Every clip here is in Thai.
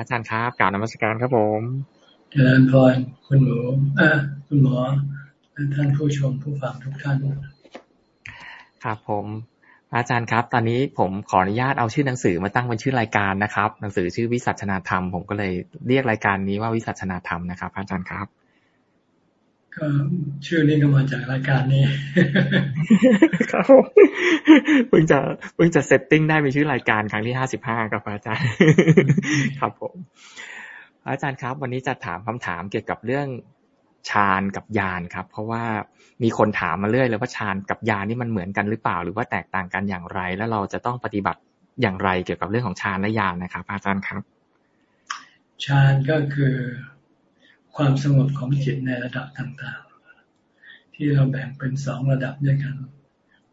อาจารย์ครับกล่าวนมัสการครับผมเจริญพรคุณหมูอ่าคุณหมอท่านผู้ชมผู้ฟังทุกท่านครับผมอาจารย์ครับ ตอนนี้ผมขออนุญาตเอาชื่อหนังสือมาตั้งเป็นชื่อรายการนะครับ หนังสือชื่อวิสัชนาธรรม ผมก็เลยเรียกรายการนี้ว่าวิสัชนาธรรมนะครับ อาจารย์ครับ ก็ชื่อนี้ก็มาจากรายการนี้ครับเพิ่งจะเพิ่งจะเซตติ้งได้เป็นชื่อรายการครั้งที่ห้าสิบห้าครับอาจารย์ ครับผม อาจารย์ครับ วันนี้จะถามคำถามเกี่ยวกับเรื่องฌานกับญาณครับ เพราะว่ามีคนถามมาเรื่อยเลยว่าฌานกับญาณนี่มันเหมือนกันหรือเปล่า หรือว่าแตกต่างกันอย่างไร แล้วเราจะต้องปฏิบัติอย่างไรเกี่ยวกับเรื่องของฌานและญาณนะครับ อาจารย์ครับฌานก็คือ ความสงบของจิตในระดับต่างๆ ที่เราแบ่งเป็นสองระดับด้วยกัน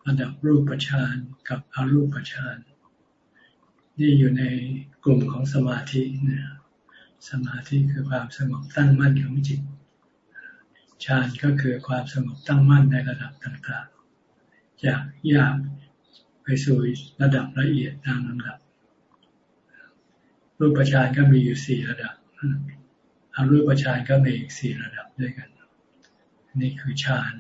ระดับรูปฌานกับอรูปฌานนี่อยู่ในกลุ่มของสมาธินี่ยสมาธิคือความสงบตั้งมั่นของจิตฌานก็คือความสงบตั้งมั่นในระดับต่างๆ จากยากไปสู่ระดับละเอียดตามลำดับ รูปฌานก็มีอยู่สี่ระดับ อารูปฌานก็มีอีกสี่ระดับด้วยกัน นี่คือฌาน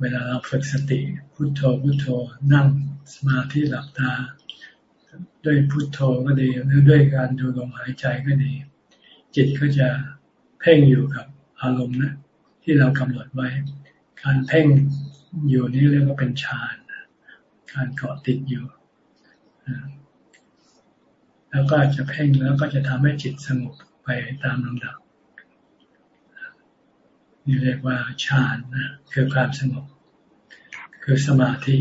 เวลาเราฝึกสติ พุโทโธพุโทโธนั่งสมาธิหลับตา ด้วยพุโทโธก็ดีหรือด้วยการดูลมหายใจก็ดี จิตก็จะเพ่งอยู่กับอารมณ์นะที่เรากำหนดไว้ การเพ่งอยู่นี่เรียกว่าเป็นฌานการเกาะติดอยู่แล้วก็จะเพ่งแล้วก็จะทำให้จิตสงบ ไปตามลำดับ นี่เรียกว่าฌานนะคือความสงบ คือสมาธิ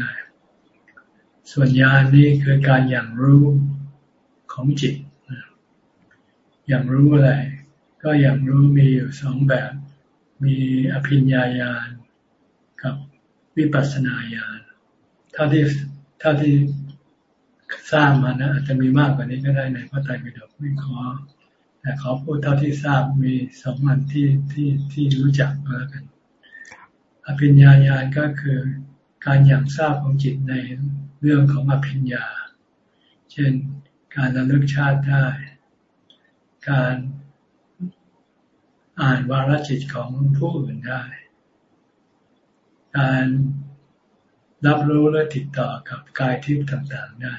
ง่ายๆ ส่วนญาณนี่คือการอย่างรู้ของจิตอย่างรู้อะไร ก็อย่างรู้มีอยู่สองแบบ มีอภิญญาญาณกับวิปัสสนาญาณเท่าที่เท่าที่สร้างมานะอาจจะมีมากกว่านี้ก็ได้ในพระไตรปิฎกไม่ขอ แต่ขอพูดเท่าที่ทราบมีสองอันที่ที่ที่รู้จักมาแล้วกันอภิญญาญาณก็คือการอย่างทราบของจิตในเรื่องของอภิญญา เช่นการระลึกชาติได้ การอ่านวาลจิตของผู้อื่นได้ การรับรู้และติดต่อกับกายทิพย์ต่างๆได้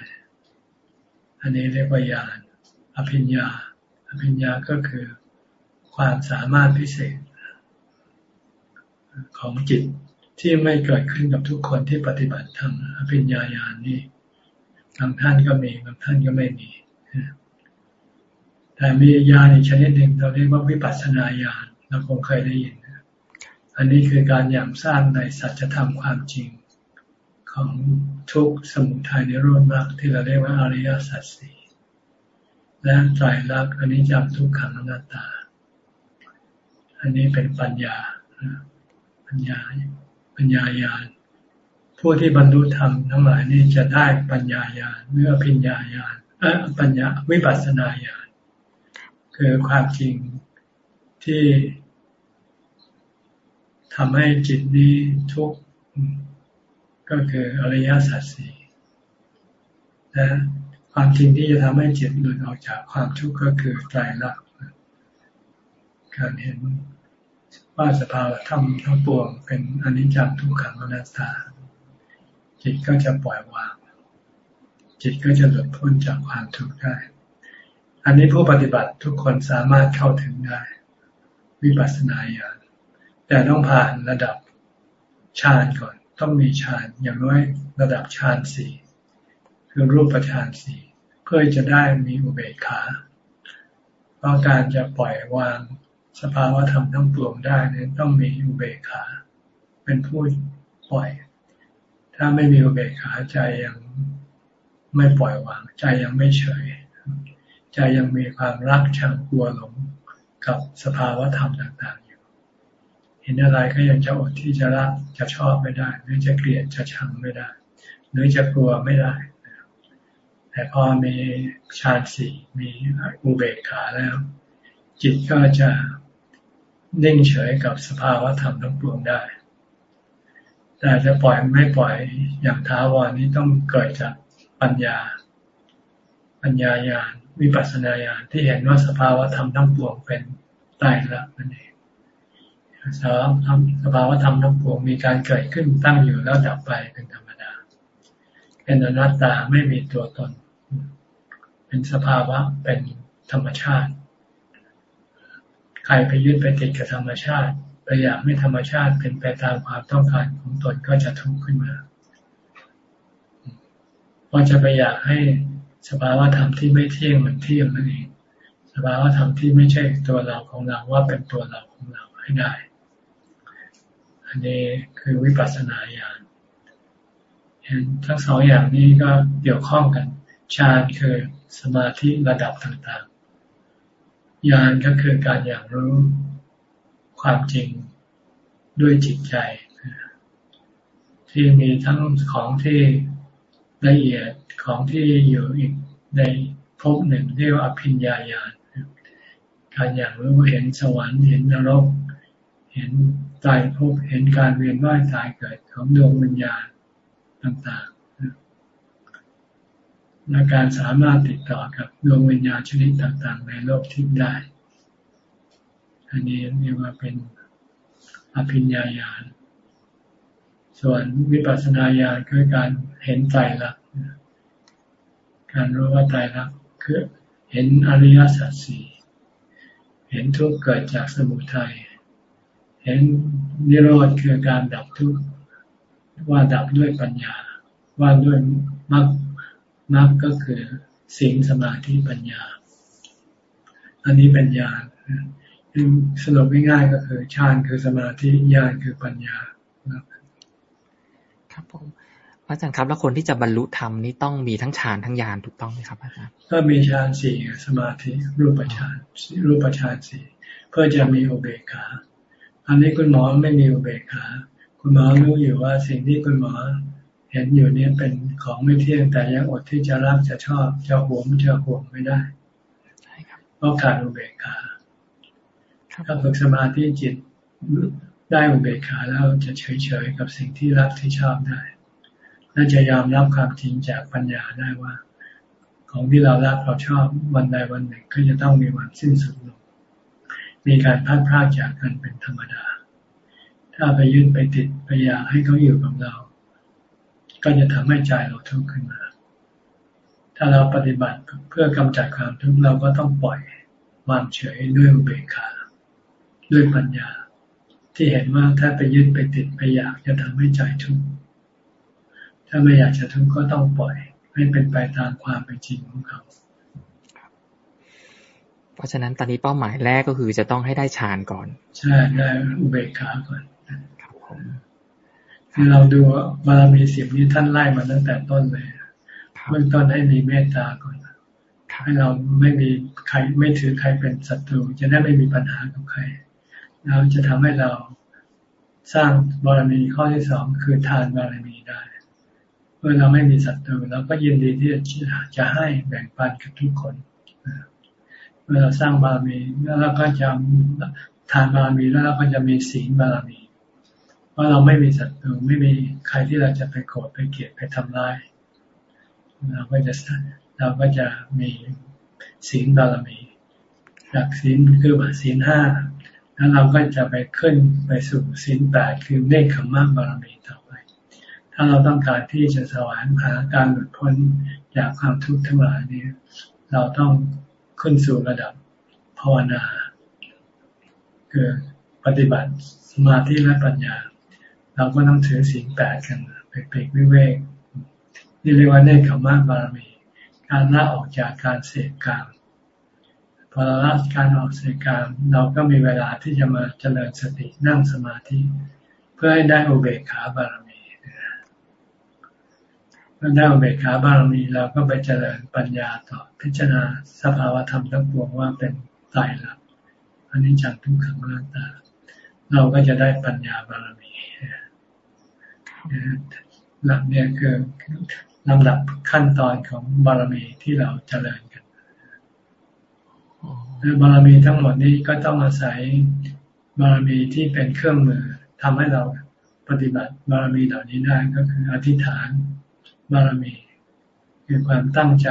อันนี้เรียกว่าญาณอภิญญา อภิญญาก็คือความสามารถพิเศษ ของจิตที่ไม่เกิดขึ้นกับทุกคนที่ปฏิบัติธรรมอภิญญาญาณนี้บางท่านก็มีบางท่านก็ไม่มี แต่มีญาณอีกชนิดหนึ่งเราเรียกว่าวิปัสสนาญาณเราคงเคยได้ยิน อันนี้คือการยามสร้างในสัจธรรมความจริง ของทุกสมุทัยในรูปมากที่เราเรียกว่าอริยสัจสี่ และไตรลักษณ์อันนี้จำทุกขังอนัตตา อันนี้เป็นปัญญา ปัญญา ปัญญาญาณ ผู้ที่บรรลุธรรมทั้งหลายนี่จะได้ปัญญาญาณเมื่อปัญญาญาณเออปัญญาวิปัสสนาญาณคือความจริงที่ทำให้จิตนี้ทุกข์ก็คืออริยสัจสี่และ ความจริงที่จะทำให้จิตหลุดออกจากความทุกข์ก็คือใจรักการเห็นว่าสภาวะธรรมทั้งปวงเป็นอนิจจังทุกขังอนัตตา จิตก็จะปล่อยวาง จิตก็จะหลุดพ้นจากความทุกข์ได้ อันนี้ผู้ปฏิบัติทุกคนสามารถเข้าถึงได้ วิปัสสนาญาณแต่ต้องผ่านระดับฌานก่อน ต้องมีฌานอย่างน้อยระดับฌานสี่ คือรูปฌานสี่เพื่อจะได้มีอุเบกขา เพราะการจะปล่อยวางสภาวะธรรมทั้งปวงได้นั้นต้องมีอุเบกขา เป็นผู้ปล่อย ถ้าไม่มีอุเบกขาใจยังไม่ปล่อยวาง ใจยังไม่เฉย ใจยังมีความรักชังกลัวหลงกับสภาวะธรรมต่างๆอยู่ เห็นอะไรก็ยังจะอดที่จะรักจะชอบไม่ได้ หรือจะเกลียดจะชังไม่ได้ หรือจะกลัวไม่ได้ แต่พอมีฌานสี่มีอุเบกขาแล้ว จิตก็จะนิ่งเฉยกับสภาวะธรรมทั้งปวงได้ แต่จะปล่อยไม่ปล่อยอย่างท้าวรนี้ต้องเกิดจากปัญญา ปัญญาญาณวิปัสสนาญาณที่เห็นว่าสภาวะธรรมทั้งปวงเป็นตายละนั่นเองสภาวะธรรมสภาวะธรรมทั้งปวงมีการเกิดขึ้นตั้งอยู่แล้วดับไปเป็น เป็นอนัตตาไม่มีตัวตน เป็นสภาวะเป็นธรรมชาติ ใครไปยึดไปติดกับธรรมชาติไปอยากไม่ธรรมชาติเป็นไปตามความต้องการของตนก็จะทุกข์ขึ้นมาเพราะจะไปอยากให้สภาวะธรรมที่ไม่เที่ยงมันเที่ยงนั่นเองสภาวะธรรมที่ไม่ใช่ตัวเราของเราว่าเป็นตัวเราของเราให้ได้ อันนี้คือวิปัสสนาญาณ ทั้งสองอย่างนี้ก็เกี่ยวข้องกันฌานคือสมาธิระดับต่างๆญาณก็คือการอย่างรู้ความจริงด้วยจิตใจ ที่มีทั้งของที่ละเอียดของที่อยู่อีกในภพหนึ่งเรียกว่าอภิญญาญาณการอย่างรู้เห็นสวรรค์เห็นนรก เห็นตายภพเห็นการเวียนว่ายตายเกิดของดวงวิญญาณ ต่างๆ และการสามารถติดต่อกับดวงวิญญาณชนิดต่างๆ ในโลกทิพย์ได้ อันนี้เรียกว่าเป็นอภิญญาญาณ ส่วนวิปัสสนาญาณคือการเห็นใจรักการรู้ว่าใจรักคือเห็นอริยสัจสี่เห็นทุกข์เกิดจากสมุทัย เห็นนิโรธคือการดับทุกข์ ว่าดับด้วยปัญญา ว่าด้วยมรรคมรรคก็คือสิ่งสมาธิปัญญา อันนี้เป็นญาณสรุปง่ายๆก็คือฌานคือสมาธิญาณคือปัญญาครับผมอาจารย์ครับ แล้วคนที่จะบรรลุธรรมนี่ต้องมีทั้งฌานทั้งญาณถูกต้องไหมครับอาจารย์ก็มีฌานสี่สมาธิรูปฌานรูปฌานสี่เพื่อจะมีอุเบกขาอันนี้คุณหมอไม่มีอุเบกขา คุณหมอรู้อยู่ว่าสิ่งที่คุณหมอเห็นอยู่นี้เป็นของไม่เที่ยงแต่ยังอดที่จะรักจะชอบจะหวงจะห่วงไม่ได้เพราะขาดอุเบกขาถ้าฝึกสมาธิจิตได้อุเบกขาแล้วจะเฉยๆกับสิ่งที่รักที่ชอบได้และจะยอมรับความจริงจากปัญญาได้ว่า ของที่เรารักเราชอบวันใดวันหนึ่งก็จะต้องมีวันสิ้นสุดลงมีการพัดพลาดจากกันเป็นธรรมดา ถ้าไปยึดไปติดไปอยากให้เขาอยู่กับเรา ก็จะทำให้ใจเราทุกข์ขึ้นมา ถ้าเราปฏิบัติเพื่อกำจัดความทุกข์เราก็ต้องปล่อยวางเฉยด้วยอุเบกขาด้วยปัญญา ที่เห็นว่าถ้าไปยึดไปติดไปอยากจะทำให้ใจทุกข์ถ้าไม่อยากจะทุกข์ก็ต้องปล่อยให้เป็นไปตามความเป็นจริงของเขาเพราะฉะนั้นตอนนี้เป้าหมายแรกก็คือจะต้องให้ได้ฌานก่อน ใช่ได้อุเบกขาก่อนครับ ผมคือเราดูบารมีสิบนี้ท่านไล่มาตั้งแต่ต้นเลยเบื้องต้นให้มีเมตตาก่อนให้เราไม่มีใครไม่ถือใครเป็นศัตรู จะได้ไม่มีปัญหากับใครเราจะทำให้เราสร้างบารมีข้อที่สองคือทานบารมีได้เมื่อเราไม่มีศัตรูเราก็ยินดีที่จะให้แบ่งปันกับทุกคนเมื่อเราสร้างบารมีแล้วเราก็จะทานบารมีแล้วเราก็จะมีศีลบารมีเพ ราะเราไม่มีศัตรูไม่มีใครที่เราจะไปโกรธไปเกลียดไปทำร้ายเราก็จะเราก็จะมีศีลบารมีจากศีลคือบัตศีลห้าแล้วเราก็จะไปขึ้นไปสู่สินแปดคือเนคขมะบารมีต่อไป ถ้าเราต้องการที่จะสวรรค์หาการหลุดพ้นจากความทุกข์ทั้งหลายนี้เราต้องขึ้นสู่ระดับภาวนา คือปฏิบัติสมาธิและปัญญา เราก็ต้องถือสินแปดกันเปกๆวิเวกนี่เรียกว่าเนคขมะบารมี การละออกจากการเสพกามพอเราละการออกเสียการเราก็มีเวลาที่จะมาเจริญสตินั่งสมาธิ เพื่อให้ได้อุเบกขาบารมีเมื่อได้อุเบกขาบารมีเราก็ไปเจริญปัญญาต่อพิจารณาสภาวธรรมทั้งปวงว่าเป็นไตายลับอันนี้จังทุกขังร่างตา เราก็จะได้ปัญญาบารมี หลักเนี่ยคือลำดับขั้นตอนของบารมีที่เราเจริญบารมีทั้งหมดนี้ก็ต้องอาศัยบารมีที่เป็นเครื่องมือทำให้เราปฏิบัติบารมีเหล่านี้ได้ก็คือ อธิษฐานบารมี คือความตั้งใจ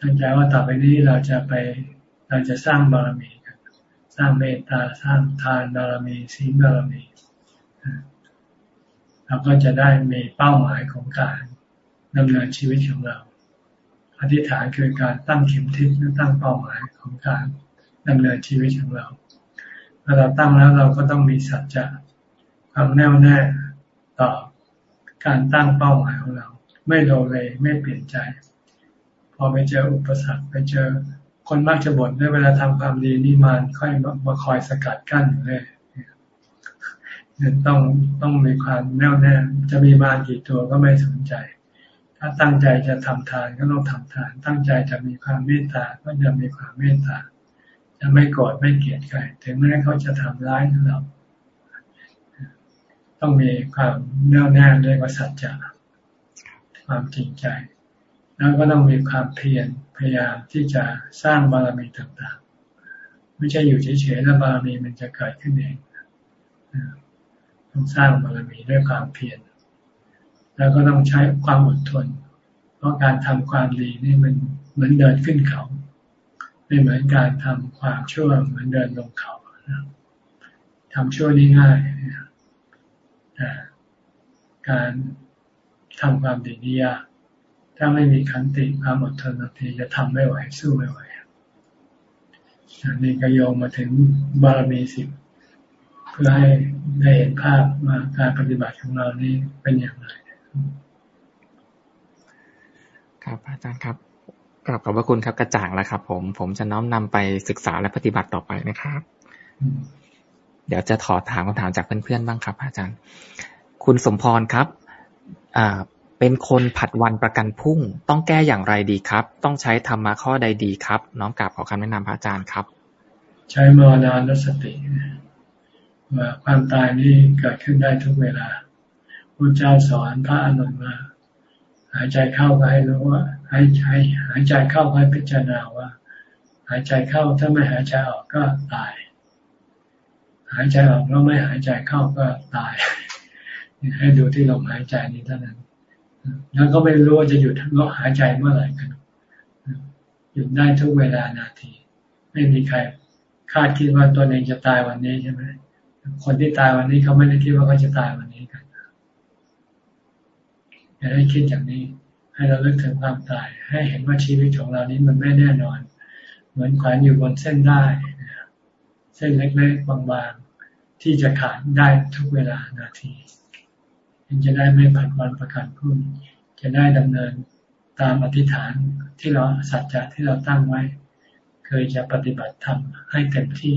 ตั้งใจว่าต่อไปนี้เราจะไปเราจะสร้างบารมีกันสร้างเมตตาสร้างทานบารมีศีลบารมี เราก็จะได้มีเป้าหมายของการดำเนินชีวิตของเรา อธิษฐานคือการตั้งเข็มทิศตั้งเป้าหมายของการดำเนินชีวิตของเราเมื่อเราตั้งแล้วเราก็ต้องมีสัจจะความแน่วแน่ต่อการตั้งเป้าหมายของเรา ไม่โลเลไม่เปลี่ยนใจ พอไปเจออุปสรรคไปเจอคนมักจะบ่นด้วยเวลาทำความดีนี่มันค่อยมาคอยสกัดกั้นอยู่เลย ต้องต้องมีความแน่วแน่จะมีมากี่ตัวก็ไม่สนใจ ถ้าตั้งใจจะทำทานก็ต้องทำทาน ตั้งใจจะมีความเมตตาก็จะมีความเมตตาจะไม่โกรธไม่เกลียดใครถึงแม้เขาจะทำร้ายเรา ต้องมีความแน่วแน่เรียกว่าสัจจะความจริงใจ แล้วก็ต้องมีความเพียรพยายามที่จะสร้างบารมีต่างๆ ไม่ใช่อยู่เฉยๆแล้วบารมีมันจะเกิดขึ้นเอง ต้องสร้างบารมีด้วยความเพียรแล้วก็ต้องใช้ความอดทน เพราะการทำความดีนี่มันเหมือนเดินขึ้นเขาไม่เหมือนการทำความชั่วเหมือนเดินลงเขาทำชั่วนี่ง่ายแต่การทำความดีนี่ยากถ้าไม่มีขันติความอดทนบางทีจะทำไม่ไหวสู้ไม่ไหวนี่ก็โยงมาถึงบารมีสิบ เพื่อให้ได้เห็นภาพว่าการปฏิบัติของเรานี้เป็นอย่างไร ครับอาจารย์ครับกราบขอบพระคุณครับกระจ่างแล้วครับ ผมผมจะน้อมนำไปศึกษาและปฏิบัติต่อไปนะครับ เดี๋ยวจะถอถามคำถามจากเพื่อนๆบ้างครับ อาจารย์ คุณสมพรครับอ่าเป็นคนผัดวันประกันพุ่ง ต้องแก้อย่างไรดีครับ ต้องใช้ธรรมะข้อใดดีครับ น้องกราบขอคำแนะนำพระอาจารย์ครับ ใช้มรณานุสติ ว่าความตายนี้เกิดขึ้นได้ทุกเวลาพระเจ้าสอนพระอนุนมาหายใจเข้าก็ให้รู้ว่าหายใจหายใจเข้าให้พิจารณาว่า หายใจเข้าถ้าไม่หายใจออกก็ตาย หายใจออกแล้วไม่หายใจเข้าก็ตาย ให้ดูที่ลมหายใจนี้เท่านั้น แล้วก็ไม่รู้ว่าจะหยุดลมหายใจเมื่อไหร่กันหยุดได้ทุกเวลานาที ไม่มีใครคาดคิดว่าตัวเองจะตายวันนี้ใช่ไหม คนที่ตายวันนี้เขาไม่ได้คิดว่าเขาจะตายวันนี้กันอย่าให้คิดอย่างนี้ ให้เราเลิกถึงความตาย ให้เห็นว่าชีวิตของเรานี้มันไม่แน่นอน เหมือนขวานอยู่บนเส้นได้เส้นเล็กๆบางๆที่จะขาดได้ทุกเวลานาทียังจะได้ไม่ผัดวันประกันพรุ่งจะได้ดำเนินตามอธิษฐานที่เราสัจจะที่เราตั้งไว้ เคยจะปฏิบัติธรรมให้เต็มที่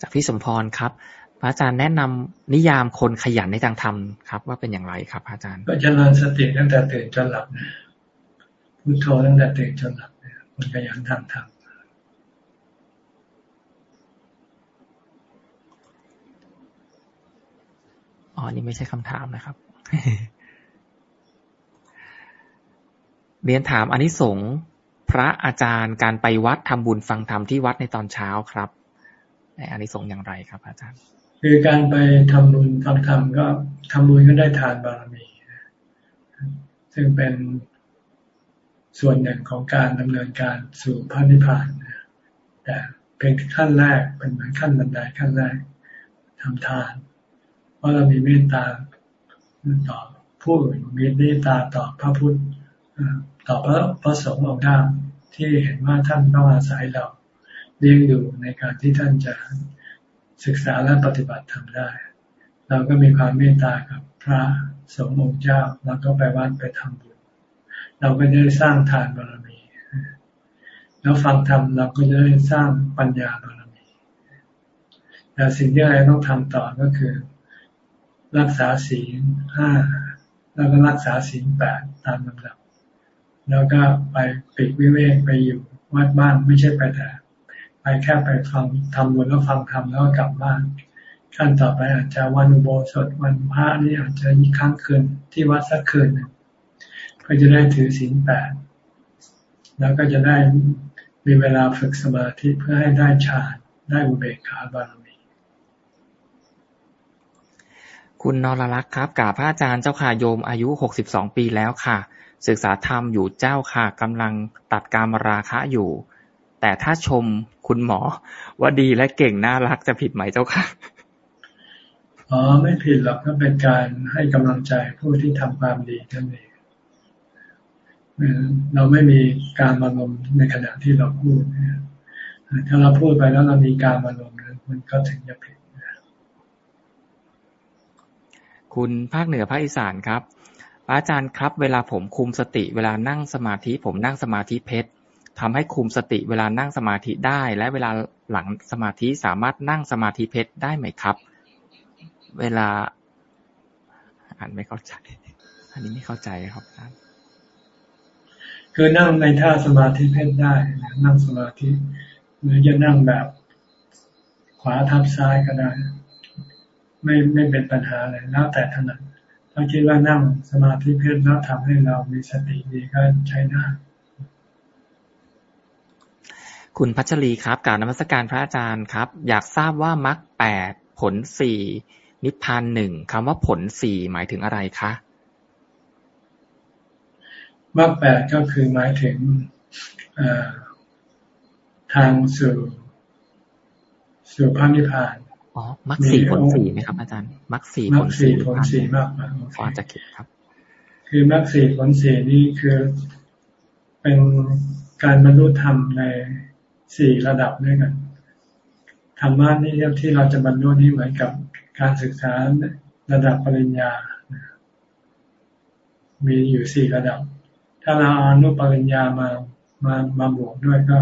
จากพี่สมพรครับ พระอาจารย์แนะนำนิยามคนขยันในทางธรรมครับ ว่าเป็นอย่างไรครับอาจารย์ ก็จะเริญสติตั้งแต่ตื่นจนหลับนะพุทโธตั้งแต่ตื่นจนหลับเนี่ยคนขยันทางธรรมอ๋อ นี่ไม่ใช่คำถามนะครับ เรียนถามอนนิสงส์พระอาจารย์การไปวัดทำบุญฟังธรรมที่วัดในตอนเช้าครับ ในอานิสงส์อย่างไรครับ อาจารย์ คือการไปทำบุญทำธรรมก็ทำบุญก็ได้ทานบารมี ซึ่งเป็นส่วนหนึ่งของการดำเนินการสู่พระนิพพานแต่เป็นขั้นแรกเป็นเหมือนขั้นบันไดขั้นแรกทำทาน เพราะเรามีเมตตาต่อผู้อื่นมีเมตตาต่อพระพุทธต่อพระพระสงฆ์องค์ดาที่เห็นว่าท่านต้องอาศัยเรา เลี้ยงดูในการที่ท่านจะศึกษาและปฏิบัติทำได้ เราก็มีความเมตตากับพระสงฆ์องค์เจ้าแล้วก็ไปวัดไปทำบุญเราก็จะได้สร้างทานบารมี แล้วฟังธรรมเราก็จะได้สร้างปัญญาบารมีแต่สิ่งที่เราต้องทำต่อก็คือ รักษาศีลห้าแล้วก็รักษาศีลแปดตามลำดับ แล้วก็ไปปิดวิเวกไปอยู่วัดบ้านไม่ใช่ไปแต่ แค่ไปฟังทำบุญแล้วฟังธรรมแล้วก็กลับบ้านขั้นต่อไปอาจจะวันอุโบสถวันพระนี่อาจจะอีกครั้งคืนที่วัดสักคืนเพื่อจะได้ถือศีลแปดแล้วก็จะได้มีเวลาฝึกสมาธิเพื่อให้ได้ฌานได้อุเบกขาบารมีคุณนรลักษ์ครับกาพระอาจารย์เจ้าค่ะโยมอายุหกสิบสองปีแล้วค่ะ ศึกษาธรรมอยู่เจ้าค่ะกำลังตัดการมราคะอยู่ แต่ถ้าชมคุณหมอ ว่าดีและเก่งน่ารักจะผิดไหมเจ้าค่ะอ๋อไม่ผิดหรอกก็เป็นการให้กำลังใจผู้ที่ทำความดีนั่นเองเราไม่มีการมาลมในขณะที่เราพูดถ้าเราพูดไปแล้วเรามีการมาลมนั้นมันก็ถึงจะผิดคุณภาคเหนือภาคอีสานครับพระอาจารย์ครับ เวลาผมคุมสติเวลานั่งสมาธิ ผมนั่งสมาธิเพชร ทำให้คุมสติเวลานั่งสมาธิได้ และเวลาหลังสมาธิสามารถนั่งสมาธิเพชรได้ไหมครับ เวลา อ่านไม่เข้าใจ อันนี้ไม่เข้าใจครับคือนั่งในท่าสมาธิเพชรได้นั่งสมาธิหรือจะนั่งแบบขวาทับซ้ายก็ได้ ไม่ไม่เป็นปัญหาเลยแล้วแต่ถนัดถ้าคิดว่านั่งสมาธิเพื่อแล้วทำให้เรามีสติดีก็ใช้ได้ คุณพัชรีครับการนมัสการพระอาจารย์ครับ อยากทราบว่ามรรคแปดผลสี่นิพพานหนึ่งคำว่าผลสี่หมายถึงอะไรคะมรรคแปดก็คือหมายถึงทางสู่สู่พระนิพพานอ๋อมักสี่ผลสี่ไหมครับอาจารย์มักสี่ผลสี่ผลสี่มากกว่าพอจะเก็บครับ คือมักสี่ผลสี่นี่คือเป็นการบรรลุธรรมใน สี่ระดับด้วยกันธรรมะนี่ที่เราจะบรรลุนี้เหมือนกับการศึกษาระดับปริญญา มีอยู่สี่ระดับ ถ้าเราเอาอนุปริญญามามามาบวกด้วยก็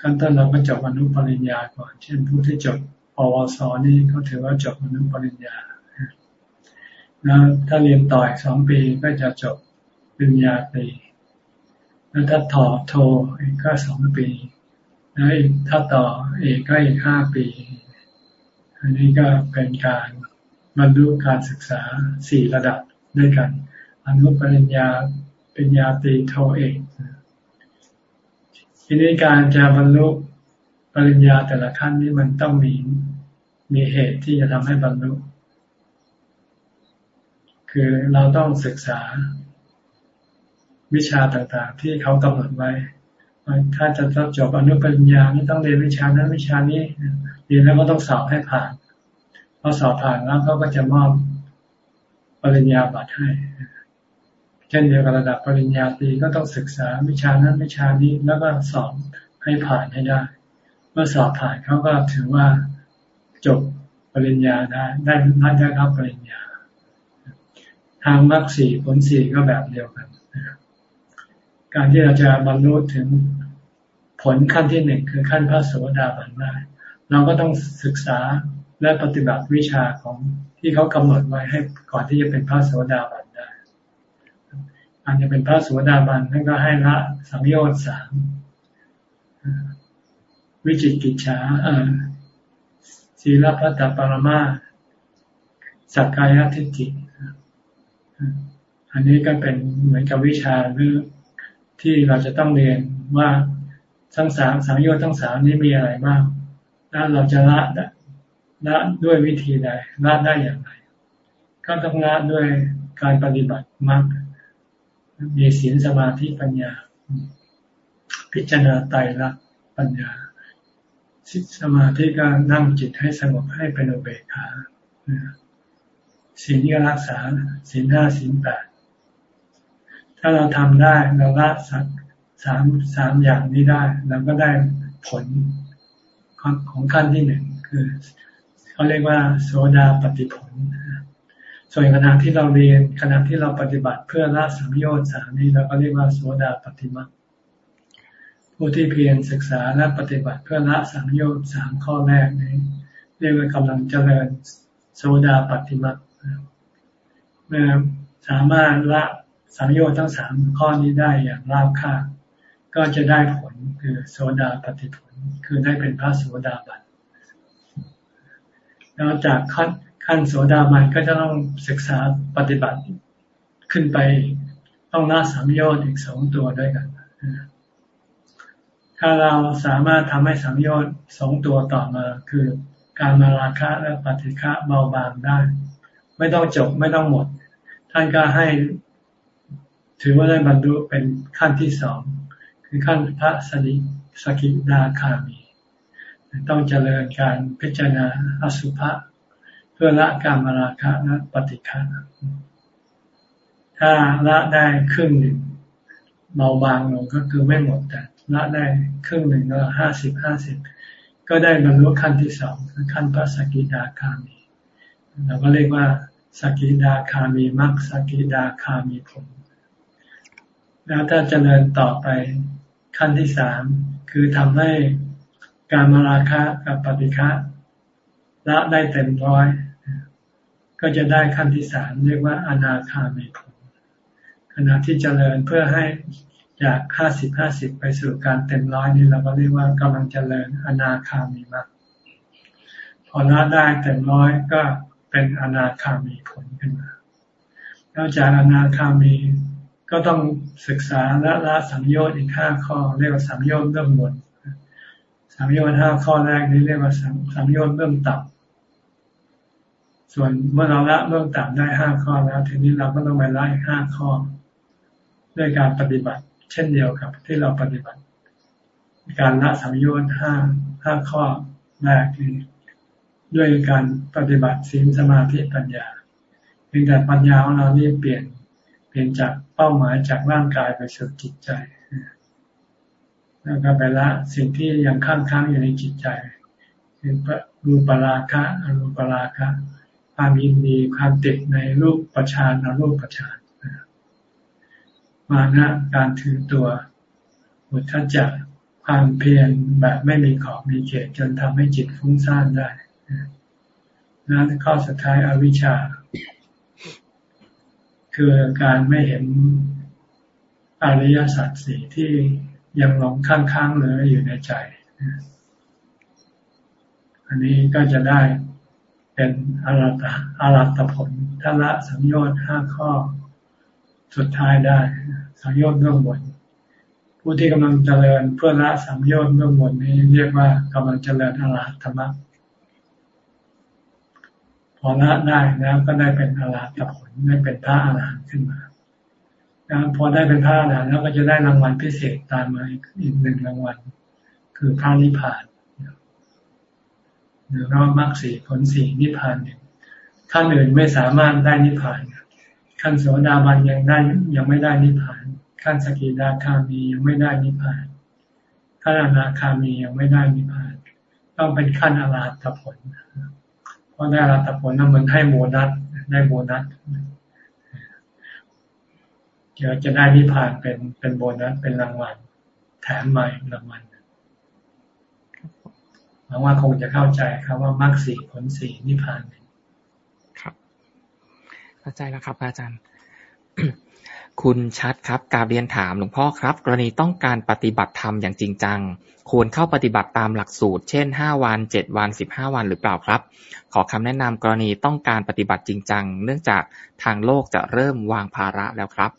ขั้นต้นเราก็จบอนุปริญญาก่อน เช่นผู้ที่จบปวสนี่เขาถือว่าจบมนุปริญญาแล้วถ้าเรียนต่ออีกสองปีก็จะจบปริญญาตรีแล้วถ้าต่อโทอีกก็สองปี แล้วอีกถ้าต่อเอกก็อีกห้าปี อันนี้ก็เป็นการบรรลุการศึกษาสี่ระดับด้วยกัน อนุปริญญาปริญญาตรีโทเอกทีนี้การจะบรรลุปริญญาแต่ละขั้นนี้มันต้องมีมีเหตุที่จะทำให้บรรลุ คือเราต้องศึกษาวิชาต่างๆ ที่เขากำหนดไว้ ถ้าจะจบอนุปริญญานี่ต้องเรียนวิชานั้นวิชานี้เรียนแล้วก็ต้องสอบให้ผ่านพอสอบผ่านแล้วเขาก็จะมอบปริญญาบัตรให้ เช่นเดียวกับระดับปริญญาตรีก็ต้องศึกษาวิชานั้นวิชานี้แล้วก็สอบให้ผ่านให้ได้ เมื่อสอบผ่านเขาก็ถือว่าจบปริญญาได้ได้นัดได้รับปริญญา ทางมรรคสี่ผลสี่ก็แบบเดียวกัน การที่เราจะบรรลุถึง ผลขั้นที่หนึ่งคือขั้นพระโสดาบันได้เราก็ต้องศึกษาและปฏิบัติวิชาของที่เขากำหนดไว้ให้ก่อนที่จะเป็นพระโสดาบันได้อาจจะเป็นพระโสดาบันนั่นก็ให้ละสัมโยชน์สามวิจิกิจฉาศีลพัตตปรมาสักกายทิฏฐิอันนี้ก็เป็นเหมือนกับวิชาหรือที่เราจะต้องเรียนว่า ทั้งสามสามโยชน์ทั้งสามนี้มีอะไรบ้างแล้วเราจะละละด้วยวิธีใดละได้อย่างไร ก็ต้องละด้วยการปฏิบัติมากมีศีลสมาธิปัญญา พิจารณาไตรลักษณ์ปัญญาสมาธิก็นั่งจิตให้สงบให้เป็นอุเบกขาศีลก็รักษาศีลห้าศีลแปดถ้าเราทำได้เราละสัก สามสามอย่างนี้ได้เราก็ได้ผลของขั้นที่หนึ่งคือเขาเรียกว่าโสดาปฏิผล ส่วนขณะที่เราเรียนขณะที่เราปฏิบัติเพื่อละสัมโยชน์สามนี้เราก็เรียกว่าโสดาปฏิมาผู้ที่เพียรศึกษาและปฏิบัติเพื่อละสังโยชน์สามข้อแรกนี้ เรียกว่ากำลังเจริญโซดาปฏิมาเมื่อสามารถละสังโยชน์ทั้งสามข้อนี้ได้อย่างราบคาบ ก็จะได้ผลคือโซดาปฏิผล คือได้เป็นพระโสดาบันแล้วจากขั้นขั้นโสดาบันก็จะต้องศึกษาปฏิบัติขึ้นไปต้องละสังโยชน์อีกสองตัวด้วยกัน ถ้าเราสามารถทำให้สังโยชน์สองตัวต่อมา คือการมาราคะและปฏิฆะเบาบางได้ ไม่ต้องจบไม่ต้องหมด ท่านก็ให้ ถือว่าได้บรรลุเป็นขั้นที่สอง คือขั้นพระสดิสกิดาคามี ต้องเจริญการพิจารณาอสุภะเพื่อละกามราคะและปฏิฆาถ้าละได้ครึ่งหนึ่งเบาบางลงก็คือไม่หมดแต่ละได้ครึ่งหนึ่งก็ห้าสิบห้าสิบก็ได้บรรลุขั้นที่สองคือขั้นพระสกิดาคามีเราก็เรียกว่าสกิดาคามีมรรคสกิดาคามีผลแล้วถ้าเจริญต่อไป ขั้นที่สามคือทำให้การมาราคะกับปฏิฆะละได้เต็มร้อย ก็จะได้ขั้นที่สามเรียกว่าอนาคามีผลขณะที่เจริญเพื่อให้จากห้าสิบห้าสิบไปสู่การเต็มร้อยนี่เราก็เรียกว่ากำลังเจริญอนาคามีมากพอละได้เต็มร้อยก็เป็นอนาคามีผลขึ้นมาแล้วจากอนาคามี ก็ต้องศึกษาละละสัมโยชน์อีกห้าข้อ เรียกว่าสัมโยชน์เบื้องบนสัมโยชน์ห้าข้อแรกนี้เรียกว่าสัมสัมโยชน์เบื้องต่ำส่วนเมื่อเราละเบื้องต่ำได้ห้าข้อแล้วทีนี้เราก็ต้องไปละอีกห้าข้อ ด้วยการปฏิบัติ เช่นเดียวกับ ที่เราปฏิบัติ การละสัมโยชน์ห้าห้าข้อแรกนี้ด้วยการปฏิบัติศีลสมาธิปัญญาเพียงแต่ปัญญาของเรานี่เปลี่ยน ลี่ยนจากเป้าหมายจากร่างกายไปสู่จิตใจแล้วก็ไปละสิ่งที่ยังค้างค้างอยู่ในจิตใจคือรูปราคะอรูปราคะ ความยินดีความติดในรูปประชานอรูปประชานมานะการถือตัวบุทัจักความเพียรแบบไม่มีขอบมีเขตจนทำให้จิตฟุ้งซ่านได้นะข้อสุดท้ายอวิชชา คือการไม่เห็นอริยสัจสี่ที่ยังหลงค้างๆเหลืออยู่ในใจ อันนี้ก็จะได้เป็นอรัตอรัตผลทัละสังโยชน์ห้าข้อ สุดท้ายได้ สังโยชน์เบื้องบน ผู้ที่กำลังเจริญเพื่อละสังโยชน์เบื้องบนนี้เรียกว่ากำลังเจริญอรัตธรรม พอละได้แล้วก็ได้เป็นอรหัตผลได้เป็นพระอรหันต์ขึ้นมาพอได้เป็นพระอรหันต์แล้วก็จะได้รางวัลพิเศษตามมาอีกหนึ่งรางวัล คือพระนิพพานหรือรอบมรรคสี่ผลสี่นิพพานหนึ่งขั้นอื่นไม่สามารถได้นิพพานขั้นโสดาบันยังได้ยังไม่ได้นิพพาน ขั้นสกิดาคามียังไม่ได้นิพพานขั้นอนาคามียังไม่ได้นิพพาน ต้องเป็นขั้นอรหัตผล เพราะได้รัตผลนั่นเหมือนให้โบนัสได้โบนัสเดี๋ยวจะได้นิพพานเป็นเป็นโบนัสเป็นรางวัลแถมใหม่รางวัลหวังว่าคงจะเข้าใจครับว่ามรรคสี่ผลสี่นิพพานครับเข้าใจแล้วครับ อาจารย์ คุณชัดครับกาเรียนถามหลวงพ่อครับ กรณีต้องการปฏิบัติธรรมอย่างจริงจัง ควรเข้าปฏิบัติตามหลักสูตร เช่นห้าวันเจ็ดวันสิบห้าวันหรือเปล่าครับ ขอคำแนะนำกรณีต้องการปฏิบัติจริงจัง เนื่องจากทางโลกจะเริ่มวางภาระแล้วครับ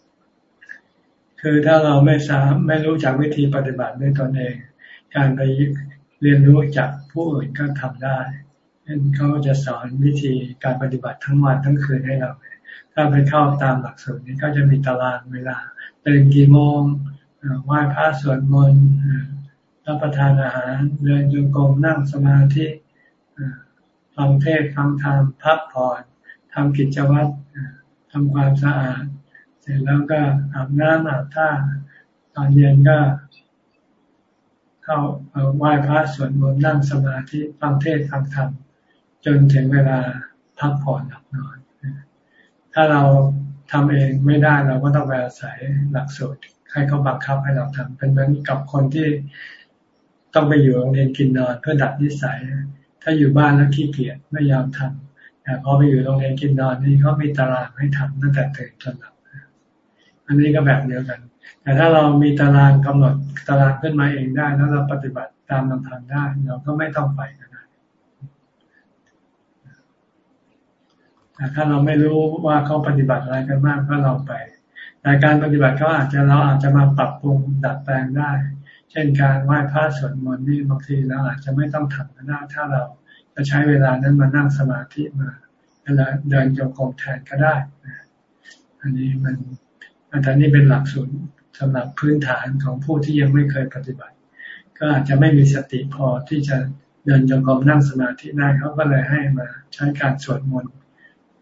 คือถ้าเราไม่สามไม่รู้จักวิธีปฏิบัติด้วยตนเอง การไปเรียนรู้จากผู้อื่นก็ทำได้เช่นเขาจะสอนวิธีการปฏิบัติทั้งวันทั้งคืนให้เรา ถ้าไปเข้าตามหลักสูตรนี้ก็จะมีตารางเวลาตื่นกี่โมงไหว้พระสวดมนต์รับประทานอาหารเดินจงกรมนั่งสมาธิฟังเทศฟังธรรมพักผ่อนทำกิจวัตรทำความสะอาด เสร็จแล้วก็อาบน้ำอาบท่าตอนเย็นก็เข้าไหว้พระสวดมนต์นั่งสมาธิฟังเทศฟังธรรมจนถึงเวลาพักผ่อนหลับนอน ถ้าเราทำเองไม่ได้เราก็ต้องไปอาศัยหลักสูตรให้เขาบังคับให้เราทำเป็นเหมือนกับคนที่ต้องไปอยู่โรงเรียนกินนอนเพื่อดัดนิสัย ถ้าอยู่บ้านแล้วขี้เกียจไม่ยอมทำแต่พอไปอยู่โรงเรียนกินนอนนี่เขามีตารางให้ทำตั้งแต่ตื่นจนหลับอันนี้ก็แบบเดียวกัน แต่ถ้าเรามีตารางกำหนดตารางขึ้นมาเองได้แล้วเราปฏิบัติตามลำพังได้ เราก็ไม่ต้องไปกันนะ แต่ถ้าเราไม่รู้ว่าเขาปฏิบัติอะไรกันบ้างก็เราไป แต่การปฏิบัติเขาอาจจะเราอาจจะมาปรับปรุงดัดแปลงได้ เช่นการไหว้พระสวดมนต์นี่บางทีเราอาจจะไม่ต้องทำก็ได้ถ้าเราจะใช้เวลานั้นมานั่งสมาธิมาไปเดินจงกรมแทนก็ได้ อันนี้มันอันนี้เป็นหลักสูตรสำหรับพื้นฐานของผู้ที่ยังไม่เคยปฏิบัติ ก็อาจจะไม่มีสติพอที่จะเดินจงกรมนั่งสมาธิได้เขาก็เลยให้มาใช้การสวดมนต์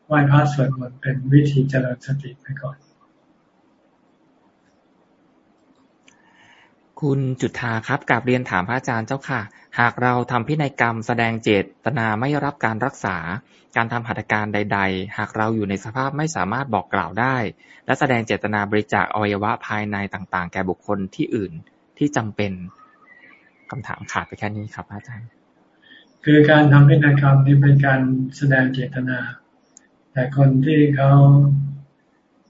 ไหว้พระสวดมนต์เป็นวิธีเจริญสติไปก่อน คุณจุธาครับกับเรียนถามพระอาจารย์เจ้าค่ะ หากเราทำพินัยกรรมแสดงเจตนาไม่รับการรักษา การทำหัตถการใด ๆ หากเราอยู่ในสภาพไม่สามารถบอกกล่าวได้ และแสดงเจตนาบริจาคอวัยวะภายในต่างๆ แก่บุคคลที่อื่นที่จำเป็นคำถามขาดไปแค่นี้ครับอาจารย์ คือการทำพินัยกรรมนี้เป็นการแสดงเจตนา แต่คนที่เขา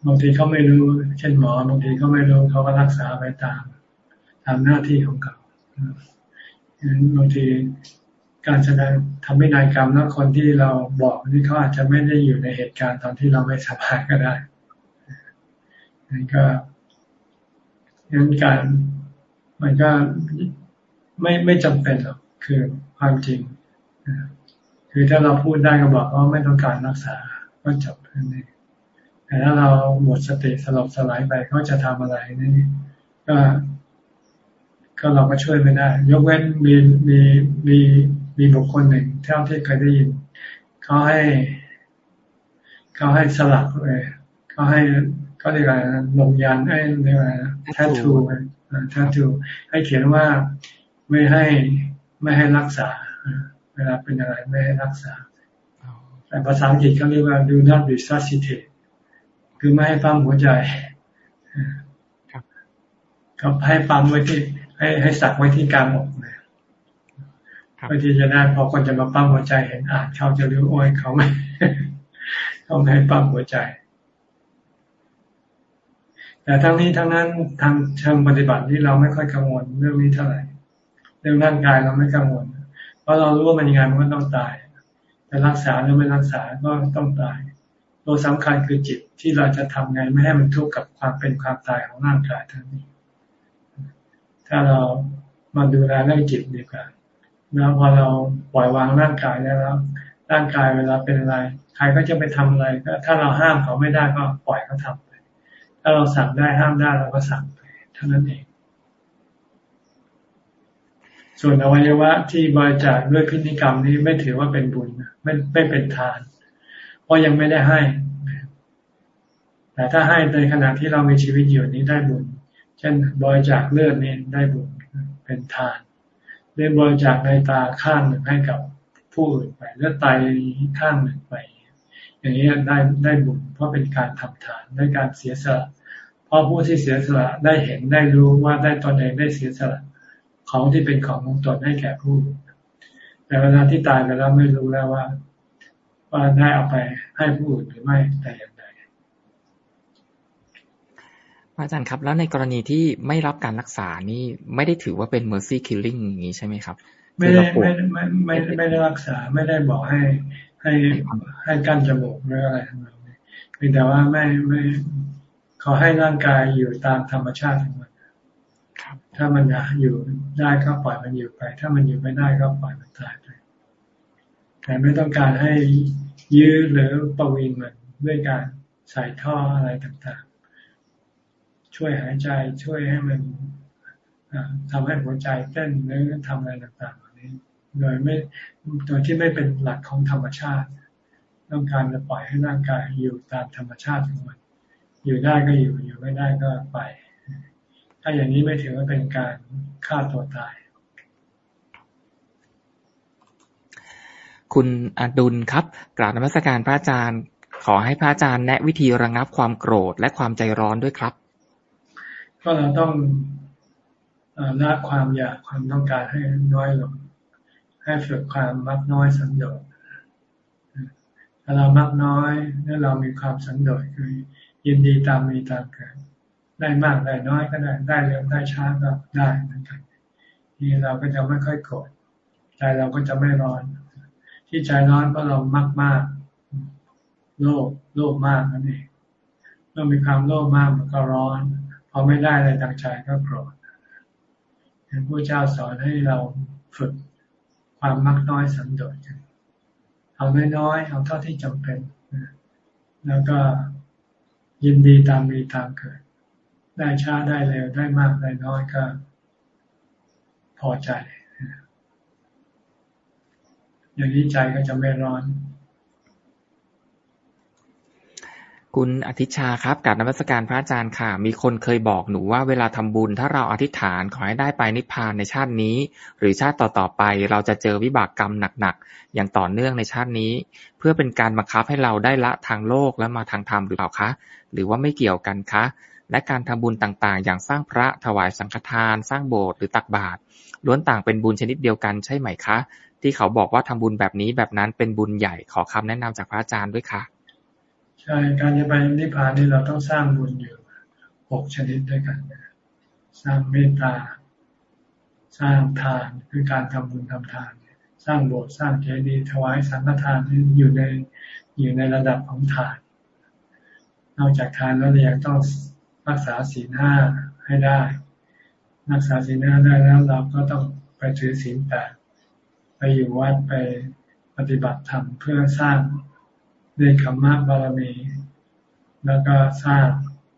บางทีเขาไม่รู้ เช่นหมอบางทีเขาไม่รู้เขาก็รักษาไปตามทำหน้าที่ของเขาฉะนั้นบางทีการแสดงทำให้นายกรรมแล้วคนที่เราบอกนี่เขาอาจจะไม่ได้อยู่ในเหตุการณ์ตอนที่เราไม่สบายก็ได้นั่นก็งั้นการมันก็ไม่ไม่จำเป็นหรอกคือความจริง คือถ้าเราพูดได้ก็บอกว่าไม่ต้องการรักษา ก็จบนั่นเองแต่ถ้าเราหมดสติสลบสลายไปเขาจะทำอะไรนี่ก็ ก็เราก็ช่วยไม่ได้ ยกเว้นมีมีมีมีบุคคลหนึ่งเท่าที่เคยได้ยินเขาให้เขาให้สลักเลยเขาให้เขาเรียกอะไรลงยันให้เรียกอะไรแททูแททูให้เขียนว่าไม่ให้ไม่ให้รักษาเวลาเป็นอะไรไม่ให้รักษา แต่ภาษาอังกฤษเขาเรียกว่า do not resuscitate คือไม่ให้ปั๊มหัวใจก็ให้ปั๊มไว้ที่ ให้ให้สักไว้ที่กลางอกนะเพื่อที่จะได้พอคนจะมาปั้มหัวใจเห็นอ่านเขาจะรู้โอ้ยเขาไม่เขาไม่ให้ปั้มหัวใจ แต่ทั้งนี้ทั้งนั้นทางเชิงปฏิบัตินี่เราไม่ค่อยกังวลเรื่องนี้เท่าไหร่ เรื่องร่างกายเราไม่กังวล เพราะเรารู้ว่ามันยังไงมันก็ต้องตาย จะรักษาหรือไม่รักษาก็ต้องตาย ตัวสำคัญคือจิตที่เราจะทำไงไม่ให้มันทุกข์กับความเป็นความตายของร่างกายทั้งนี้ ถ้าเรามาดูแลเรื่องจิตดีกว่าแล้วพอเราปล่อยวางร่างกายแล้วร่างกายเวลาเป็นอะไร ใครก็จะไปทำอะไรก็ถ้าเราห้ามเขาไม่ได้ก็ปล่อยเขาทาไป ถ้าเราสั่งได้ห้ามได้เราก็สั่งไปเท่านั้นเอง ส่วนอวัยวะที่บริจาคด้วยพิธีกรรมนี้ไม่ถือว่าเป็นบุญไม่ไม่เป็นทาน เพราะยังไม่ได้ให้ แต่ถ้าให้ในขณะที่เรามีชีวิตอยู่นี้ได้บุญ เช่นบริจาคเลือดนี่ได้บุญเป็นทานเรืออบริจาคในตาข้างหนึ่งให้กับผู้อื่นไปเลือดไตข้างหนึ่งไป อย่างนี้ได้ได้บุญเพราะเป็นการทำทานด้วยการเสียสละเพราะผู้ที่เสียสละได้เห็นได้รู้ว่าได้ตนเองได้เสียสละ ของที่เป็นของของตนให้แก่ผู้แต่เวลาที่ตายไปแล้วไม่รู้แล้วว่า ว่าได้เอาไปให้ผู้อื่นหรือไม่แต่อย่างอาจารย์ครับ แล้วในกรณีที่ไม่รับการรักษานี่ไม่ได้ถือว่าเป็น mercy killing อย่างนี้ใช่ไหมครับ ไม่ได้ไม่ไม่ไม่ไม่ได้รักษาไม่ได้บอกให้ให้ให้กั้นจมูกหรืออะไรทั้งนั้นเพียงแต่ว่าไม่ไม่เขาให้ร่างกายอยู่ตามธรรมชาติของมัน ถ้ามันอยอยู่ได้ก็ปล่อยมันอยู่ไป ถ้ามันอยู่ไม่ได้ก็ปล่อยมันตายไป แต่ไม่ต้องการให้ยื้อหรือประวิงมันด้วยการใส่ท่ออะไรต่างๆ ช่วยหายใจช่วยให้มันทำให้หัวใจเต้นหรือทำอะไรต่างๆเหล่านี้ โดยไม่โดยที่ไม่เป็นหลักของธรรมชาติ ต้องการจะปล่อยให้ร่างกายอยู่ตามธรรมชาติของมัน อยู่ได้ก็อยู่อยู่ไม่ได้ก็ไป ถ้าอย่างนี้ไม่ถือว่าเป็นการฆ่าตัวตาย คุณอดุลครับ กราบนมัสการพระอาจารย์ ขอให้พระอาจารย์แนะวิธีระงับความโกรธและความใจร้อนด้วยครับ ก็เราต้องละความอยากความต้องการให้น้อยลง ให้ฝึกความมักน้อยสันโดษถ้าเรามักน้อยแล้วเรามีความสันโดษคือยินดีตามมีตามเกิด ได้มากได้น้อยก็ได้ ได้เร็วได้ช้าก็ได้เหมือนกันนี่เราก็จะไม่ค่อยโกรธใจเราก็จะไม่ร้อน ที่ใจร้อนเพราะเรามากมากโลภโลภมากนั่นเองเมื่อมีความโลภมากมันก็ร้อนพอไม่ได้อะไรต่างใจก็โกรธพระพุทธเจ้าสอนให้เราฝึกความมักน้อยสันโดษกันเอาน้อยๆเอาเท่าที่จำเป็น แล้วก็ยินดีตามมีตามเกิด ได้ช้าได้เร็วได้มากได้น้อยก็พอใจ อย่างนี้ใจก็จะไม่ร้อน คุณอธิชาครับกับนมัสการพระอาจารย์ค่ะ มีคนเคยบอกหนูว่าเวลาทำบุญ ถ้าเราอธิษฐานขอให้ได้ไปนิพพานในชาตินี้ หรือชาติต่อๆไป เราจะเจอวิบากกรรมหนักๆอย่างต่อเนื่องในชาตินี้ เพื่อเป็นการบังคับให้เราได้ละทางโลกและมาทางธรรมหรือเปล่าคะ หรือว่าไม่เกี่ยวกันคะ และการทำบุญต่าง ๆ อย่างสร้างพระ ถวายสังฆทาน สร้างโบสถ์ หรือตักบาตร ล้วนต่างเป็นบุญชนิดเดียวกันใช่ไหมคะ ที่เขาบอกว่าทำบุญแบบนี้แบบนั้นเป็นบุญใหญ่ ขอคำแนะนำจากพระอาจารย์ด้วยค่ะ ใช่ การจะไปนิพพานนี่เราต้องสร้างบุญอยู่หกชนิดด้วยกัน สร้างเมตตา สร้างทาน คือการทำบุญทำทาน สร้างโบสถ์ สร้างเจดีย์ ถวายสังฆทานนี่อยู่ในอยู่ในระดับของทาน นอกจากทานแล้วเรายังต้อง รักษาศีลห้าให้ได้ รักษาศีลห้าได้แล้วเราก็ต้องไปถือศีลแปดไปอยู่วัดไปปฏิบัติธรรมเพื่อสร้างเรียนรมะบารมี แล้วก็สร้าง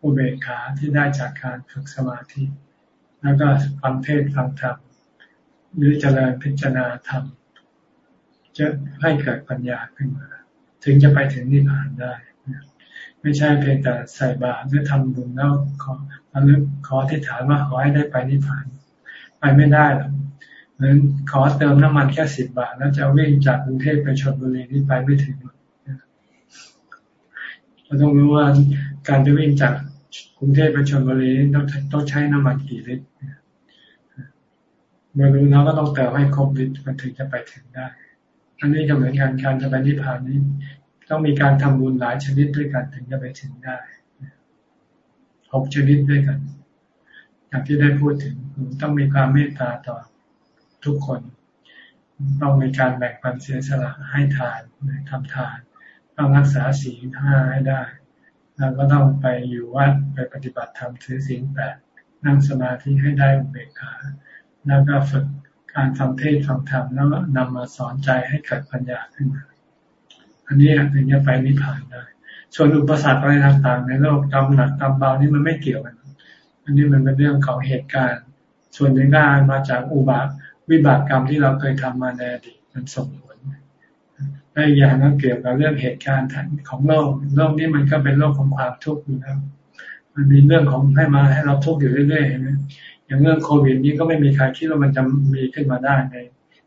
อุเบกขาที่ได้จากการฝึกสมาธิ แล้วก็ฟังเทศฟังธรรมหรือเจริญพิจารณาธรรมจะให้เกิดปัญญาขึ้นมา ถึงจะไปถึงนิพพานได้ ไม่ใช่เพียงแต่ใส่บาตรหรือทำบุญแล้วขอระลึกขอที่ฐานว่าขอให้ได้ไปนิพพาน ไปไม่ได้หรอกเหมือนขอเติมน้ำมันแค่สิบบาท แล้วจะวิ่งจากกรุงเทพไปชลบุรีนี่ไปไม่ถึงเราต้องรู้ว่าการจะวิ่งจากกรุงเทพไปชลบุรีต้องต้องใช้น้ำมันกี่ลิตรเมื่อรู้แล้วก็ต้องเติมให้ครบลิตรมันถึงจะไปถึงได้อันนี้ก็เหมือนกันการจะไปนิพพานนี้ ต้องมีการทำบุญหลายชนิดด้วยกันถึงจะไปถึงได้หกชนิดด้วยกัน อย่างที่ได้พูดถึงต้องมีความเมตตาต่อทุกคน ต้องมีการแบ่งปันเสียสละให้ทานทำทาน ต้องรักษาศีลห้าให้ได้ แล้วก็ต้องไปอยู่วัดไปปฏิบัติธรรมถือศีลแปดนั่งสมาธิให้ได้อุเบกขาแล้วก็ฝึกการฟังเทศฟังธรรมแล้วนำมาสอนใจให้เกิดปัญญาขึ้นมา อันนี้ถึงจะไปนิพพานได้ ส่วนอุปสรรคอะไรต่างๆ ในโลกกรรมหนักกรรมเบานี่มันไม่เกี่ยวกัน อันนี้มันเป็นเรื่องของเหตุการณ์ ส่วนหนึ่งก็มาจากอุบาวิบากกรรมที่เราเคยทำมาในอดีตมันส่งผลและอย่างนั้นเกี่ยวกับเรื่องเหตุการณ์ของโลกโลกนี้มันก็เป็นโลกของความทุกข์อยู่แล้วมันมีเรื่องของให้มาให้เราทุกข์อยู่เรื่อยๆเห็นไหมอย่างเรื่องโควิดนี้ก็ไม่มีใครคิดว่ามันจะมีขึ้นมาได้ใน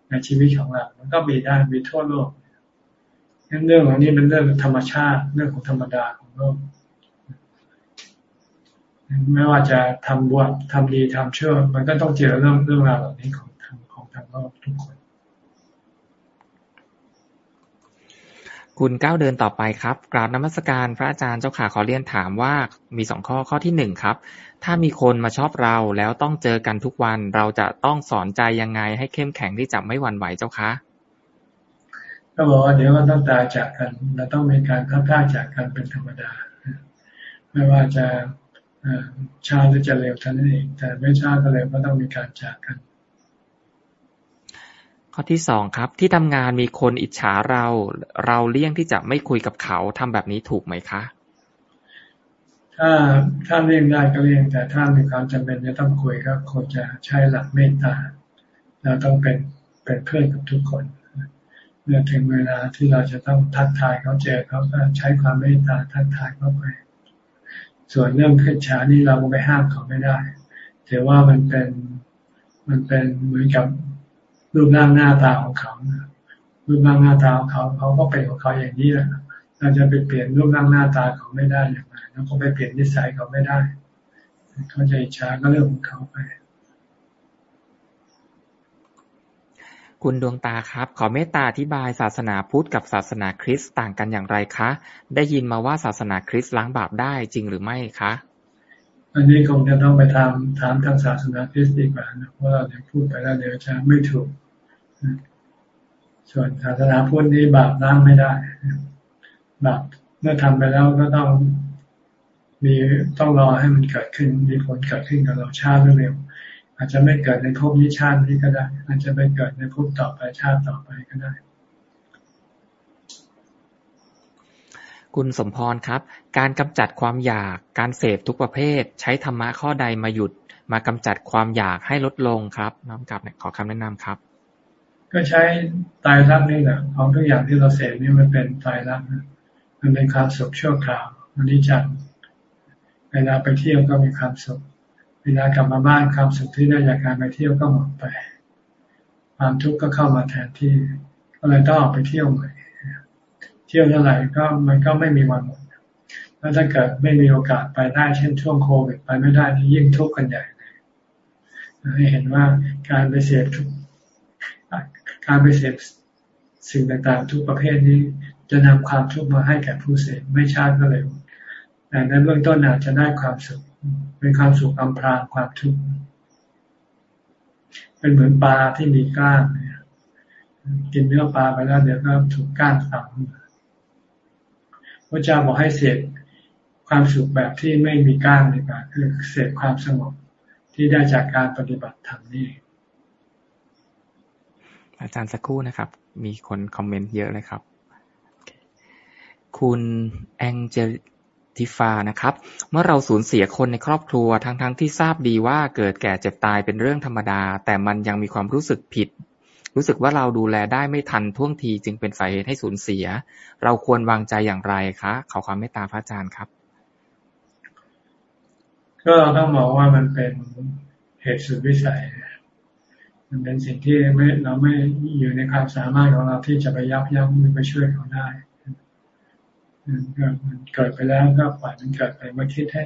ในชีวิตของเรา มันก็มีได้มีทั่วโลก เรื่องของนี้เป็นเรื่องธรรมชาติ เรื่องของธรรมดาของโลกไม่ว่าจะทำบวชทำดีทำชั่วมันก็ต้องเจอเรื่องเรื่องราวเหล่านี้ของทางของทางโลกทุกคน คุณก้าวเดินต่อไปครับ กราบนมัสการพระอาจารย์เจ้าขาขอเรียนถามว่ามีสองข้อข้อที่หนึ่งครับ ถ้ามีคนมาชอบเราแล้วต้องเจอกันทุกวันเราจะต้องสอนใจยังไงให้เข้มแข็งที่จะไม่หวั่นไหวเจ้าคะ ก็บอกว่าเดี๋ยวก็ต้องตายจากกัน เราต้องมีการพัดพาจากกันเป็นธรรมดา ไม่ว่าจะช้าหรือจะเร็วท่านเอง แต่ไม่ช้าก็เร็วก็ต้องมีการจากกัน ข้อที่สองครับ ที่ทำงานมีคนอิจฉาเรา เราเลี่ยงที่จะไม่คุยกับเขาทำแบบนี้ถูกไหมคะ ถ้าถ้าเลี่ยงได้ก็เลี่ยงแต่ถ้ามีความจำเป็นจะต้องคุยก็ควรจะใช้หลักเมตตาเราต้องเป็นเป็นเพื่อนกับทุกคน เมื่อถึงเวลาที่เราจะต้องทักทายเขาเจอเขาก็ใช้ความเมตตาทักทายเขาไป ส่วนเรื่องขึ้นฉานี่เราไปห้ามเขาไม่ได้แต่ว่ามันเป็นมันเป็นเหมือนกับรูปร่างหน้าตาของเขารูปร่างหน้าตาของเขาเขาก็เป็นของเขาอย่างนี้แหละเราจะไปเปลี่ยนรูปร่างหน้าตาเขาไม่ได้อย่างไรเราก็ไปเปลี่ยนนิสัยเขาไม่ได้ เขาจะอิจฉาก็เรื่องของเขาไป คุณดวงตาครับ ขอเมตตาอธิบายศาสนาพุทธกับศาสนาคริสต์ต่างกันอย่างไรคะ ได้ยินมาว่าศาสนาคริสต์ล้างบาปได้จริงหรือไม่คะอันนี้คงจะต้องไปทำถามทางศาสนาคริสต์ดีกว่านะเพราะเราเดี๋ยวพูดไปแล้วเดี๋ยวจะไม่ถูก ส่วนศาสนาพุทธนี้บาปล้างไม่ได้บาปเมื่อทำไปแล้วก็ต้องมีต้องรอให้มันเกิดขึ้นมีผลเกิดขึ้นกับเราชาติเร็ว อาจจะไม่เกิดในภพนี้ชาตินี้ก็ได้ อาจจะไปเกิดในภพต่อไปชาติต่อไปก็ได้ คุณสมพรครับ การกำจัดความอยากการเสพทุกประเภท ใช้ธรรมะข้อใดมาหยุด มากำจัดความอยากให้ลดลงครับน้อมกลับขอคำแนะนำครับ ก็ใช้ตายรักนี่แหละของทุกอย่างที่เราเสพนี่มันเป็นตายรักมันเป็นความสุขชั่วคราวมันนิจังเวลาไปเที่ยวก็มีความสุข เวลากลับมาบ้านความสุขที่ได้จากการไปเที่ยวก็หมดไป ความทุกข์ก็เข้ามาแทนที่ ก็เลยต้องออกไปเที่ยวใหม่ เที่ยวเท่าไหร่ก็มันก็ไม่มีวันหมดแล้วถ้าเกิดไม่มีโอกาสไปได้เช่นช่วงโควิดไปไม่ได้นี่ยิ่งทุกข์กันใหญ่เลยให้เห็นว่าการไปเสพทุกการไปเสพสิ่งต่างๆ ทุกประเภทนี้จะนำความทุกข์มาให้แก่ผู้เสพไม่ช้าก็เร็วแต่ในเบื้องต้นอาจจะได้ความสุข เป็นความสุขอำพรางความทุกข์เป็นเหมือนปลาที่มีก้างเนี่ยกินเนื้อปลาไปแล้วเดี๋ยวก็ถูกก้างตับพระเจ้าบอกให้เสพความสุขแบบที่ไม่มีก้างดีกว่าคือเสพความสงบที่ได้จากการปฏิบัติธรรมนี่ อาจารย์สักครู่นะครับ มีคนคอมเมนต์เยอะเลยครับ คุณแองเจ ทิฟานะครับ เมื่อเราสูญเสียคนในครอบครัวทั้งๆทที่ทราบดีว่าเกิดแก่เจ็บตายเป็นเรื่องธรรมดา แต่มันยังมีความรู้สึกผิด รู้สึกว่าเราดูแลได้ไม่ทันท่วงทีจึงเป็นสาเหตุให้สูญเสีย เราควรวางใจอย่างไรคะขอความเมตตาพระอาจารย์ครับ ก็เราต้องมองว่ามันเป็นเหตุสุดวิสัย มันเป็นสิ่งที่ไม่เราไม่อยู่ในความสามารถของเราที่จะไปยับยั้งมือไปช่วยเขาได้ มันเกิดไปแล้วก็ปล่อยมันเกิดไปมาคิดให้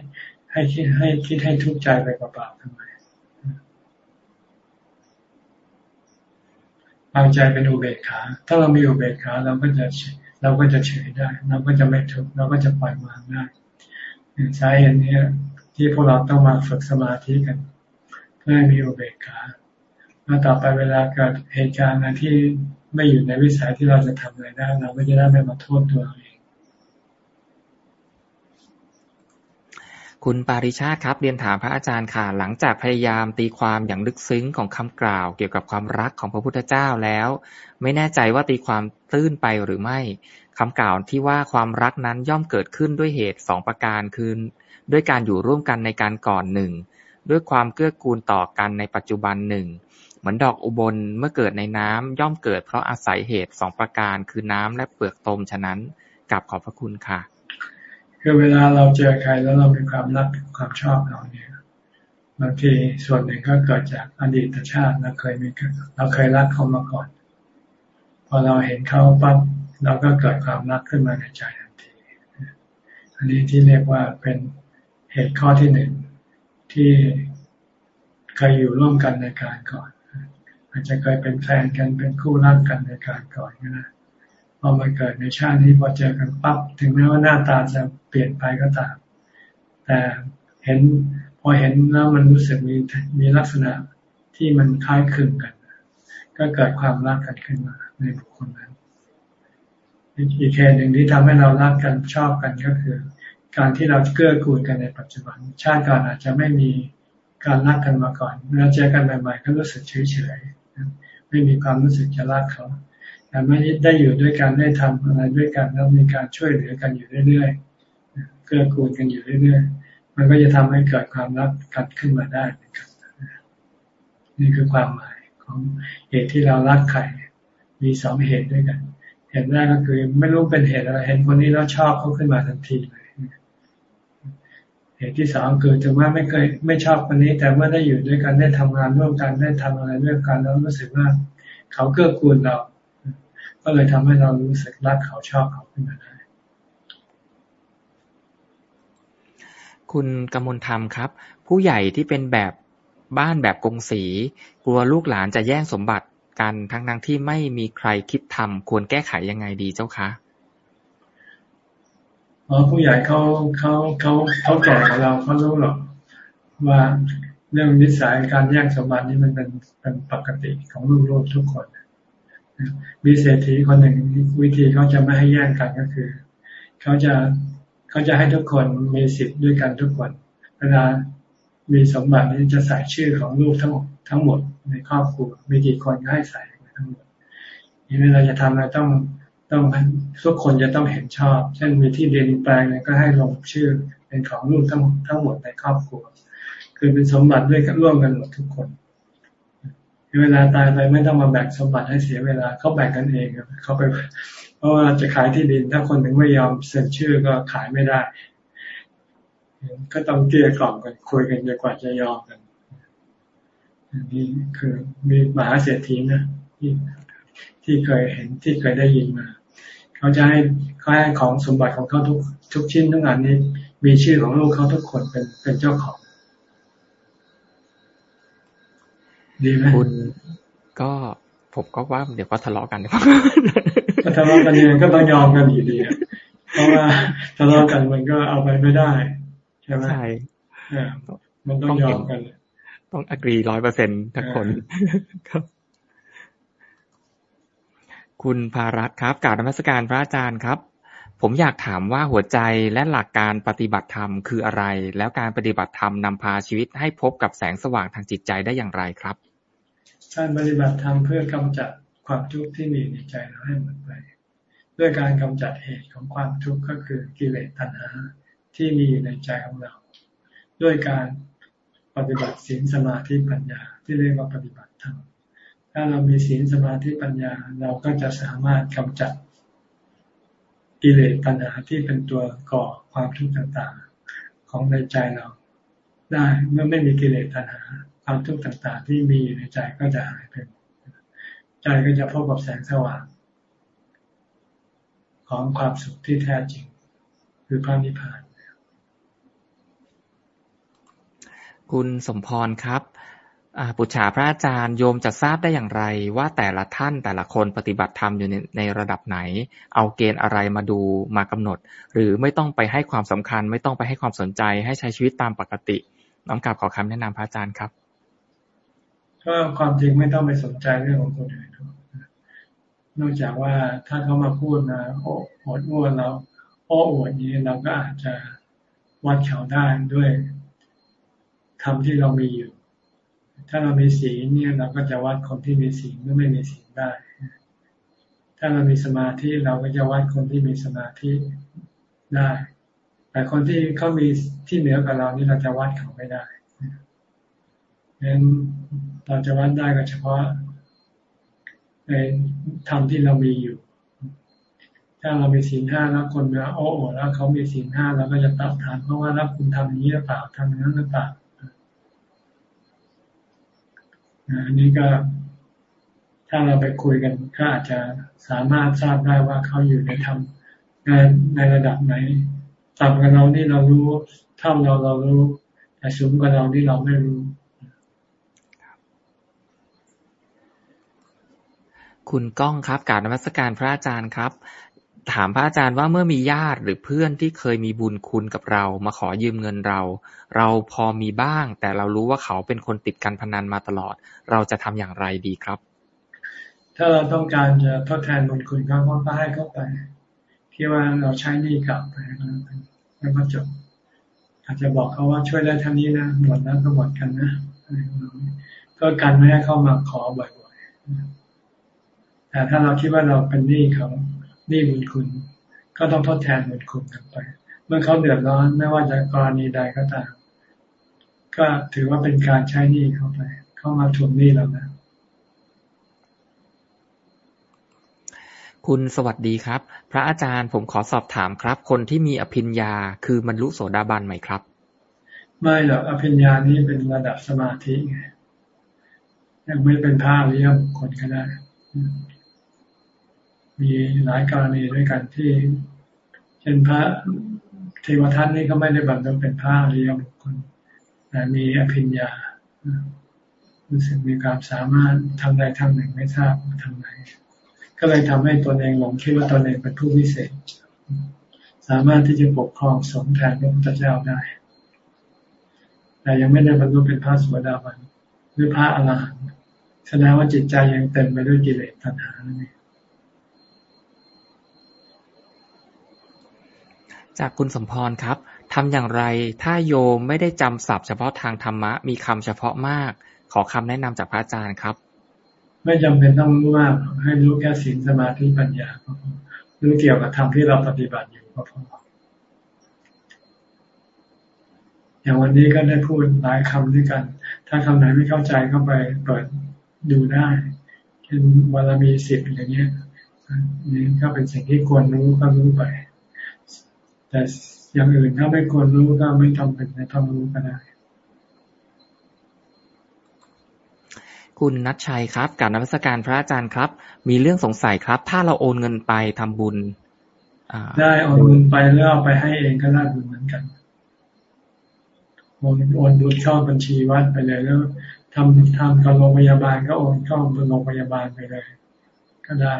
ให้คิดให้คิดให้ทุกข์ใจไปเปล่าๆทำไมวางใจเป็นอุเบกขา ถ้าเรามีอุเบกขาเราก็จะเราก็จะเฉยได้ เราก็จะไม่ทุกข์เราก็จะปล่อยวางได้สาเหตุนี้ที่พวกเราต้องมาฝึกสมาธิกัน เพื่อให้มีอุเบกขาแล้วต่อไปเวลาเกิดเหตุการณ์ที่ไม่อยู่ในวิสัยที่เราจะทำอะไรได้เราก็จะได้ไม่มาโทษตัวเอง คุณปาริชาติครับ เรียนถามพระอาจารย์ค่ะ หลังจากพยายามตีความอย่างลึกซึ้งของคำกล่าว เกี่ยวกับความรักของพระพุทธเจ้าแล้ว ไม่แน่ใจว่าตีความตื้นไปหรือไม่คำกล่าวที่ว่าความรักนั้นย่อมเกิดขึ้นด้วยเหตุสองประการคือด้วยการอยู่ร่วมกันในการก่อนหนึ่งด้วยความเกื้อกูลต่อกันในปัจจุบันหนึ่งเหมือนดอกอุบลเมื่อเกิดในน้ำย่อมเกิดเพราะอาศัยเหตุสองประการคือน้ำและเปลือกตมฉะนั้นกับขอบพระคุณค่ะ คือเวลาเราเจอใครแล้วเรามีความรักความชอบเราเนี่ยบางทีส่วนหนึ่งก็เกิดจากอดีตชาติเราเคยมีเราเคยรักเขามาก่อน พอเราเห็นเขาปั๊บเราก็เกิดความรักขึ้นมาในใจทันที อันนี้ที่เรียกว่าเป็นเหตุข้อที่หนึ่งที่เคยอยู่ร่วมกันในการก่อน อาจจะเคยเป็นแฟนกันเป็นคู่รักกันในการก่อนก็ได้ พอมาเกิดในชาตินี้พอเจอกันปั๊บถึงแม้ว่าหน้าตาจะเปลี่ยนไปก็ตาม แต่เห็นพอเห็นแล้วมันรู้สึกมีมีลักษณะที่มันคล้ายคลึงกัน ก็เกิดความรักกันขึ้นมาในบุคคลนั้นอีกแค่หนึ่งที่ทำให้เรารักกันชอบกันก็คือ การที่เราเกื้อกูลกันในปัจจุบัน ชาติก่อนอาจจะไม่มีการรักกันมาก่อนเมื่อเจอกันใหม่ๆก็รู้สึกเฉยๆไม่มีความรู้สึกจะรักเขา แต่ไม่ได้อยู่ด้วยกันได้ทำอะไรด้วยกันแล้วมีการช่วยเหลือกันอยู่เรื่อยๆเกื้อกูลกันอยู่เรื่อยๆ มันก็จะทำให้เกิดความรักกันขึ้นมาได้นะครับนี่คือความหมายของเหตุที่เรารักใครมีสองเหตุด้วยกันเหตุแรกก็คือไม่รู้เป็นเหตุอะไรเห็นคนนี้แล้วชอบเขาขึ้นมาทันทีเลยเหตุที่สองคือถึงว่าไม่เคยไม่ชอบคนนี้ แต่เมื่อได้อยู่ด้วยกันได้ทำงานร่วมกันได้ทำอะไรด้วยกันแล้วรู้สึกว่าเขาเกื้อกูลเรา ก็เลยทำให้เรารู้สึกรักเขาชอบเขาขึ้นมาได้ คุณกมลธรรมครับ ผู้ใหญ่ที่เป็นแบบบ้านแบบกงสี กลัวลูกหลานจะแย่งสมบัติกันทั้งทั้งที่ไม่มีใครคิดทำควรแก้ไขยังไงดีเจ้าคะอ๋อผู้ใหญ่เขาเขาเขาเขาก่อนเราเขารู้หรอกว่าเรื่องนิสัยการแย่งสมบัตินี่มันเป็นเป็นปกติของลูกๆทุกคน มีเศรษฐีคนหนึ่งวิธีเขาจะไม่ให้แย่งกันก็คือเขาจะเขาจะให้ทุกคนมีสิทธิ์ด้วยกันทุกคนเวลามีสมบัตินี้จะใส่ชื่อของลูกทั้งหมดทั้งหมดในครอบครัวมีกี่คนก็ให้ใส่ทั้งหมดนี่เราจะทำเราต้องต้องทุกคนจะต้องเห็นชอบ เช่นมีที่ดินแปลงนึงก็ให้ลงชื่อเป็นของลูกทั้งทั้งหมดในครอบครัว คือเป็นสมบัติด้วยกันร่วมกันหมดทุกคน เวลาตายไปไม่ต้องมาแบ่งสมบัติให้เสียเวลาเขาแบ่งกันเองเขาไป เพราะว่าจะขายที่ดิน ถ้าคนถึงไม่ยอมเซ็นชื่อก็ขายไม่ได้ ก็ต้องเกลี้ยกล่อมกันคุยกันจนกว่าจะยอมกันนี่คือมีมหาเศรษฐีนะที่ที่เคยเห็นที่เคยได้ยินมา เขาจะให้เขาให้ของสมบัติของเขาทุกทุกชิ้นทุกอันนี้ มีชื่อของลูกเขาทุกคนเป็นเป็นเจ้าของ ดีไหมคุณก็ผมก็ว่าเดี๋ยวก็ทะเลาะกันก็ทะเลาะกันยังก็ต้องยอมกันอยู่ดีเพราะว่าทะเลาะกันมันก็เอาไปไม่ได้ใช่ไหมใช่มันต้องยอมกัน ต้องอกรีร้อยเปอร์เซ็นต์ทุกคนครับ คุณภารัตครับกล่าวนมัสการพระอาจารย์ครับ ผมอยากถามว่าหัวใจและหลักการปฏิบัติธรรมคืออะไร แล้วการปฏิบัติธรรมนำพาชีวิตให้พบกับแสงสว่างทางจิตใจได้อย่างไรครับ การปฏิบัติธรรมเพื่อกำจัดความทุกข์ที่มีในใจเราให้หมดไป ด้วยการกำจัดเหตุของความทุกข์ก็คือกิเลสตัณหาที่มีอยู่ในใจของเรา ด้วยการปฏิบัติศีลสมาธิปัญญาที่เรียกว่าปฏิบัติธรรม ถ้าเรามีศีลสมาธิปัญญาเราก็จะสามารถกำจัดกิเลสตัณหาที่เป็นตัวก่อความทุกข์ต่างๆ ของในใจเรา ได้เมื่อไม่มีกิเลสตัณหา ความทุกข์ต่างๆ ที่มีอยู่ในใจก็จะหายไปใจก็จะพบกับแสงสว่าง ของความสุขที่แท้จริง คือพระนิพพาน คุณสมพรครับปุจฉาพระอาจารย์โยมจะทราบได้อย่างไร ว่าแต่ละท่านแต่ละคนปฏิบัติธรรมอยู่ในในระดับไหน เอาเกณฑ์อะไรมาดูมากำหนด หรือไม่ต้องไปให้ความสำคัญ ไม่ต้องไปให้ความสนใจ ให้ใช้ชีวิตตามปกติ น้องกลับขอคำแนะนำพระอาจารย์ครับ ก็ความจริงไม่ต้องไปสนใจเรื่องของคนอื่นนอกจากว่าถ้าเขามาพูดนะโอ้โหดอ้วนเราโอ้อวดนี้เราก็อาจจะวัดเขาได้ด้วยธรรมที่เรามีอยู่ ถ้าเรามีศีลเนี่ยเราก็จะวัดคนที่มีศีลหรือไม่มีศีลได้ ถ้าเรามีสมาธิเราก็จะวัดคนที่มีสมาธิได้ แต่คนที่เขามีที่เหนือกว่าเรานี่เราจะวัดเขาไม่ได้ดังนั้น เราจะวัดได้ก็เฉพาะในธรรมที่เรามีอยู่ ถ้าเรามีศีลห้าแล้วคนมาโอ้โหแล้วเขามีศีลห้าเราก็จะตัดฐานเพราะว่ารับคุณทำอย่างนี้หรือเปล่าทำอย่างนั้นหรือเปล่าอันนี้ก็ถ้าเราไปคุยกันก็อาจจะสามารถทราบได้ว่าเขาอยู่ในธรรมในในระดับไหนต่ำกับเรานี่เรารู้เท่าเราเรารู้แต่สูงกว่าเราที่เราไม่รู้ คุณก้องครับการนมัสการพระอาจารย์ครับ ถามพระอาจารย์ว่าเมื่อมีญาติหรือเพื่อนที่เคยมีบุญคุณกับเรา มาขอยืมเงินเรา เราพอมีบ้าง แต่เรารู้ว่าเขาเป็นคนติดการพนันมาตลอด เราจะทำอย่างไรดีครับ ถ้าเราต้องการจะทดแทนบุญคุณเขาก็ให้เขาไปคิดว่าเราใช้นี่กลับไปแล้วก็จบอาจจะบอกเขาว่าช่วยได้ท่านี้นะหมดแล้วก็หมดกันนะก็กันไม่ให้เข้ามาขอบ่อยๆ แต่ถ้าเราคิดว่าเราเป็นหนี้เขานี่บุญคุณ ก็ต้องทดแทนบุญคุณกันไป เมื่อเขาเดือดร้อนไม่ว่าจะกรณีใดก็ตาม ก็ถือว่าเป็นการใช้หนี้เข้าไป เข้ามาทวงหนี้แล้วนะคุณสวัสดีครับ พระอาจารย์ผมขอสอบถามครับ คนที่มีอภิญญาคือบรรลุโสดาบันไหมครับ ไม่หรอกอภิญญานี้เป็นระดับสมาธิไงยังไม่เป็นพระอริยบุคคลก็ได้ มีหลายกรณีด้วยกันที่ เช่นพระเทวทัตนี่ก็ไม่ได้บรรลุเป็นพระอริยบุคคลแต่มีอภิญญารู้สึกมีความสามารถทำใดทำหนึ่งไม่ทราบทำไหนก็เลยทำให้ตนเองหลงคิดว่าตนเองเป็นผู้พิเศษ สามารถที่จะปกครองสมแทนพระพุทธเจ้าได้ แต่ยังไม่ได้บรรลุเป็นพระสวสดาบันหรือพระอรหันต์แสดงว่าจิตใจยังเต็มไปด้วยกิเลสตัณหานี่ จากคุณสมพรครับ ทำอย่างไร ถ้าโยมไม่ได้จำศัพท์เฉพาะทางธรรมะ มีคำเฉพาะมาก ขอคำแนะนำจากพระอาจารย์ครับ ไม่จำเป็นต้องรู้มาก ให้รู้แค่ศีลสมาธิปัญญารู้เกี่ยวกับธรรมที่เราปฏิบัติอยู่ก็พออย่างวันนี้ก็ได้พูดหลายคำด้วยกัน ถ้าคำไหนไม่เข้าใจก็ไปเปิดดูได้เช่นวารมีสิบอย่างเงี้ยนี่ก็เป็นสิ่งที่ควรรู้ก็รู้ไป แต่อย่างอื่นถ้าไม่ควรรู้ก็ไม่จำเป็นจะต้องรู้ก็ได้คุณนัทชัยครับกับนักวิชาการพระอาจารย์ครับ มีเรื่องสงสัยครับ ถ้าเราโอนเงินไปทำบุญได้โอนเงินไปแล้วเอาไปให้เองก็ได้บุญเหมือนกันโอนโอนบุญเข้าบัญชีวัดไปเลยแล้วทำทำกับโรงพยาบาลก็โอนเข้าโรงพยาบาลไปเลย ก็ได้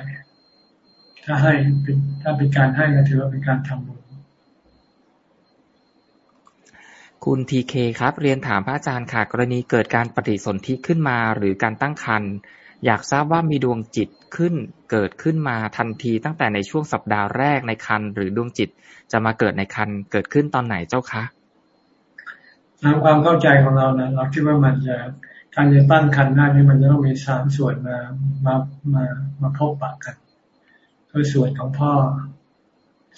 ถ้าให้เป็นถ้าเป็นการให้ก็ถือว่าเป็นการทำบุญ คุณทีเคครับ เรียนถามพระอาจารย์ค่ะ กรณีเกิดการปฏิสนธิขึ้นมาหรือการตั้งครรภ์อยากทราบว่ามีดวงจิตขึ้นเกิดขึ้นมาทันทีตั้งแต่ในช่วงสัปดาห์แรกในครรภ์หรือดวงจิตจะมาเกิดในครรภ์เกิดขึ้นตอนไหนเจ้าคะตามความเข้าใจของเรานะเราคิดว่ามันจะการจะตั้งคันได้นี่มันจะต้องมีสามส่วนมามามามาพบปะกันคือส่วนของพ่อ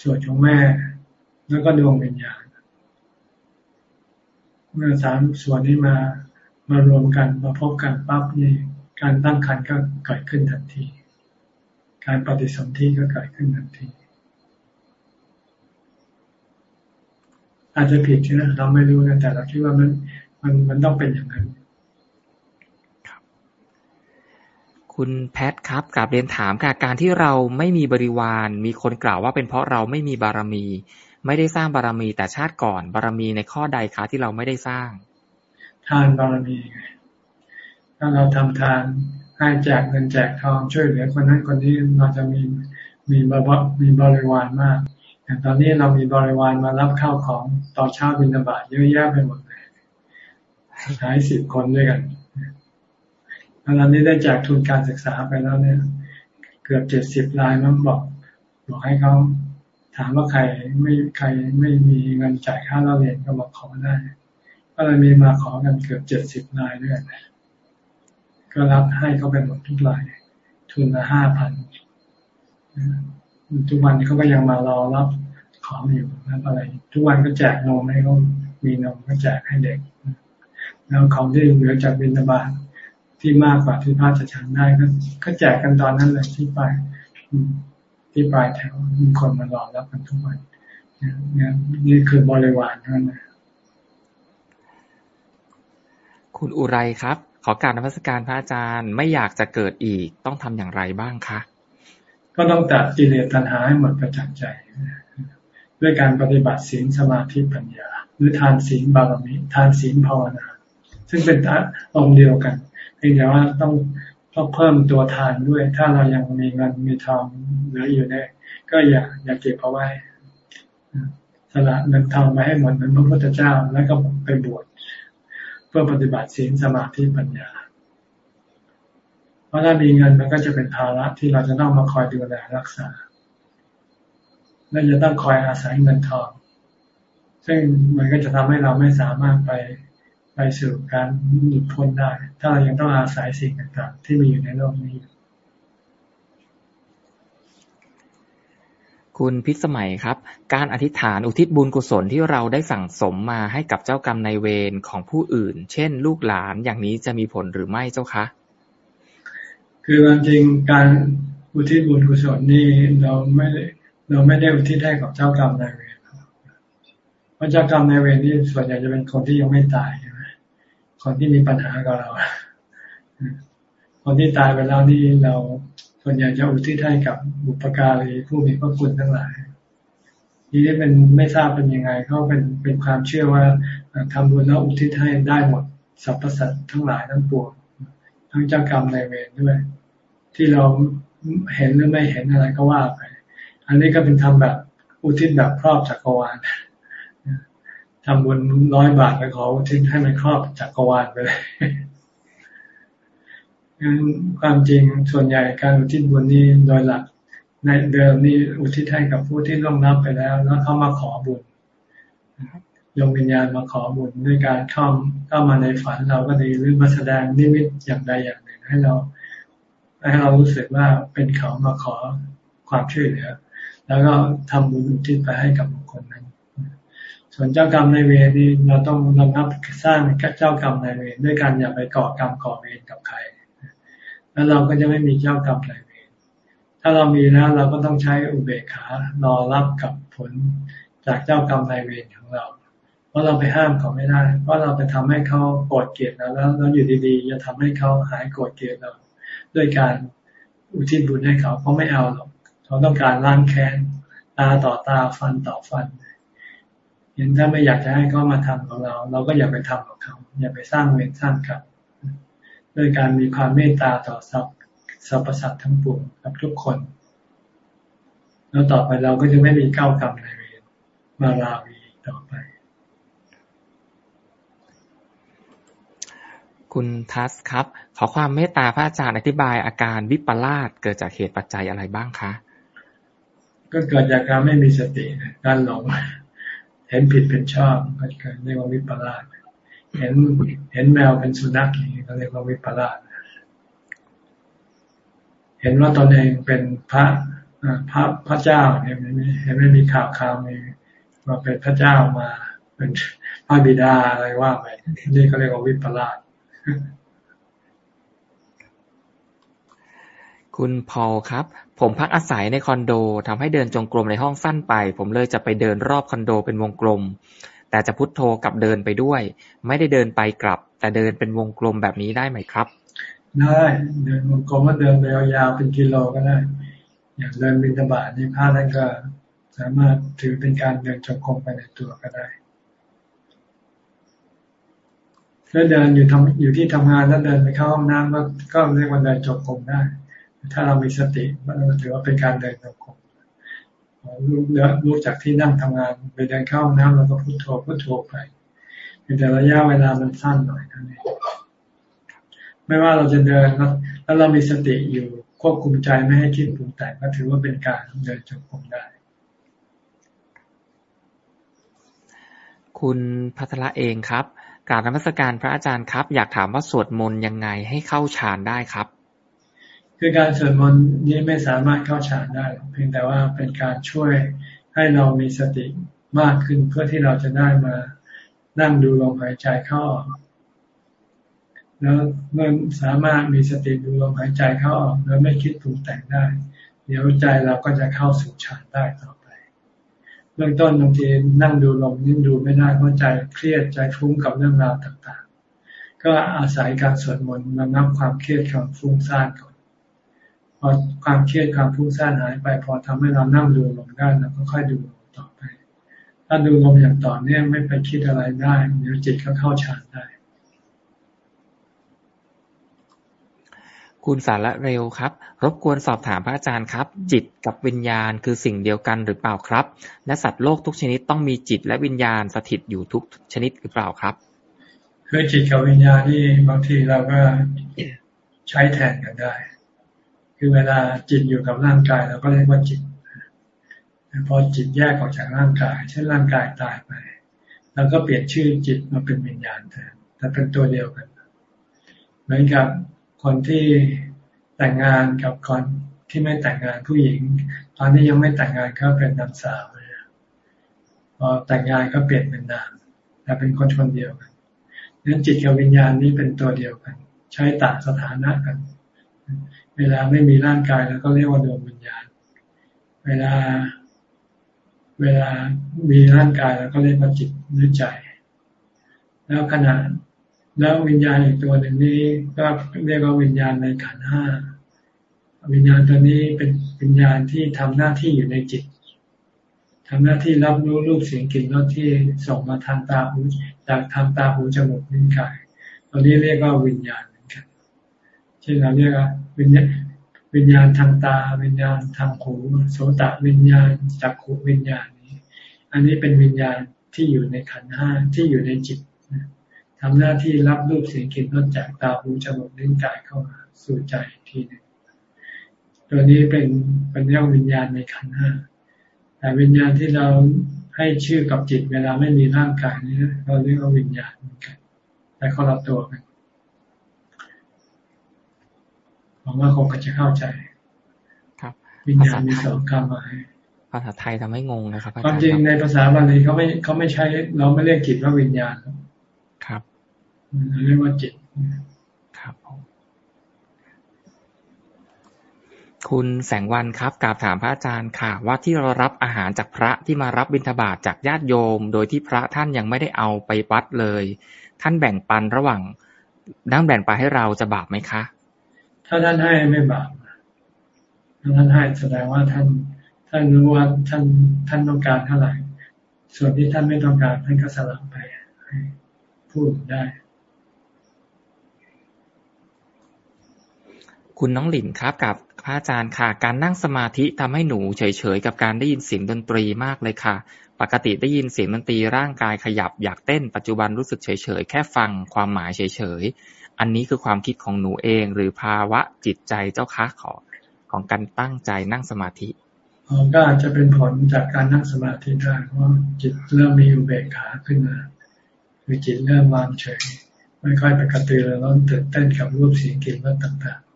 ส่วนของแม่ แล้วก็ดวงวิญญาณ เมื่อสามส่วนนี้มามารวมกันมาพบกันปั๊บนี่การตั้งคันก็เกิดขึ้นทันที การปฏิสนธิก็เกิดขึ้นทันที อาจจะผิดใช่ไหมเราไม่รู้นะแต่เราคิดว่ามันมันมันต้องเป็นอย่างนั้นคุณแพทครับกลับเรียนถามค่ะการที่เราไม่มีบริวาร มีคนกล่าวว่าเป็นเพราะเราไม่มีบารมี ไม่ได้สร้างบารมีแต่ชาติก่อน บารมีในข้อใดคะที่เราไม่ได้สร้าง ทานบารมีไงถ้าเราทำทานให้แจกเงินแจกทองช่วยเหลือคนนั้นคนนี้เราจะมีมีบารมีบริวารมากอย่างตอนนี้เรามีบริวารมารับข้าวของต่อเช้าบินบาตเยอะแยะไปหมดเลยหลายสิบคนด้วยกันตอนนี้ได้แจกทุนการศึกษาไปแล้วเนี่ย เกือบเจ็ดสิบรายมันบอก บอกให้เขา ถามว่าใครไม่ใครไม่มีเงินจ่ายค่าเราเรียนก็บอกขอได้ ก็เลยมีมาขอกันเกือบเจ็ดสิบรายด้วยก็รับให้เขาเป็นหมดทุกราย ทุนละห้าพันทุกวันเขาก็ยังมารอรับของอยู่รับอะไร ทุกวันก็แจกนมให้เขามีนมก็แจกให้เด็ก แล้วของที่เหลือจากบินบาตที่มากกว่าที่พระจะฉันได้ก็แจกกันตอนนั้นเลยที่ไป ที่ปลายแถวมีคนมารอรับกันทุกวันเนี่ยนี่คือบริวารนั่นนะคุณอุไรครับ ขอการนมัสการพระอาจารย์ไม่อยากจะเกิดอีกต้องทำอย่างไรบ้างคะก็ต้องตัดกิเลสตัณหาให้หมดประจักษ์ใจ ด้วยการปฏิบัติศีลสมาธิปัญญา หรือทานศีลบารมีทานศีลภาวนา ซึ่งเป็นองค์เดียวกันเพียงแต่ว่าต้อง ต้องเพิ่มตัวทานด้วย ถ้าเรายังมีเงินมีทองเหลืออยู่เนี่ยก็อย่าอย่าเก็บเอาไว้สละเงินทองมาให้หมดเหมือนพระพุทธเจ้าแล้วก็ไปบวชเพื่อปฏิบัติศีลสมาธิปัญญา เพราะถ้ามีเงินมันก็จะเป็นภาระที่เราจะต้องมาคอยดูแลรักษา และจะต้องคอยอาศัยเงินทอง ซึ่งมันก็จะทำให้เราไม่สามารถไป ไปสู่การหลุดพ้นได้ ถ้าเรายังต้องอาศัยสิ่งต่างๆ ที่มีอยู่ในโลกนี้ คุณพิสมัยครับ การอธิษฐานอุทิศบุญกุศลที่เราได้สั่งสมมาให้กับเจ้ากรรมในเวรของผู้อื่น เช่น ลูกหลานอย่างนี้จะมีผลหรือไม่เจ้าคะ คือจริงการอุทิศบุญกุศลนี่เราไม่เราไม่ได้อุทิศให้กับเจ้ากรรมนายเวรเพราะเจ้ากรรมนายเวรนี่ส่วนใหญ่จะเป็นคนที่ยังไม่ตาย คนที่มีปัญหากับเราคนที่ตายไปแล้วนี่เราส่วนใหญ่จะอุทิศให้กับบุปการีผู้มีพระคุณทั้งหลายทีนี้เป็นไม่ทราบเป็นยังไงเขาเป็นเป็นความเชื่อว่าทำบุญแล้วอุทิศให้ได้หมดสรรพสัตว์ทั้งหลายทั้งปวงทั้งเจ้ากรรมในเวรด้วย ที่เราเห็นหรือไม่เห็นอะไรก็ว่าไป อันนี้ก็เป็นทำแบบอุทิศแบบครอบจักรวาล ทำบุญร้อยบาทไปขอทิ้งให้มันครอบจักรวาลไปเลยงั้นความจริงส่วนใหญ่การอุทิศบุญนี้โดยหลัก ในเดิมนี่อุทิศให้กับผู้ที่ล่วงลับไปแล้ว แล้วเขามาขอบุญยงวิญญาณมาขอบุญด้วยการเข้าเข้ามาในฝันเราก็ดีหรือมาแสดงนิมิตอย่างใดอย่างหนึ่งให้เรา ให้เรารู้สึกว่าเป็นเขามาขอความช่วยเหลือแล้วก็ทำบุญอุทิศไปให้กับบุคคลนั้น ส่วนเจ้ากรรมในเวรนี่เราต้องระงับสร้างเจ้ากรรมในเวรด้วยการอย่าไปก่อกรรมก่อเวรกับใคร แล้วเราก็จะไม่มีเจ้ากรรมในเวรถ้าเรามีแล้วเราก็ต้องใช้อุเบกขารอรับกับผลจากเจ้ากรรมในเวรของเรา เพราะเราไปห้ามเขาไม่ได้ เพราะเราไปทำให้เขาโกรธเกลียดเราแล้วเราอยู่ดีๆจะทำให้เขาหายโกรธเกลียดเรา ด้วยการอุทิศบุญให้เขาเขาไม่เอาหรอกเขาต้องการล้างแค้นตาต่อตาฟันต่อฟันเห็นถ้าไม่อยากจะให้เขามาทำกับเรา เราก็อย่าไปทำกับเขาอย่าไปสร้างเวรสร้างกรรมด้วยการมีความเมตตาต่อสรรพสรรพสัตว์ทั้งปวงกับทุกคน แล้วต่อไปเราก็จะไม่มีเก้ากรรมในเวรมาราวีต่อไป คุณทัสครับ ขอความเมตตาพระอาจารย์อธิบายอาการวิปลาสเกิดจากเหตุปัจจัยอะไรบ้างคะ ก็เกิดจากการไม่มีสติการหลง เห็นผิดเป็นชอบก็เกิดเรียกว่าวิปลาสเห็นเห็นแมวเป็นสุนัขอย่างนี้ก็เรียกว่าวิปลาสเห็นว่าตนเองเป็นพระพระพระเจ้าเนี่ยเห็นไม่มีข่าวข่าวมีมาเป็นพระเจ้ามา เป็นพระบิดาอะไรว่าไปนี่ก็เรียกว่าวิปลาส คุณพอลครับ ผมพักอาศัยในคอนโดทำให้เดินจงกรมในห้องสั้นไป ผมเลยจะไปเดินรอบคอนโดเป็นวงกลม แต่จะพุทโธกับเดินไปด้วย ไม่ได้เดินไปกลับ แต่เดินเป็นวงกลมแบบนี้ได้ไหมครับ ได้เดินวงกลมก็เดินไปยาวเป็นกิโลก็ได้ อย่างเดินบินตบาทนี่พระท่นก็สามารถถือเป็นการเดินจงกรมไปในตัวก็ได้ถ้าเดินอยู่ทำอยู่ที่ทำงานแล้วเดินไปเข้าห้องน้ำก็ก็เรียกว่าเดินจงกรมได้ ถ้าเรามีสติมันถือว่าเป็นการเดินจงกรมรู้เนื้อรู้จากที่นั่งทำงานไปเดินเข้าห้องน้ำเราก็พุโทโธพุโทโธไปแต่ระยะเวลามันสั้นหน่อยนั่นเองไม่ว่าเราจะเดินแล้วเรามีสติอยู่ควบคุมใจไม่ให้คิดปรุงแต่งก็ถือว่าเป็นการเดินจงกรมได้ คุณพัทละเองครับกราบนมัสการพระอาจารย์ครับ อยากถามว่าสวดมนต์ยังไงให้เข้าฌานได้ครับ คือการสวดมนต์นี้ไม่สามารถเข้าฌานได้ เพียงแต่ว่าเป็นการช่วยให้เรามีสติมากขึ้นเพื่อที่เราจะได้มานั่งดูลมหายใจเข้าออกแล้วเมื่อสามารถมีสติดูลมหายใจเข้าออกแล้วไม่คิดปรุงแต่งได้ เดี๋ยวใจเราก็จะเข้าสู่ฌานได้ต่อไปเบื้องต้นบางทีนั่งดูลมนิ่งดูไม่ได้เพราะใจเครียดใจฟุ้งกับเรื่องราวต่างๆ ก็อาศัยการสวดมนต์ระงับความเครียดความฟุ้งซ่านก่อน พอความเครียดความฟุ้งซ่านหายไป พอทำให้เรานั่งดูลมได้เราก็ค่อยดูลมต่อไป ถ้าดูลมอย่างต่อเนื่องไม่ไปคิดอะไรได้เดี๋ยวจิตก็เข้าฌานได้ คุณสาระเร็วครับ รบกวนสอบถามพระอาจารย์ครับ จิตกับวิญญาณคือสิ่งเดียวกันหรือเปล่าครับ และสัตว์โลกทุกชนิดต้องมีจิตและวิญญาณสถิตอยู่ทุกชนิดหรือเปล่าครับคือจิตกับวิญญาณนี่บางทีเราก็ใช้แทนกันได้ คือเวลาจิตอยู่กับร่างกายเราก็เรียกว่าจิตพอจิตแยกออกจากร่างกาย เช่นร่างกายตายไปเราก็เปลี่ยนชื่อจิตมาเป็นวิญญาณแทนแต่เป็นตัวเดียวกัน เหมือนกับคนที่แต่งงานกับคนที่ไม่แต่งงานผู้หญิง ตอนนี้ยังไม่แต่งงานเขาเป็นนางสาวพอแต่งงานก็เปลี่ยนเป็นนามแต่เป็นคนคนเดียวกันนั้นจิตกับวิญญาณนี้เป็นตัวเดียวกัน ใช้ต่างสถานะกัน เวลาไม่มีร่างกายแล้วก็เรียกว่าดวงวิญญาณ เวลา เวลามีร่างกายแล้วก็เรียกว่าจิตหรือใจ แล้วขณะแล้ววิญญาณอีกตัวหนึ่งนี้ก็เรียกว่าวิญญาณในขันห้าวิญญาณตัวนี้เป็นวิญญาณที่ทำหน้าที่อยู่ในจิตทำหน้าที่รับรู้รูปเสียงกลิ่นรสที่ส่งมาทางตาหูจากทางตาหูจมูกนิ้วกายตัวนี้เรียกว่าวิญญาณเหมือนกันเช่นเราเรียกว่า วิญญาวิญญาณทางตา วิญญาณทางหูโสตวิญญาณจักขูวิญญาณนี้ อันนี้เป็นวิญญาณที่อยู่ในขันห้าที่อยู่ในจิตทำหน้าที่รับรูปเสียงกลิ่นรสจากตาหูจมูกลิ้นกายเข้ามาสู่ใจทีหนึ่งตัวนี้เป็นเป็นเรื่องวิญญาณในขันห้าแต่วิญญาณที่เราให้ชื่อกับจิตเวลาไม่มีร่างกายนี้เราเรียกว่าวิญญาณเหมือนกันแต่คนละตัวกันห วังว่าคงจะเข้าใจ ครับ วิญญาณมีสองความหมายภาษาไทยทำให้งงนะครับความจริงในภาษาบาลีเขาไม่เขาไม่ใช้เราไม่เรียกจิตว่าวิญญาณครับเรียกว่าจิตครับคุณแสงวันครับกราบถามพระอาจารย์ค่ะ ว่าที่เรารับอาหารจากพระที่มารับบิณฑบาตจากญาติโยม โดยที่พระท่านยังไม่ได้เอาไปวัดเลย ท่านแบ่งปันระหว่างนั่งแบ่งไปให้เราจะบาปไหมคะ ถ้าท่านให้ไม่บาปถ้าท่านให้แสดงว่าท่าน ท่านรู้ว่าท่านท่านต้องการเท่าไหร่ ส่วนที่ท่านไม่ต้องการท่านก็สลับไปพูดได้ คุณน้องหลินครับกับพระอาจารย์ค่ะ การนั่งสมาธิทำให้หนูเฉยๆกับการได้ยินเสียงดนตรีมากเลยค่ะ ปกติได้ยินเสียงดนตรีร่างกายขยับอยากเต้นปัจจุบันรู้สึกเฉยๆแค่ฟังความหมายเฉยๆ อันนี้คือความคิดของหนูเอง หรือภาวะจิตใจเจ้าคะขอของการตั้งใจนั่งสมาธิก็อาจจะเป็นผลจากการนั่งสมาธิได้เพราะจิตเริ่มมีอุเบกขาขึ้นมาคือจิตเริ่มวางเฉยไม่ค่อยไปกระตือรือร้นตื่นเต้นกับรูปเสียงกลิ่นรสต่างๆ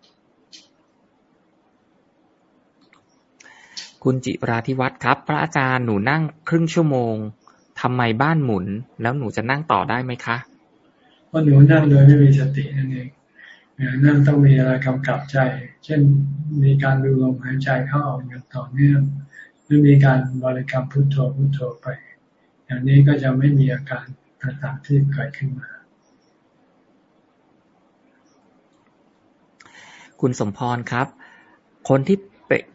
คุณจิราธิวัฒน์ครับ พระอาจารย์หนูนั่งครึ่งชั่วโมงทำไมบ้านหมุน แล้วหนูจะนั่งต่อได้ไหมคะเพ ราะหนูนั่งโดยไม่มีสตินั่นเองนั่นต้องมีอะไรกำกับใจ เช่นมีการดูลมหายใจเข้าออกอย่างต่อเนื่องหรือมีการบริกรรมพุทโธพุทโธไป อย่างนี้ก็จะไม่มีอาการต่างๆที่เกิดขึ้นมา คุณสมพรครับ คนที่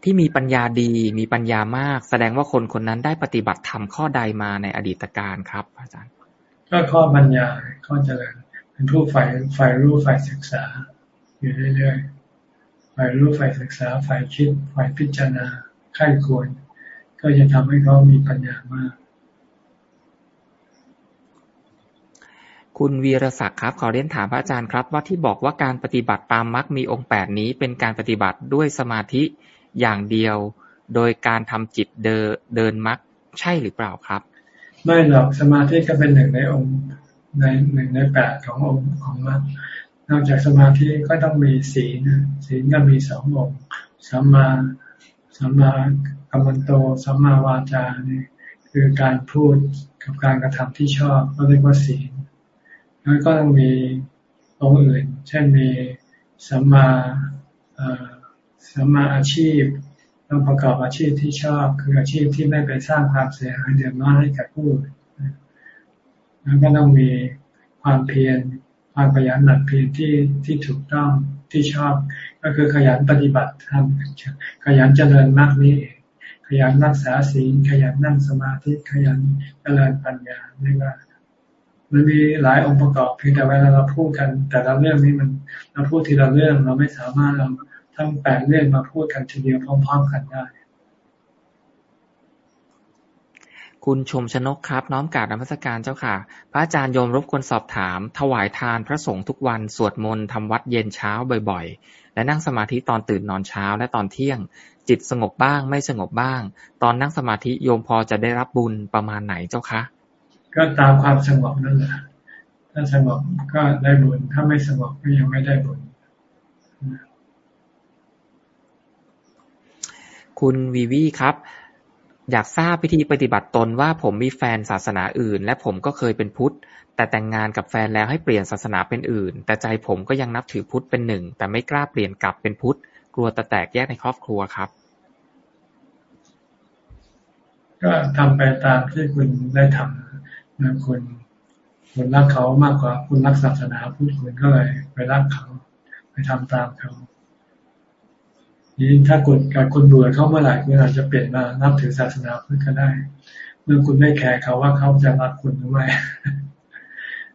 ที่มีปัญญาดีมีปัญญามาก แสดงว่าคนคนนั้นได้ปฏิบัติธรรมข้อใดมาในอดีตการครับ อาจารย์ ก็ข้อปัญญาข้อเจริญ เป็นผู้ฝ่ายฝ่ายรู้ฝ่ายศึกษา อยู่เรื่อยๆฝ่ายรู้ฝ่ายศึกษาฝ่ายคิดฝ่ายพิจารณาไข้ควร ก็จะทำให้เขามีปัญญามาก คุณวีรศักดิ์ครับ ขอเรียนถามพระอาจารย์ครับ ว่าที่บอกว่าการปฏิบัติตามมรรคมีองค์แปดนี้ เป็นการปฏิบัติด้วยสมาธิอย่างเดียว โดยการทำจิตเดินเดินมรรคใช่หรือเปล่าครับ ไม่หรอกสมาธิก็เป็นหนึ่งในองค์ ในหนึ่งในแปดขององค์ของมรรคนอกจากสมาธิก็ต้องมีศีลศีลก็มีสององค์สัมมาสัมมากัมมันโตสัมมาวาจานี่คือการพูดกับการกระทำที่ชอบก็เรียกว่าศีลแล้วก็ต้องมีองค์อื่น เช่นมีสัมมาสัมมาอาชีพต้องประกอบอาชีพที่ชอบ คืออาชีพที่ไม่ไปสร้างความเสียหายเดือดร้อนให้กับผู้อื่น แล้วก็ต้องมีความเพียรความขยันหนักเพียรที่ที่ถูกต้องที่ชอบ ก็คือขยันปฏิบัติทำขยันเจริญมากนี้ ขยันรักษาศีลขยันนั่งสมาธิขยันเจริญปัญญาเรียกว่ามันมีหลายองค์ประกอบเพียงแต่เวลาเราพูดกัน แต่ละเรื่องนี้มันเราพูดทีละเรื่องเราไม่สามารถเราทั้งแปดเรื่องมาพูดกันทีเดียวพร้อม ๆ กันได้ คุณชมชนกครับ น้อมกราบนมัสการเจ้าค่ะ พระอาจารย์โยมรบกวนสอบถาม ถวายทานพระสงฆ์ทุกวันสวดมนต์ทำวัดเย็นเช้าบ่อยๆ และนั่งสมาธิตอนตื่นนอนเช้าและตอนเที่ยง จิตสงบบ้างไม่สงบบ้าง ตอนนั่งสมาธิโยมพอจะได้รับบุญประมาณไหนเจ้าคะก็ตามความสงบนั่นแหละถ้าสงบก็ได้บุญถ้าไม่สงบก็ยังไม่ได้บุญคุณวีวีครับ อยากทราบพิธีปฏิบัติตนว่าผมมีแฟนศาสนาอื่น และผมก็เคยเป็นพุทธ แต่แต่งงานกับแฟนแล้วให้เปลี่ยนศาสนาเป็นอื่น แต่ใจผมก็ยังนับถือพุทธเป็นหนึ่ง แต่ไม่กล้าเปลี่ยนกลับเป็นพุทธ กลัวจะแตกแยกในครอบครัวครับ ก็ทำไปตามที่คุณได้ทำนะคุณคุณรักเขามากกว่าคุณรักศาสนาพุทธคุณก็เลยไปรักเขา ไปทำตามเขา นี้ถ้าคุณกับคุณเบื่อเขาเมื่อไหร่คุณอาจจะเปลี่ยนมานับถือศาสนาพุทธก็ได้ เมื่อคุณไม่แคร์เขาว่าเขาจะรักคุณหรือไม่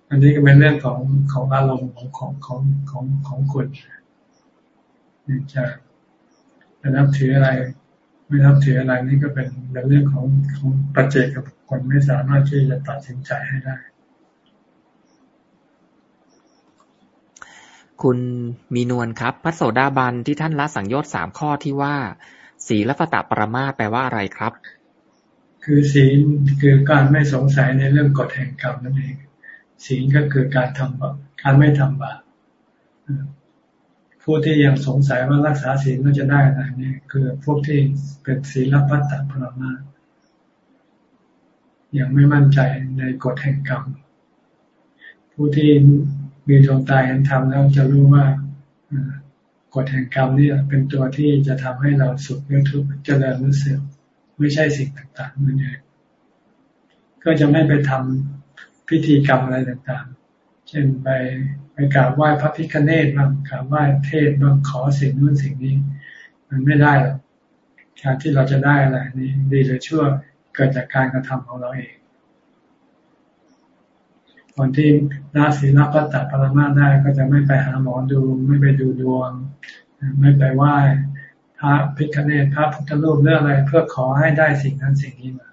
อันนี้ก็เป็นเรื่องของของอารมณ์ของของของของของคุณจะจะนับถืออะไร ไม่นับถืออะไรนี่ก็เป็นเรื่องของของปัจเจกกับคนไม่สามารถที่จะตัดสินใจให้ได้ คุณมีนวลครับ พระโสดาบันที่ท่านละสังโยชน์สามข้อที่ว่า ศีลปตะปรมาแปลว่าอะไรครับ คือศีลคือการไม่สงสัยในเรื่องกฎแห่งกรรมนั่นเอง ศีลก็คือการทำบาปการไม่ทำบาปผู้ที่ยังสงสัยว่ารักษาศีลก็จะได้อะไรนี่คือพวกที่เป็นศีลพัตตพรมายังไม่มั่นใจในกฎแห่งกรรมผู้ที่ มีดวงตาเห็นธรรมแล้วจะรู้ว่ากฎแห่งกรรมนี่เป็นตัวที่จะทำให้เราสุขหรือทุกข์เจริญหรือเสื่อมไม่ใช่สิ่งต่างๆนั่นเองก็จะไม่ไปทำพิธีกรรมอะไรต่างๆ เช่นไปไปกราบไหว้พระพิฆเนศบ้างกราบไหว้เทศบ้างขอสิ่งนู้นสิ่งนี้ มันไม่ได้หรอกการที่เราจะได้อะไรนี่ดีหรือชั่วเกิดจากการกระทำของเราเอง คนที่ละศีลพัตตปรมาได้ก็จะไม่ไปหาหมอดู ไม่ไปดูดวง ไม่ไปไหว้พระพิฆเนศพระพุทธรูปเรื่องอะไร เพื่อขอให้ได้สิ่งนั้นสิ่งนี้มา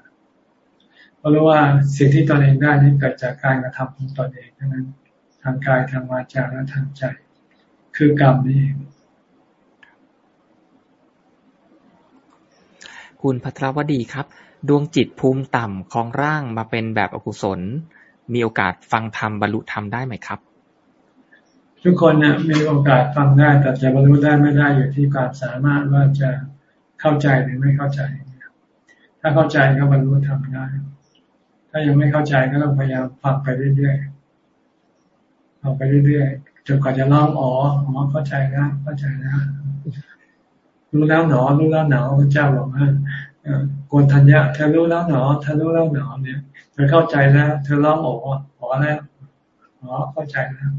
เพราะรู้ว่าสิ่งที่ตนเองได้นี้เกิดจากการกระทำของตนเองนั้น ทางกายทางวาจาและทางใจ คือกรรมนี่เองคุณพัทรวดีครับ ดวงจิตภูมิต่ำของร่างมาเป็นแบบอกุศล มีโอกาสฟังธรรมบรรลุธรรมได้ไหมครับ ทุกคนเนี่ยมีโอกาสฟังได้แต่จะบรรลุได้ไม่ได้อยู่ที่ความสามารถว่าจะเข้าใจหรือไม่เข้าใจ ถ้าเข้าใจก็บรรลุธรรมได้ ถ้ายังไม่เข้าใจก็ต้องพยายามฟังไปเรื่อยๆฟังไปเรื่อยๆจนกว่าจะร้องอ๋ออ๋อเข้าใจนะเข้าใจนะรู้แล้วหนอ รู้แล้วหนอพระเจ้าบอกว่าโกนทัญญาเธอรู้แล้วหนอเธอรู้แล้วหนอเนี่ย อเข้าใจแล้ว เธอร้องโอ้อ๋อแล้วอ๋อเข้าใจแล้ว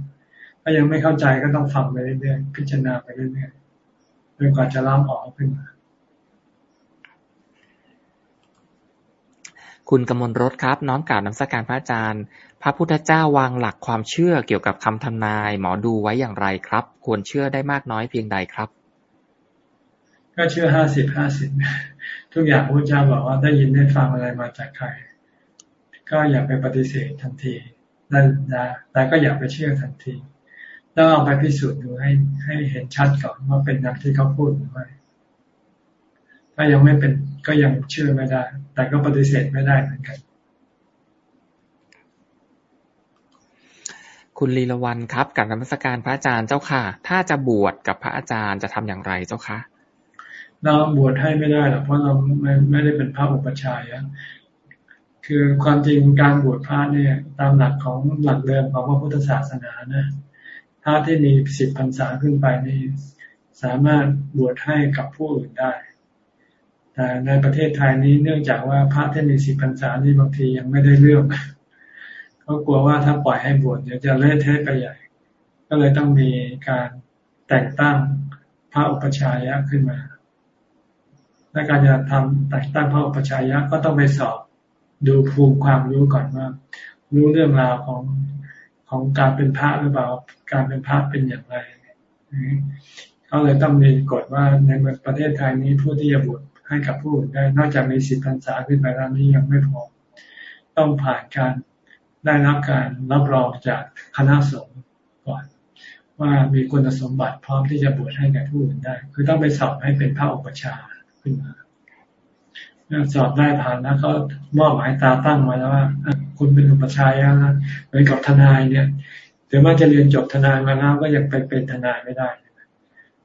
ถ้ายังไม่เข้าใจก็ต้องฟังไปเรื่อยๆพิจารณาไปเรื่อยๆจนกว่าจะร้องอ๋อขึ้นมา คุณกมลรถครับ น้อมกล่าวน้ำสักการพระอาจารย์ พระพุทธเจ้าวางหลักความเชื่อเกี่ยวกับคำทำนาย หมอดูไว้อย่างไรครับ ควรเชื่อได้มากน้อยเพียงใดครับ ก็เชื่อห้าสิบห้าสิบทุกอย่างพระเจ้าบอกว่าได้ยินได้ฟังอะไรมาจากใคร ก็อย่าไปปฏิเสธทันทีนั่นนะแต่ก็อย่าไปเชื่อทันทีต้องเอาไปพิสูจน์ดูให้ให้เห็นชัดก่อนว่าเป็นอย่างที่เขาพูดหรือไม่ถ้ายังไม่เป็นก็ยังเชื่อไม่ได้ แต่ก็ปฏิเสธไม่ได้เหมือนกัน คุณลีลวันครับกับนมัสการพระอาจารย์เจ้าค่ะ ถ้าจะบวชกับพระอาจารย์จะทำอย่างไรเจ้าคะเราบวชให้ไม่ได้หรอกเพราะเราไม่ไม่ได้เป็นพระอุปชายะ คือความจริงการบวชพระเนี่ย ตามหลักของหลักเดิมของพระพุทธศาสนานะพระที่มีสิบพรรษาขึ้นไปนี่สามารถบวชให้กับผู้อื่นได้ แต่ในประเทศไทยนี้เนื่องจากว่าพระที่มีสิบพรรษานี่บางทียังไม่ได้เรื่องเขากลัวว่าถ้าปล่อยให้บวชเดี๋ยวจะเละเทะไปใหญ่ ก็เลยต้องมีการแต่งตั้งพระอุปชายะขึ้นมา และการจะทำแต่งตั้งพระอุปชายะก็ต้องไปสอบ ดูภูมิความรู้ก่อนว่า รู้เรื่องราวของของการเป็นพระหรือเปล่าการเป็นพระเป็นอย่างไรเขาเลยต้องมีกฎว่าในประเทศไทยนี้ผู้ที่จะบวชให้กับผู้อื่นได้นอกจากมีสิทธิพรรษาขึ้นไปแล้วนี้ยังไม่พอ ต้องผ่านการได้รับการรับรองจากคณะสงฆ์ก่อน ว่ามีคุณสมบัติพร้อมที่จะบวชให้กับผู้อื่นได้ คือต้องไปสอบให้เป็นพระอุปชาขึ้นมา สอบได้ผ่านแล้วก็มอบหมายตาตั้งมาแล้วว่า คุณเป็นอุปชัยนะเหมือนกับทนายเนี่ยถึงแม้จะเรียนจบทนายมาแล้วก็ยังไปเป็นทนายไม่ได้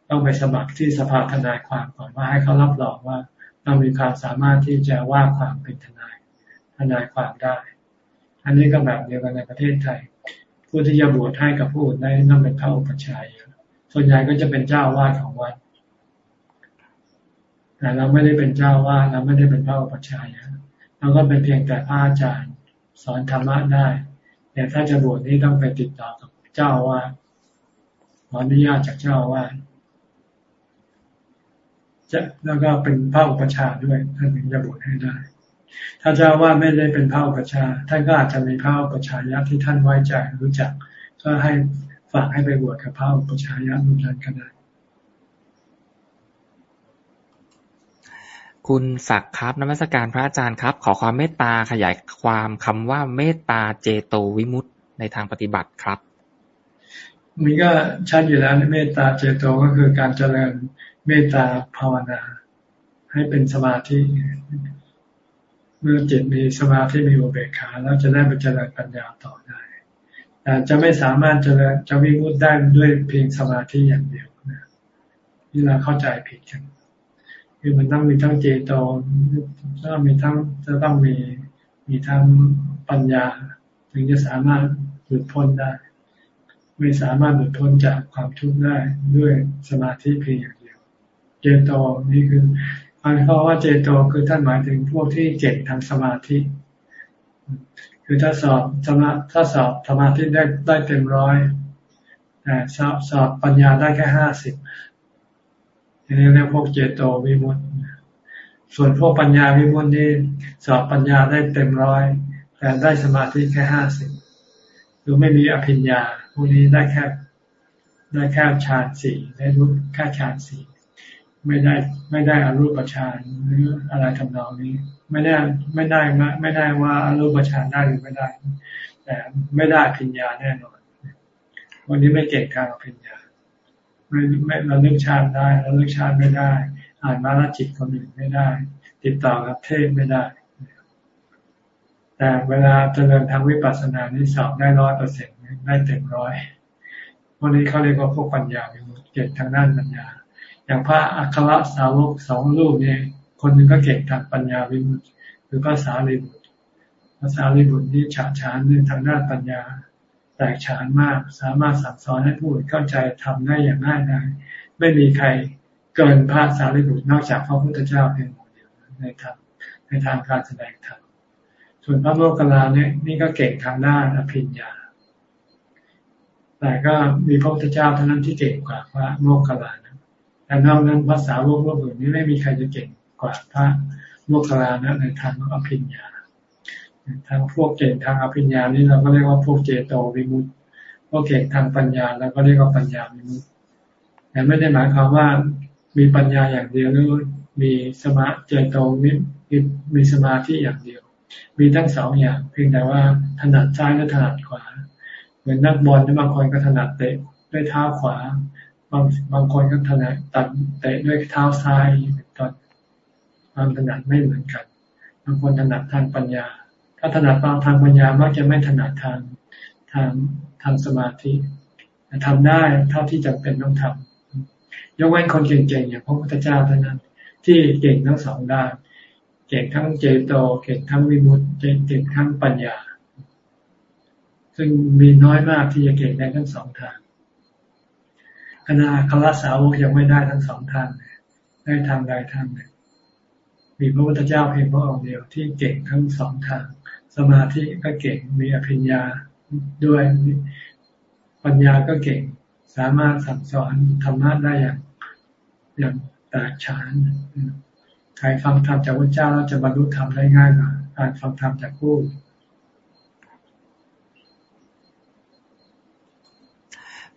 ต้องไปสมัครที่สภาทนายความก่อนว่าให้เขารับรองว่าเรามีความสามารถที่จะว่าความเป็นทนาย ทนายความได้ อันนี้ก็แบบเดียวกันในประเทศไทย ผู้ที่จะบวชให้กับผู้อื่นได้ต้องเป็นพระอุปชัยส่วนใหญ่ก็จะเป็นเจ้าวาดของวัด แต่เราไม่ได้เป็นเจ้าว่าเราไม่ได้เป็นพระอุปชายะเราก็เป็นเพียงแต่พระอาจารย์ สอนธรรมะได้แต่ถ้าจะบวชนี่ต้องไปติดต่อกับเจ้าว่าขออนุญาตจากเจ้าว่าจะแล้วก็เป็นพระอุปชาด้วยท่านถึงจะบวชให้ได้ ถ้าเจ้าว่าไม่ได้เป็นพระอุปชาท่านก็อาจจะมีพระอุปชายะที่ท่านไว้ใจรู้จัก ก็ให้ฝากให้ไปบวชกับพระอุปชายะรูปนั้นก็ได้ คุณศักดิ์ครับ นมัสการพระอาจารย์ครับ ขอความเมตตาขยายความคำว่าเมตตาเจโตวิมุตต์ในทางปฏิบัติครับ มันก็ชัดอยู่แล้วเมตตาเจโตก็คือการเจริญเมตตาภาวนา ให้เป็นสมาธิ เมื่อจิตมีสมาธิมีอุเบกขาแล้วจะได้ไปเจริญปัญญาต่อได้แต่จะไม่สามารถเจริญจะวิมุตได้ด้วยเพียงสมาธิอย่างเดียวนะที่เราเข้าใจผิดกัน คือมันต้องมีทั้งเจโตต้องมีทั้งจะต้องมีมีทั้งปัญญา ถึงจะสามารถหลุดพ้นได้ ไม่สามารถหลุดพ้นจากความทุกข์ได้ด้วยสมาธิเพียงอย่างเดียว เจโตนี่คือหมายความว่าเจโตคือท่านหมายถึงพวกที่เก่งทางสมาธิ คือถ้าสอบสมาถ้าสอบสมาธิได้ได้เต็มร้อยแต่สอบสอบปัญญาได้แค่ห้าสิบ อันนี้เรียกพวกเจโตวิมุตต์ส่วนพวกปัญญาวิมุตตินี่สอบปัญญาได้เต็มร้อย แต่ได้สมาธิแค่ห้าสิบคือไม่มีอภิญญาพวกนี้ได้แค่ได้แค่ฌานสี่ได้รู้แค่ฌานสี่ไม่ได้ไม่ได้อารูปฌานหรืออะไรทำนองนี้ ไม่ได้ไม่ได้ไม่ได้ว่าอารูปฌานได้หรือไม่ได้ แต่ไม่ได้อภิญญาแน่นอนวันนี้ไม่เก่งการอภิญญา ไม่ไม่เราเลือกชาติได้เราเลือกชาติไม่ได้ อ่านมาลจิตคนอื่นไม่ได้ ติดต่อกับเทพไม่ได้ แต่เวลาเจริญทางวิปัสสนานี่สอบได้ร้อยเปอร์เซ็นต์ได้เต็มร้อยวันนี้เขาเรียกว่าพวกปัญญาเก่งทางด้านปัญญา อย่างพระอัครสาวกสองรูปเนี่ยคนหนึ่งก็เก่งทางปัญญาวิมุตติคือภาษาลิบุตรภาษาลิบุตรนี่ฉาฉานในทางด้านปัญญา แตกฉานมาก สามารถสั่งสอนให้ผู้อื่นเข้าใจทำได้อย่างง่ายดายไม่มีใครเกินพระสารีบุตรนอกจากพระพุทธเจ้าเพียงคนเดียวในทางในทางการแสดงธรรมส่วนพระโมคคัลลาเนี่ยนี่ก็เก่งทางด้านอภิญญา แต่ก็มีพระพุทธเจ้าเท่านั้นที่เก่งกว่าพระโมคคัลลานะแต่นอกนั้นภาษาวกโลกอื่นนี้ไม่มีใครจะเก่งกว่าพระโมคคัลลานะในทางอภิญญา ทางพวกเก่งทางอภิญญานี่เราก็เรียกว่าพวกเจโตวิมุตต์พวกเก่งทางปัญญาเราก็เรียกว่าปัญญาวิมุตต์แต่ไม่ได้หมายความว่ามีปัญญาอย่างเดียวหรือมีสมาเจโตวิมีมีสมาธิอย่างเดียว มีทั้งสองอย่างเพียงแต่ว่าถนัดซ้ายและถนัดขวา เหมือนนักบอลบางคนก็ถนัดเตะด้วยเท้าขวา บางบางคนก็ถนัดตัดเตะด้วยเท้าซ้ายเป็นต้นความถนัดไม่เหมือนกัน บางคนถนัดทางปัญญา ถ้าถนัดทางปัญญามักจะไม่ถนัดทางทางทางสมาธิทำได้เท่าที่จำเป็นต้องทำยกเว้นคนเก่งๆอย่างพระพุทธเจ้าเท่านั้น ที่เก่งทั้งสองด้านเก่งทั้งเจโตเก่งทั้งวิมุตติเก่งทั้งปัญญา ซึ่งมีน้อยมากที่จะเก่งได้ทั้งสองทางคณะคลาสาวกยังไม่ได้ทั้งสองทางได้ทางใดทางหนึ่งมีพระพุทธเจ้าเพียงพระองค์เดียวที่เก่งทั้งสองทาง สมาธิก็เก่ง มีอภิญญาด้วย ปัญญาก็เก่ง สามารถสั่งสอนธรรมะได้อย่างอย่างแตกฉานใครฟังธรรมจากพระเจ้าแล้วจะบรรลุธรรมได้ง่ายกว่าการฟังธรรมจากผู้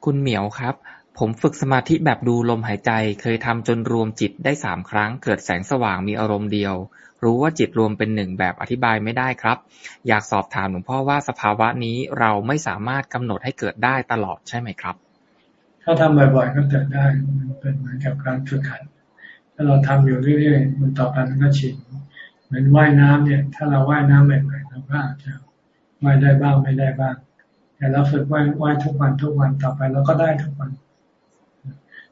คุณเหมียวครับ ผมฝึกสมาธิแบบดูลมหายใจ เคยทำจนรวมจิตได้สามครั้ง เกิดแสงสว่างมีอารมณ์เดียว รู้ว่าจิตรวมเป็นหนึ่งแบบอธิบายไม่ได้ครับ อยากสอบถามหลวงพ่อว่าสภาวะนี้เราไม่สามารถกำหนดให้เกิดได้ตลอดใช่ไหมครับ ถ้าทำบ่อยๆก็เกิดได้มันเป็นเหมือนกับการฝึกหัดถ้าเราทำอยู่เรื่อยๆมันต่อไปมันก็ชินเหมือนว่ายน้ำเนี่ย ถ้าเราว่ายน้ำใหม่ๆเราก็อาจจะว่ายได้บ้างไม่ได้บ้าง แต่เราฝึกว่ายว่ายทุกวันทุกวันต่อไปเราก็ได้ทุกวัน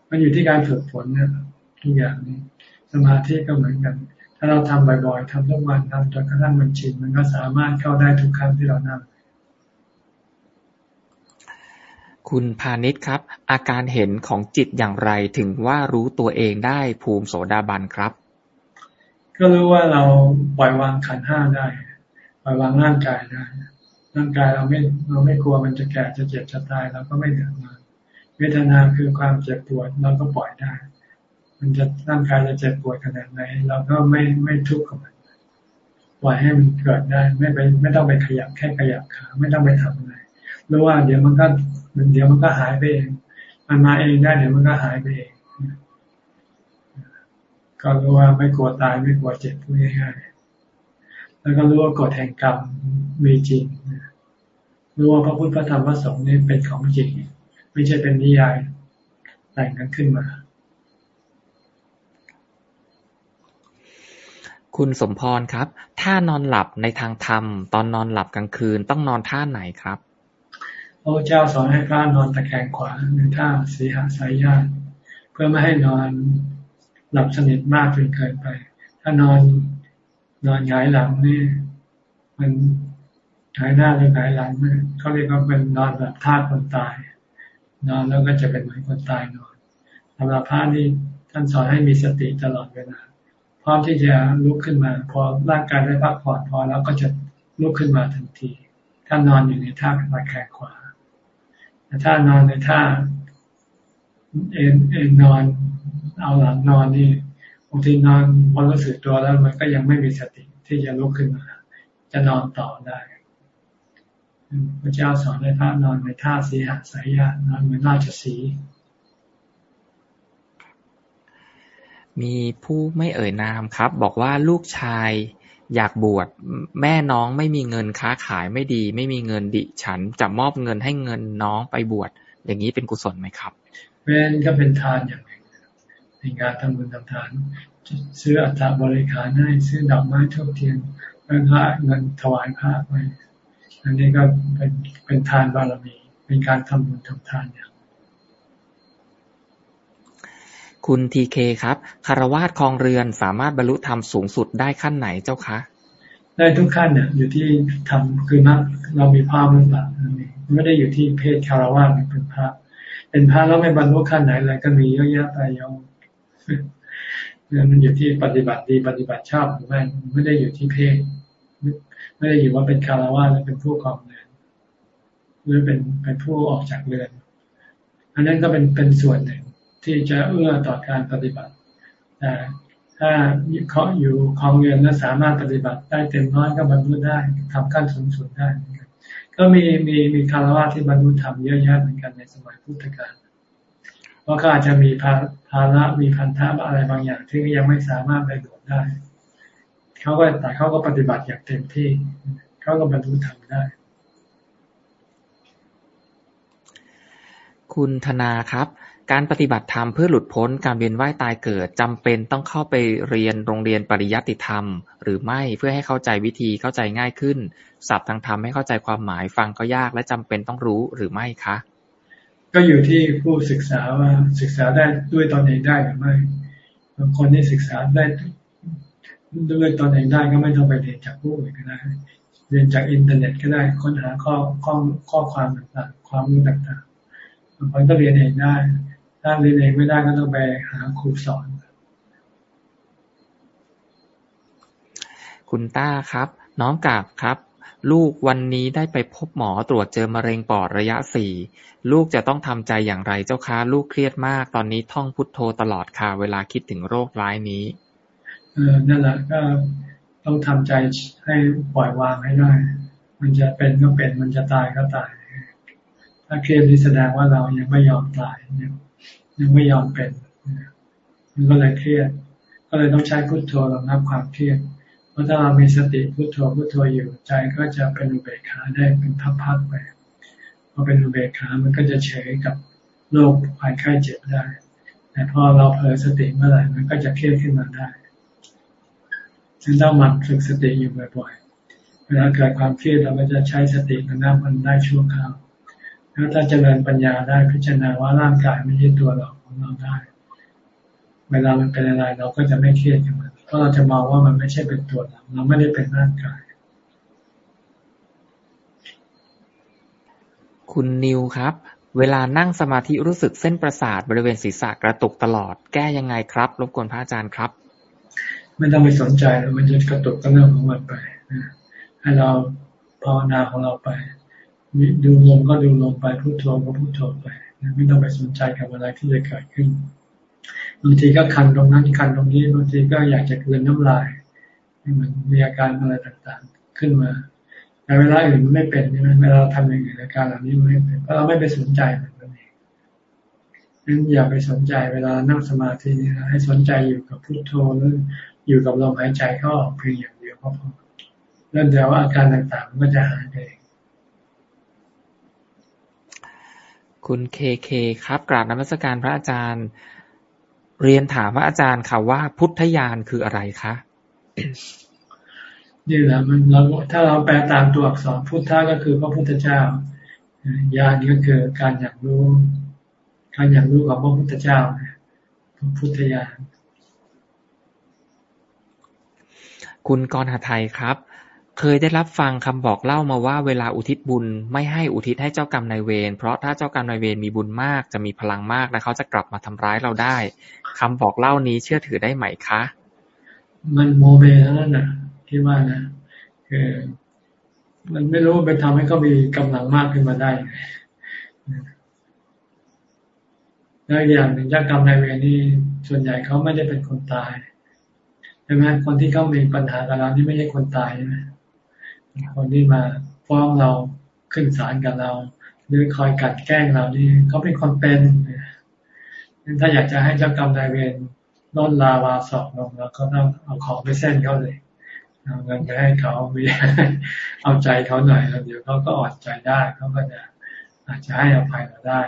มันอยู่ที่การฝึกฝนนะทุกอย่างนี้สมาธิก็เหมือนกัน ถ้าเราทำบ่อยๆทำทุกวันทำจนกระทั่งมันชินมันก็สามารถเข้าได้ทุกครั้งที่เรานั่งคุณพาณิชย์ครับ อาการเห็นของจิตอย่างไรถึงว่ารู้ตัวเองได้ภูมิโสดาบันครับ ก็รู้ว่าเราปล่อยวางขันห้าได้ปล่อยวางร่างกายได้ร่างกายเราไม่เราไม่กลัวมันจะแก่จะเจ็บจะตายเราก็ไม่เดือดร้อนเวทนาคือความเจ็บปวดเราก็ปล่อยได้ มันจะร่างกายจะเจ็บปวดขนาดไหนเราก็ไม่ไม่ทุกข์กับมันปล่อยให้มันเกิดได้ ไม่ไปไม่ต้องไปขยับแค่ขยับขาไม่ต้องไปทำอะไรรู้ว่าเดี๋ยวมันก็มันเดี๋ยวมันก็หายไปเอง มันมาเองได้เดี๋ยวมันก็หายไปเองก็รู้ว่าไม่กลัวตายไม่กลัวเจ็บพูดง่ายๆแล้วก็รู้ว่ากฎแห่งกรรมมีจริงรู้ว่าพระพุทธพระธรรมพระสงฆ์นี่เป็นของจริง ไม่ใช่เป็นนิยายแต่งกันขึ้นมา คุณสมพรครับ ถ้านอนหลับในทางธรรม ตอนนอนหลับกลางคืนต้องนอนท่าไหนครับพระเจ้าสอนให้พระนอนตะแคงขวาในท่าสีหาสายญาติเพื่อไม่ให้นอนหลับสนิทมากจนเกินไป ถ้านอนนอนหงายหลังนี่มันหายหน้าหรือหายหลังเนี่เขาเรียกว่าเป็นนอนแบบท่าคนตาย นอนแล้วก็จะเป็นเหมือนคนตายนอนสำหรับพระนี่ท่านสอนให้มีสติตลอดเวลา ร้อมที่จะลุกขึ้นมา พอร่างกายได้พักผ่อนพอแล้วก็จะลุกขึ้นมาทันที ถ้านอนอยู่ในท่าตะแคงขวาแต่ถ้านอนในท่าเอ็นเอ็นนอน เอาหลังนอนนี่บางทีนอนพอรู้สึกตัวแล้วมันก็ยังไม่มีสติที่จะลุกขึ้นมา จะนอนต่อได้พระเจ้าสอนให้พระนอนในท่าสีหสายญาณนอนเหมือนราชสี มีผู้ไม่เอ่ยนามครับ บอกว่าลูกชายอยากบวชแม่น้องไม่มีเงินค้าขายไม่ดี ไม่มีเงินดิฉันจะมอบเงินให้เงินน้องไปบวชอย่างนี้เป็นกุศลไหมครับเป็นก็เป็นทานอย่างหนึ่งในการทำบุญทำทาน ซื้ออัฐบริขารให้ซื้อดอกไม้ทุกเทียนแล้วก็เงินถวายพระไปอันนี้ก็เป็นเป็นทานบารมี เป็นการทำบุญทำทานอย่าง คุณทีเคครับคารวาสคลองเรือนสามารถบรรลุธรรมสูงสุดได้ขั้นไหนเจ้าคะได้ทุกขั้นเนี่ยอยู่ที่ทำคือนักเรามีภาพหรือเปล่าไม่ได้อยู่ที่เพศคารวาสเป็นพระ เป็นพระแล้วไม่บรรลุขั้นไหนอะไรก็มีเยอะแยะไปยอมเนี่ยมันอยู่ที่ปฏิบัติดีปฏิบัติชอบหรือไม่ไม่ได้อยู่ที่เพศ ไม่ได้อยู่ว่าเป็นคารวะหรือเป็นผู้ครองเรือนหรือเป็นเป็นผู้ออกจากเรือน อันนั้นก็เป็นเป็นส่วนหนึ่ง ที่จะเอื้อต่อการปฏิบัติแต่ถ้าเขาอยู่ครองเรือนแล้วสามารถปฏิบัติได้เต็มร้อยก็บรรลุได้ทำขั้นสูงสุดได้ก็มีมีมีคารวะที่บรรลุธรรมเยอะแยะเหมือนกันในสมัยพุทธกาลเพราะเขาอาจจะมีภาภาระมีพันธะอะไรบางอย่าง ที่ยังไม่สามารถไปบวชได้เขาก็แต่เขาก็ปฏิบัติอย่างเต็มที่เขาก็บรรลุธรรมได้ คุณธนาครับ การปฏิบัติธรรมเพื่อหลุดพ้นการเวียนว่ายตายเกิดจำเป็นต้องเข้าไปเรียนโรงเรียนปริยัติธรรม หรือไม่เพื่อให้เข้าใจวิธีเข้าใจง่ายขึ้นศัพท์ทางธรรมให้เข้าใจความหมายฟังก็ยากและจำเป็นต้องรู้หรือไม่คะ ก็อยู่ที่ผู้ศึกษาว่าศึกษาได้ด้วยตนเองได้หรือไม่บางคนที่ศึกษาได้ด้วยตนเองได้ก็ไม่ต้องไปเรียนจากผู้อื่นก็ได้เรียนจากอินเทอร์เน็ตก็ได้ค้นหาข้อข้อข้อความต่างๆ ความรู้ต่างๆบางคนก็เรียนเองได้ ถ้าเรียนเองไม่ได้ก็ต้องไปหาครูสอน คุณต้าครับ น้องกาบครับ ลูกวันนี้ได้ไปพบหมอตรวจเจอมะเร็งปอดระยะสี่ลูกจะต้องทำใจอย่างไรเจ้าคะลูกเครียดมาก ตอนนี้ท่องพุทโธตลอดค่ะ เวลาคิดถึงโรคร้ายนี้ เออนั่นแหละก็ต้องทำใจให้ปล่อยวางให้ได้ มันจะเป็นก็เป็น มันจะตายก็ตาย ถ้าเครียดนี่แสดงว่าเรายังไม่ยอมตายยั งไม่ยอมเป็นมันก็เลยเครียด ก็เลยต้องใช้พุทโธระงับความเครียด เพราะถ้าเรามีสติพุโทโธพุโทโธอยู่ใจก็จะเป็นอุเบกขาได้เป็นพักๆไปพอเป็นอุเบกขามันก็จะเฉยกับโรคภัยไข้เจ็บได้ แต่พอเราเผลอสติเมื่อไหร่มันก็จะเครียดขึ้นมาได้จึงต้องหมั่นฝึกสติอยู่บ่อยๆเวลาเกิดความเครียดเราก็จะใช้สติระงับมันได้ชั่วคราว แล้วถ้าเจริญปัญญาได้พิจารณาว่าร่างกายไม่ใช่ตัวเราของเราได้ เวลามันเป็นอะไรเราก็จะไม่เครียดกับมันเพราะเราจะมองว่ามันไม่ใช่เป็นตัวเราเราไม่ได้เป็นร่างกาย คุณนิวครับ เวลานั่งสมาธิรู้สึกเส้นประสาทบริเวณศีรษะกระตุกตลอด แก้ยังไงครับ รบกวนพระอาจารย์ครับ ไม่ต้องไปสนใจแล้วมันจะกระตุกก็เรื่องของมันไปให้เราภาวนาของเราไป ดูลมก็ดูลมไปพุโทโธก็พุโทโธไปไม่ต้องไปสนใจกับอะไรที่จะเกิดขึ้นบางทีก็คันตรงนั้นคันตรงนี้บางทีก็อยากจะเกินน้ำลายมันมีอาการอะไรต่างๆ ขึ้นมาแต่เวลาอื่นมันไม่เป็นใช่ไหมเวลาเราทำอย่างอื่นอาการเหล่านี้มันไม่เป็นเพราะเราไม่ไปสนใจมันนั่นเองนั้นอย่าไปสนใจเวลานั่งสมาธินี่ให้สนใจอยู่กับพุทโธหรืออยู่กับลมหายใจเข้าออกเพียงอย่างเดียวก็พอแล้วเดี๋ยวอาการต่างๆมันก็จะหายไป คุณเคเคครับกราบนมัสการพระอาจารย์ เรียนถามพระอาจารย์ค่ะว่าพุทธญาณคืออะไรคะนี่แหละมันเราถ้าเราแปลตามตัวอักษรพุทธะก็คือพระพุทธเจ้าญาณก็คือการอยากรู้ การอยากรู้ของพระพุทธเจ้าพุทธญาณคุณกรหไทยครับ เคยได้รับฟังคำบอกเล่ามาว่าเวลาอุทิศบุญไม่ให้อุทิศให้เจ้ากรรมนายเวรเพราะถ้าเจ้ากรรมนายเวรมีบุญมากจะมีพลังมากและเขาจะกลับมาทำร้ายเราได้คำบอกเล่านี้เชื่อถือได้ไหมคะ มันโมเมทั้งนั้นนะที่ว่านะคือมันไม่รู้ไปทำให้เขามีกำลังมากขึ้นมาได้แล้วอย่างหนึ่งเจ้ากรรมนายเวรนี่ส่วนใหญ่เขาไม่ได้เป็นคนตายใช่ไหมคนที่เขามีปัญหากับเราที่ไม่ใช่คนตายใช่ไหม คนที่มาฟ้องเราขึ้นศาลกับเรา หรือคอยกัดแกล้งเรานี่เขาเป็นคนเป็นถ้าอยากจะให้เจ้ากรรมนายเวรลดลาวาสอบลงแล้วก็ต้องเอาของไปเส้นเขาเลยเอาเงินไปให้เขามีเอาใจเขาหน่อยแล้วเดี๋ยวเขาก็อ่อนใจได้เขาก็จะอาจจะให้อภัยเราได้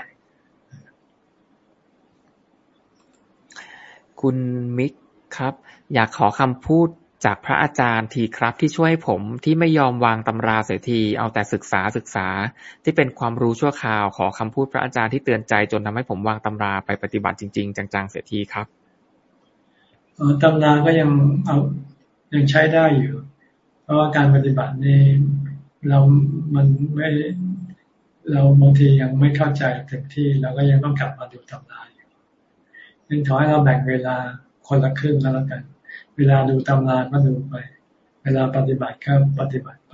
คุณมิกครับ อยากขอคำพูด จากพระอาจารย์ทีครับที่ช่วยผมที่ไม่ยอมวางตำราเสียที เอาแต่ศึกษาศึกษา ที่เป็นความรู้ชั่วคราวขอคำพูดพระอาจารย์ที่เตือนใจจนทำให้ผมวางตำราไปปฏิบัติจริง ๆ จังๆเสียทีครับตำราก็ยังเอายังใช้ได้อยู่ เพราะว่าการปฏิบัตินี่เรามันไม่เราบางทียังไม่เข้าใจเต็มที่เราก็ยังต้องกลับมาดูตำราอยู่ยังขอให้เราแบ่งเวลาคนละครึ่งแล้วกัน เวลาดูตำราก็ดูไป เวลาปฏิบัติก็ปฏิบัติไป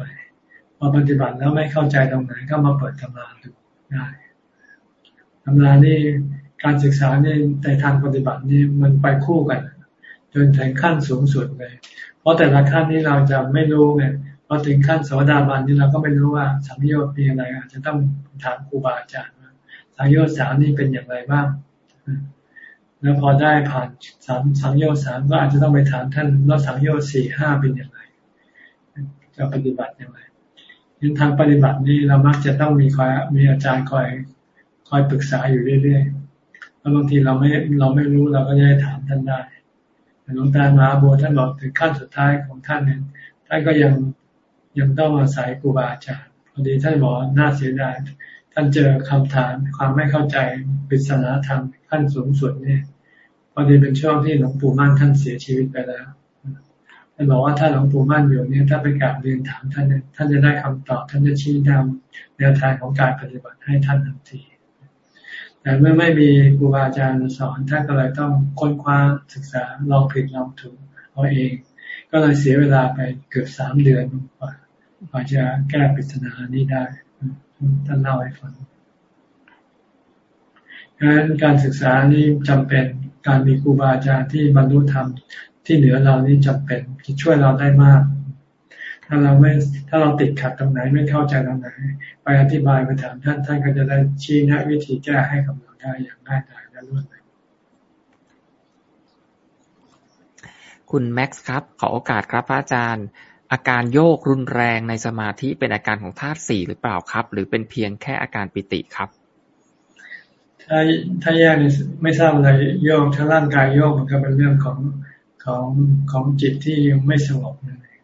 พอปฏิบัติแล้วไม่เข้าใจตรงไหนก็มาเปิดตำราดูได้ตำรานี่การศึกษานี่ในทางปฏิบัตินี่มันไปคู่กัน จนถึงขั้นสูงสุดเลย เพราะแต่ละขั้นนี้เราจะไม่รู้ไงพอถึงขั้นสวดาบันนี่เราก็ไม่รู้ว่าสัมโยชน์มีอะไรอาจจะต้องถามครูบาอาจารย์ว่าสัมโยชน์สามนี่เป็นอย่างไรบ้าง แล้วพอได้ผ่านสามสัมโยชน์สามก็อาจจะต้องไปถามท่านว่าสัมโยชน์สี่ห้าเป็นอย่างไรจะปฏิบัติอย่างไรยิ่งทางปฏิบัตินี่เรามักจะต้องมีคอยมีอาจารย์คอยคอยปรึกษาอยู่เรื่อยๆแล้วบางทีเราไม่เราไม่รู้เราก็จะได้ถามท่านได้หลวงตามหาบัวท่านบอกถึงขั้นสุดท้ายของท่านนี่ยท่านก็ยังยังต้องอาศัยครูบาอาจารย์พอดีท่านบอกน่าเสียดายท่านเจอคำถามความไม่เข้าใจปริศนาธรรมขั้นสูงสุดเนี่ย พอดีเป็นช่วงที่หลวงปู่มั่นท่านเสียชีวิตไปแล้วท่านบอกว่าถ้าหลวงปู่มั่นอยู่เนี่ยถ้าไปกราบเรียนถามท่านท่านจะได้คำตอบ ท่านจะชี้นำแนวทางของการปฏิบัติให้ท่านทันที แต่เมื่อไม่มีครูบาอาจารย์สอนท่านก็เลยต้องค้นคว้าศึกษาลองผิดลองถูกเอาเอง ก็เลยเสียเวลาไปเกือบสามเดือนกว่ากว่าจะแก้ปริศนานี้ได้ท่านเล่าให้ฟังดังนั้นการศึกษานี้จำเป็น การมีครูบาอาจารย์ที่บรรลุธรรมที่เหนือเรานี่จำเป็นที่ช่วยเราได้มาก ถ้าเราไม่ถ้าเราติดขัดตรงไหนไม่เข้าใจตรงไหน ไปอธิบายไปถามท่านท่านก็จะได้ชี้แนะวิธีแก้ให้กับเราได้อย่างง่ายดายและรวดเร็วคุณแม็กซ์ครับ ขอโอกาสครับพระอาจารย์ อาการโยกรุนแรงในสมาธิเป็นอาการของธาตุสี่หรือเปล่าครับ หรือเป็นเพียงแค่อาการปิติครับ ถ้าถ้าแยกไม่ทราบอะไรโยกถ้าร่างกายโยกมันก็เป็นเรื่องของของของจิตที่ไม่สงบนั่นเอง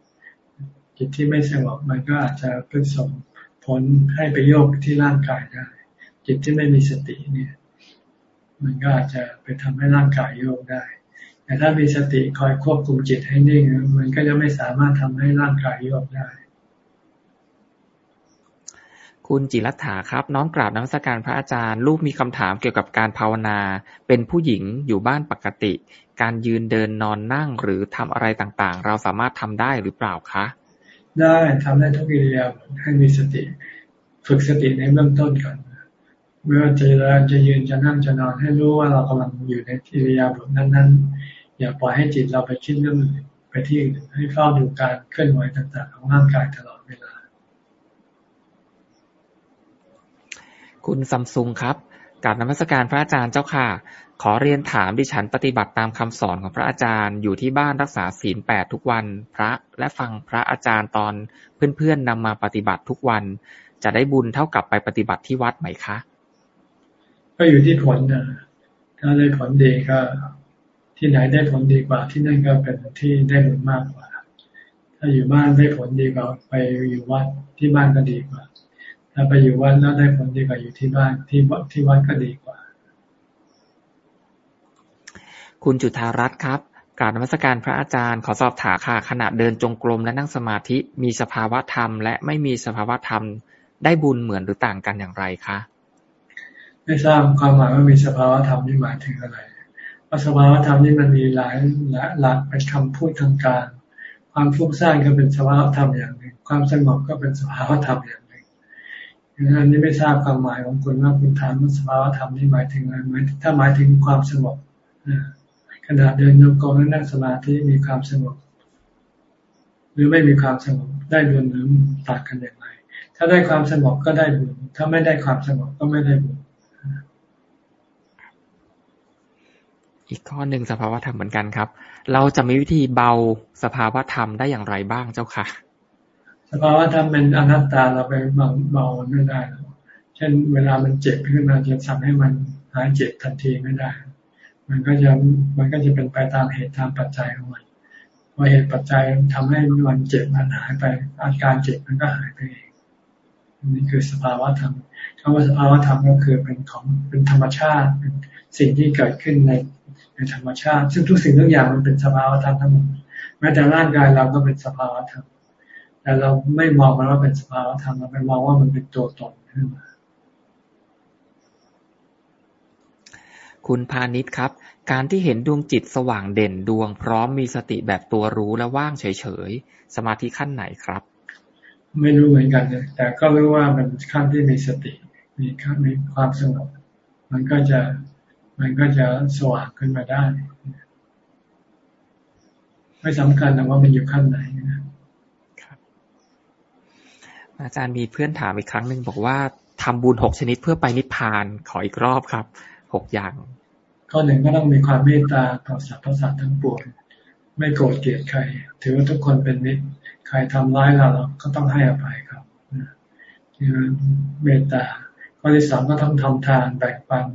จิตที่ไม่สงบมันก็อาจจะเป็นส่งผลให้ไปโยกที่ร่างกายได้จิตที่ไม่มีสติเนี่ย มันก็อาจจะไปทำให้ร่างกายโยกได้ แต่ถ้ามีสติคอยควบคุมจิตให้นิ่งมันก็จะไม่สามารถทำให้ร่างกายโยกได้ คุณจิรัฐาครับ น้องกราบนักสการพระอาจารย์ ลูกมีคำถามเกี่ยวกับการภาวนา เป็นผู้หญิงอยู่บ้านปกติ การยืนเดินนอนนั่งหรือทำอะไรต่างๆ เราสามารถทำได้หรือเปล่าคะ ได้ทำได้ทุกอิริยาบถให้มีสติ ฝึกสติในเบื้องต้นก่อนเมื่อจะเดินจะยืนจะนั่งจะนอนให้รู้ว่าเรากำลังอยู่ในอิริยาบถนั้นๆ อย่าปล่อยให้จิตเราไปคิดเรื่องไปที่ให้เฝ้าดูการเคลื่อนไหวต่างๆ ของร่างกายตลอดเวลา คุณซัมซุงครับกับนมัสการพระอาจารย์เจ้าค่ะ ขอเรียนถามดิฉันปฏิบัติตามคำสอนของพระอาจารย์ อยู่ที่บ้านรักษาศีลแปดทุกวันพระและฟังพระอาจารย์ตอนเพื่อนๆนำมาปฏิบัติทุกวัน จะได้บุญเท่ากับไปปฏิบัติที่วัดไหมคะ ก็อยู่ที่ผลนะถ้าได้ผลดีก็ ที่ไหนได้ผลดีกว่า ที่นั่นก็เป็นที่ได้บุญมากกว่า ถ้าอยู่บ้านได้ผลดีกว่าไปอยู่วัดที่บ้านก็ดีกว่า ถ้าไปอยู่วัดแล้วได้ผลดีกว่าอยู่ที่บ้านที่ที่วัดก็ดีกว่า คุณจุธารัตน์ครับกราบนมัสการพระอาจารย์ขอสอบถามค่ะขณะเดินจงกรมและนั่งสมาธิมีสภาวะธรรม และไม่มีสภาวะธรรม ได้บุญเหมือนหรือต่างกันอย่างไรคะไม่ทราบความหมายว่ามีสภาวะธรรมนี่หมายถึงอะไรว่าสภาวะธรรมนี่มันมีหลายหลักเป็นคำพูดทางการ ความฟุ้งซ่านก็เป็นสภาวะธรรมอย่างหนึ่งความสงบก็เป็นสภาวะธรรมอย่าง หนึ่งดังนั้นนี่ไม่ทราบความหมายของคุณว่าคุณถามว่าสภาวะธรรมนี่หมายถึงอะไรหมายถ้าหมายถึงความสงบขณะเดินโยกมและนั่งสมาธิมีความสงบหรือไม่มีความสงบได้บุญหรือต่างกันอย่างไรถ้าได้ความสงบก็ได้บุญถ้าไม่ได้ความสงบก็ไม่ได้บุญอีกข้อหนึ่งสภาวธรรมเหมือนกันครับ เราจะมีวิธีเบาสภาวธรรมได้อย่างไรบ้างเจ้าค่ะ สภาวะธรรมเป็นอนัตตาเราไปเบาเบาไม่ได้ เช่น เวลามันเจ็บขึ้นมาจะสั่งให้มันหายเจ็บทันทีไม่ได้ มันก็จะมันก็จะเป็นไปตามเหตุตามปัจจัยของมันพอเหตุปัจจัยทำให้มันเจ็บมันหายไป อาการเจ็บมันก็หายไปเองนี่คือสภาวะธรรมคำว่าสภาวะธรรมก็คือเป็นของเป็นธรรมชาติเป็นสิ่งที่เกิดขึ้นในในธรรมชาติ ซึ่งทุกสิ่งทุกอย่างมันเป็นสภาวะธรรมทั้งหมดแม้แต่ร่างกายเราก็เป็นสภาวะธรรม แต่เราไม่มองมันว่าเป็นสภาวะธรรมเราไปมองว่ามันเป็นตัวตนขึ้นมาคุณพาณิชย์ครับ การที่เห็นดวงจิตสว่างเด่นดวงพร้อมมีสติแบบตัวรู้และว่างเฉยๆ สมาธิขั้นไหนครับ ไม่รู้เหมือนกันแต่ก็รู้ว่ามันขั้นที่มีสติ มีขั้นมีความสงบมันก็จะมันก็จะสว่างขึ้นมาได้ ไม่สำคัญแต่ว่ามันอยู่ขั้นไหนนะ อาจารย์มีเพื่อนถามอีกครั้งหนึ่งบอกว่าทำบุญหกชนิดเพื่อไปนิพพานขออีกรอบครับหกอย่าง ข้อหนึ่งก็ต้องมีความเมตตาต่อสรรพสัตว์ทั้งปวงไม่โกรธเกลียดใคร ถือว่าทุกคนเป็นมิตรใครทำร้ายเราเราก็ต้องให้อภัยครับนี่เมตตาข้อที่สองก็ต้องทำทานแบ่งปัน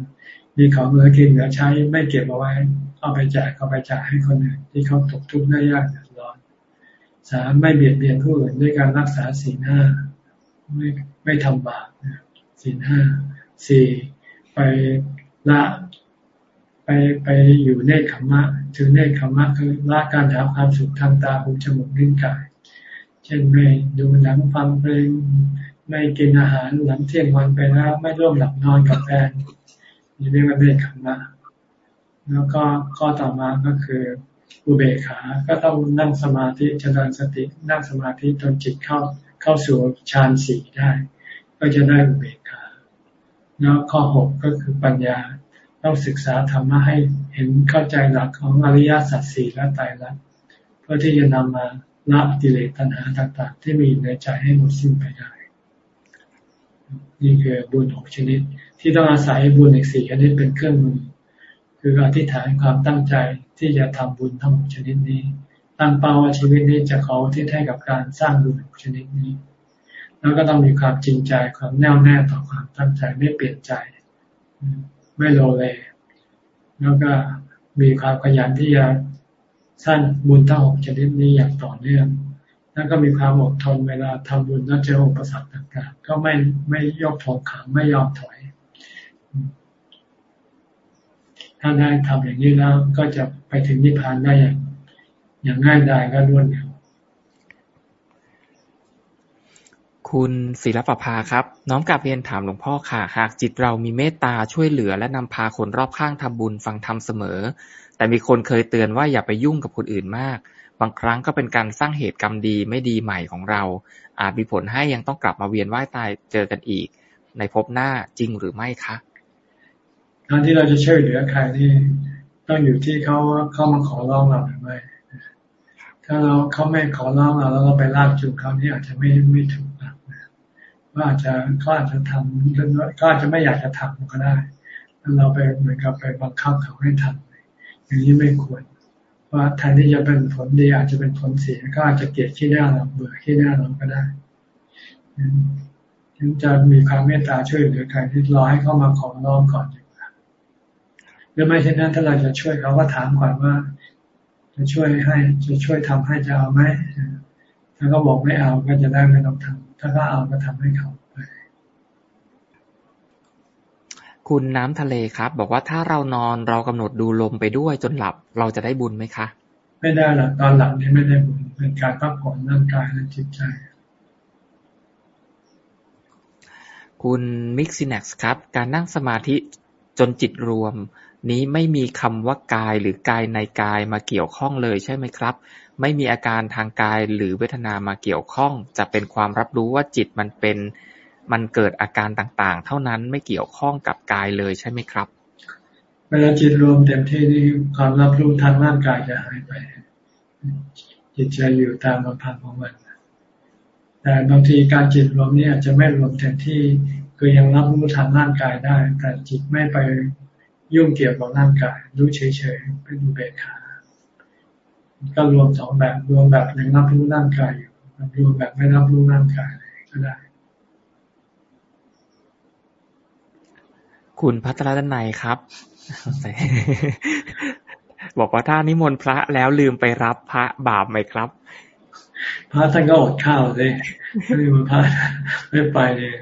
มีของเหลือกินเหลือใช้ไม่เก็บเอาไว้ เอาไปแจกเอาไปจ่ายให้คนอื่นที่เขาตกทุกข์ได้ยากเดือดร้อนสามไม่เบียดเบียนผู้อื่นด้วยการรักษาศีลห้า ไม่ไม่ทำบาปศีลห้าสี่ไปละไปไปอยู่เนคขมะถือเนคขมะคือละการหาความสุขทางตาหูจมูกลิ้นกาย เช่นไม่ดูหนังฟังเพลงไม่กินอาหารหลังเที่ยงวันไปแล้วไม่ร่วมหลับนอนกับแฟนนี่เรียกว่าเนคขมะแล้วก็ข้อต่อมาก็คืออุเบกขา ก็ต้องนั่งสมาธิเจริญสตินั่งสมาธิจนจิตเข้า เข้าสู่ฌานสี่ได้ ก็จะได้อุเบกขาแล้วข้อหกก็คือปัญญาต้องศึกษาธรรมะให้เห็นเข้าใจหลักของอริยสัจสี่และไตรลักษณ์เพื่อที่จะนำมาละกิเลสตัณหาต่าง ๆ ที่มีในใจให้หมดสิ้นไปได้ นี่คือบุญหกชนิด ที่ต้องอาศัยบุญอีกสี่ชนิดเป็นเครื่องมือ คืออธิษฐานความตั้งใจที่จะทำบุญทั้งหกชนิดนี้ ตั้งเป้าว่าชีวิตนี้จะขอที่ให้กับการสร้างบุญชนิดนี้ แล้วก็ต้องมีความจริงใจความแน่วแน่ต่อความตั้งใจไม่เปลี่ยนใจ ไม่โลเล แล้วก็มีความขยันที่จะสร้างบุญทั้งหกชนิดนี้อย่างต่อเนื่อง แล้วก็มีความอดทนเวลาทำบุญแล้วเจออุปสรรคต่างๆ ก็ไม่ไม่ยกถงขังไม่ยอมถอย ถ้าได้ทำอย่างนี้แล้วก็จะไปถึงนิพพานได้อย่าง อย่างง่ายดายก็รวดเร็วคุณศิลปภาครับ น้องกลับเรียนถามหลวงพ่อค่ะ หากจิตเรามีเมตตาช่วยเหลือและนำพาคนรอบข้างทำบุญฟังธรรมเสมอ แต่มีคนเคยเตือนว่าอย่าไปยุ่งกับคนอื่นมาก บางครั้งก็เป็นการสร้างเหตุกรรมดีไม่ดีใหม่ของเรา อาจมีผลให้ยังต้องกลับมาเวียนว่ายตายเจอกันอีก ในภพหน้าจริงหรือไม่คะการที่เราจะช่วยเหลือใครนี่ต้องอยู่ที่เขาเข้ามาขอร้องเราหรือไม่ ถ้าเราเขาไม่ขอร้องเราแล้วเราไปลากจูงเขานี่อาจจะไม่ไม่ถูกนะว่าอาจจะเขาอาจจะทำก็อาจจะไม่อยากจะทำก็ได้เราไปเหมือนกับไปบังคับเขาให้ทำอย่างนี้ไม่ควรว่าแทนที่จะเป็นผลดีอาจจะเป็นผลเสียก็อาจจะเกลียดขี้หน้าเราเบื่อขี้หน้าเราก็ได้ถึงจะมีความเมตตาช่วยเหลือใครที่รอให้เข้ามาขอร้องก่อนดีกว่าหรือไม่เช่นนั้นถ้าเราจะช่วยเขาก็ถามก่อนว่า จะช่วยให้จะช่วยทำให้จะเอาไหมถ้าเขาบอกไม่เอาก็จะได้ไม่ต้องทำถ้าเขาเอาก็ทำให้เขาไปคุณน้ำทะเลครับ บอกว่าถ้าเรานอนเรากำหนดดูลมไปด้วยจนหลับเราจะได้บุญไหมคะ ไม่ได้หลับตอนหลับนี่ไม่ได้บุญเป็นการพักผ่อนร่างกายและจิตใจ คุณมิกซิน n กครับ การนั่งสมาธิจนจิตรวม นี้ไม่มีคำว่ากายหรือกายในกายมาเกี่ยวข้องเลยใช่ไหมครับ ไม่มีอาการทางกายหรือเวทนามาเกี่ยวข้อง จะเป็นความรับรู้ว่าจิตมันเป็นมันเกิดอาการต่างๆ เท่านั้นไม่เกี่ยวข้องกับกายเลยใช่ไหมครับเวลาจิตรวมเต็มที่นี่ความรับรู้ทางร่างกายจะหายไป จิตจะอยู่ตามลำพังของมัน แต่บางทีการจิตรวมนี่อาจจะไม่รวมเต็มที่ คือยังรับรู้ทางร่างกายได้ แต่จิตไม่ไป ยุ่งเกี่ยวกับร่างกายรู้เฉยๆเป็นอุเบกขาก็รวมสองแบบรวมแบบยังรับรู้ร่างกายอยู่รวมแบบไม่รับรู้ร่างกายก็ได้ คุณพัทรดนัยครับ บอกว่าถ้านิมนต์พระแล้วลืมไปรับพระบาปไหมครับ พระท่านก็อดข้าวเลยไม่มาพระไม่ไปเลย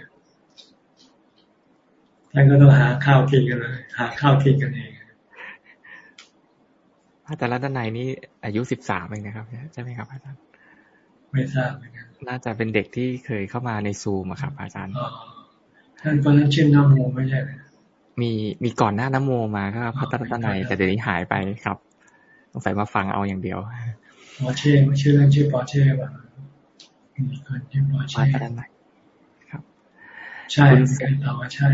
ท่านก็ต้องหาข้าวกินกันเลย หาข้าวกินกันเองพระแต่ละด้านในนี่อายุสิบสามเองนะครับใช่ไหมครับอาจารย์ไม่ทราบเหมือนกันน่าจะเป็นเด็กที่เคยเข้ามาในซูมครับ อาจารย์ท่านคนนั้นชื่อน้ำโมไม่ใช่ไหมมีมีก่อนหน้าน้ำโมมาก็พัฒนาในแต่เดี๋ยวนี้หายไปครับต้องใส่มาฟังเอาอย่างเดียวปอเช่ชื่อเล่นชื่อปอเช่ป่ะมีคนชื่อปอเช่ครับ ใช่เราใช่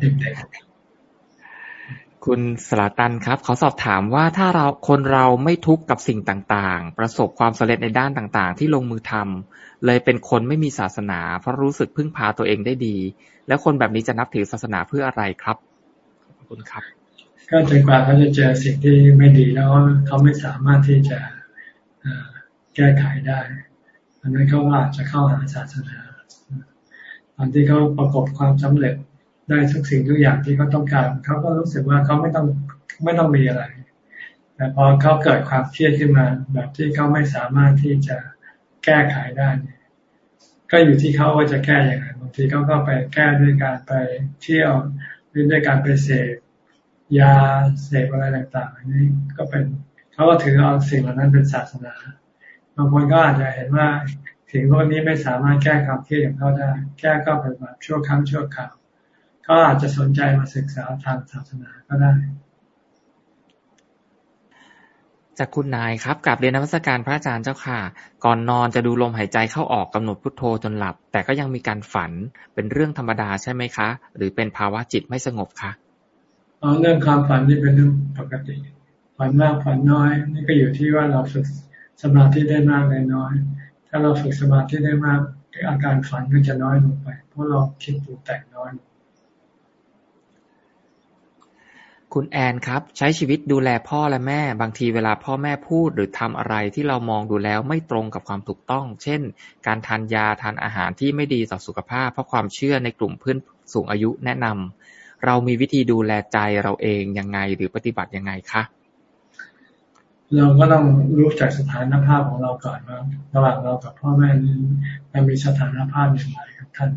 เด็กคุณสลาตันครับขาสอบถามว่าถ้าเราคนเราไม่ทุกข์กับสิ่งต่างๆ ประสบความสำเร็จในด้านต่างๆ ที่ลงมือทำเลยเป็นคนไม่มีศาสนา เพราะรู้สึกพึ่งพาตัวเองได้ดี แล้วคนแบบนี้จะนับถือศาสนาเพื่ออะไรครับขอบคุณครับก็จนกว่าเขาจะเจอสิ่งที่ไม่ดีแล้วเขาไม่สามารถที่จะแก้ไขได้อันนั้นเขาว่าจจะเข้าหาศาสนา ตอนที่เขาประกอบความสำเร็จ ได้ทุกสิ่งทุกอย่างที่เขาต้องการเขาก็รู้สึกว่าเขาไม่ต้องไม่ต้องมีอะไร แต่พอเขาเกิดความเครียดขึ้นมา แบบที่เขาไม่สามารถที่จะแก้ไขได้ก็อยู่ที่เขาว่าจะแก้อย่างไรบางทีเขาก็ไปแก้ด้วยการไปเที่ยวหรือด้วยการไปเสพยาเสพอะไรต่างๆอันนี้ก็เป็นเขาก็ถือเอาสิ่งเหล่านั้นเป็นศาสนาบางคนก็อาจจะเห็นว่าสิ่งพวกนี้ไม่สามารถแก้ความเครียดของเขาได้ แก้ก็เป็นแบบชั่วครั้งชั่วคราว ก็อาจจะสนใจมาศึกษาทางศาสนาก็ได้ จากคุณนายครับกับเรียนนักวิชาการพระอาจารย์เจ้าค่ะ ก่อนนอนจะดูลมหายใจเข้าออกกำหนดพุทโธจนหลับ แต่ก็ยังมีการฝันเป็นเรื่องธรรมดาใช่ไหมคะ หรือเป็นภาวะจิตไม่สงบคะอ๋อเรื่องความฝันนี่เป็นเรื่องปกติฝันมากฝันน้อย นี่ก็อยู่ที่ว่าเราฝึกสมาธิได้มากได้น้อย ถ้าเราฝึกสมาธิได้มากอาการฝันก็จะน้อยลงไป เพราะเราคิดปรุงแต่งน้อยลง คุณแอนครับ ใช้ชีวิตดูแลพ่อและแม่ บางทีเวลาพ่อแม่พูดหรือทำอะไรที่เรามองดูแล้วไม่ตรงกับความถูกต้อง เช่น การทานยาทานอาหารที่ไม่ดีต่อสุขภาพ เพราะความเชื่อในกลุ่มเพื่อนสูงอายุแนะนำเรามีวิธีดูแลใจเราเองยังไงหรือปฏิบัติยังไงคะเราก็ต้องรู้จากสถานภาพของเราก่อนว่าระหว่างเรากับพ่อแม่นี้มันมีสถานภาพอย่างไรครับท่าน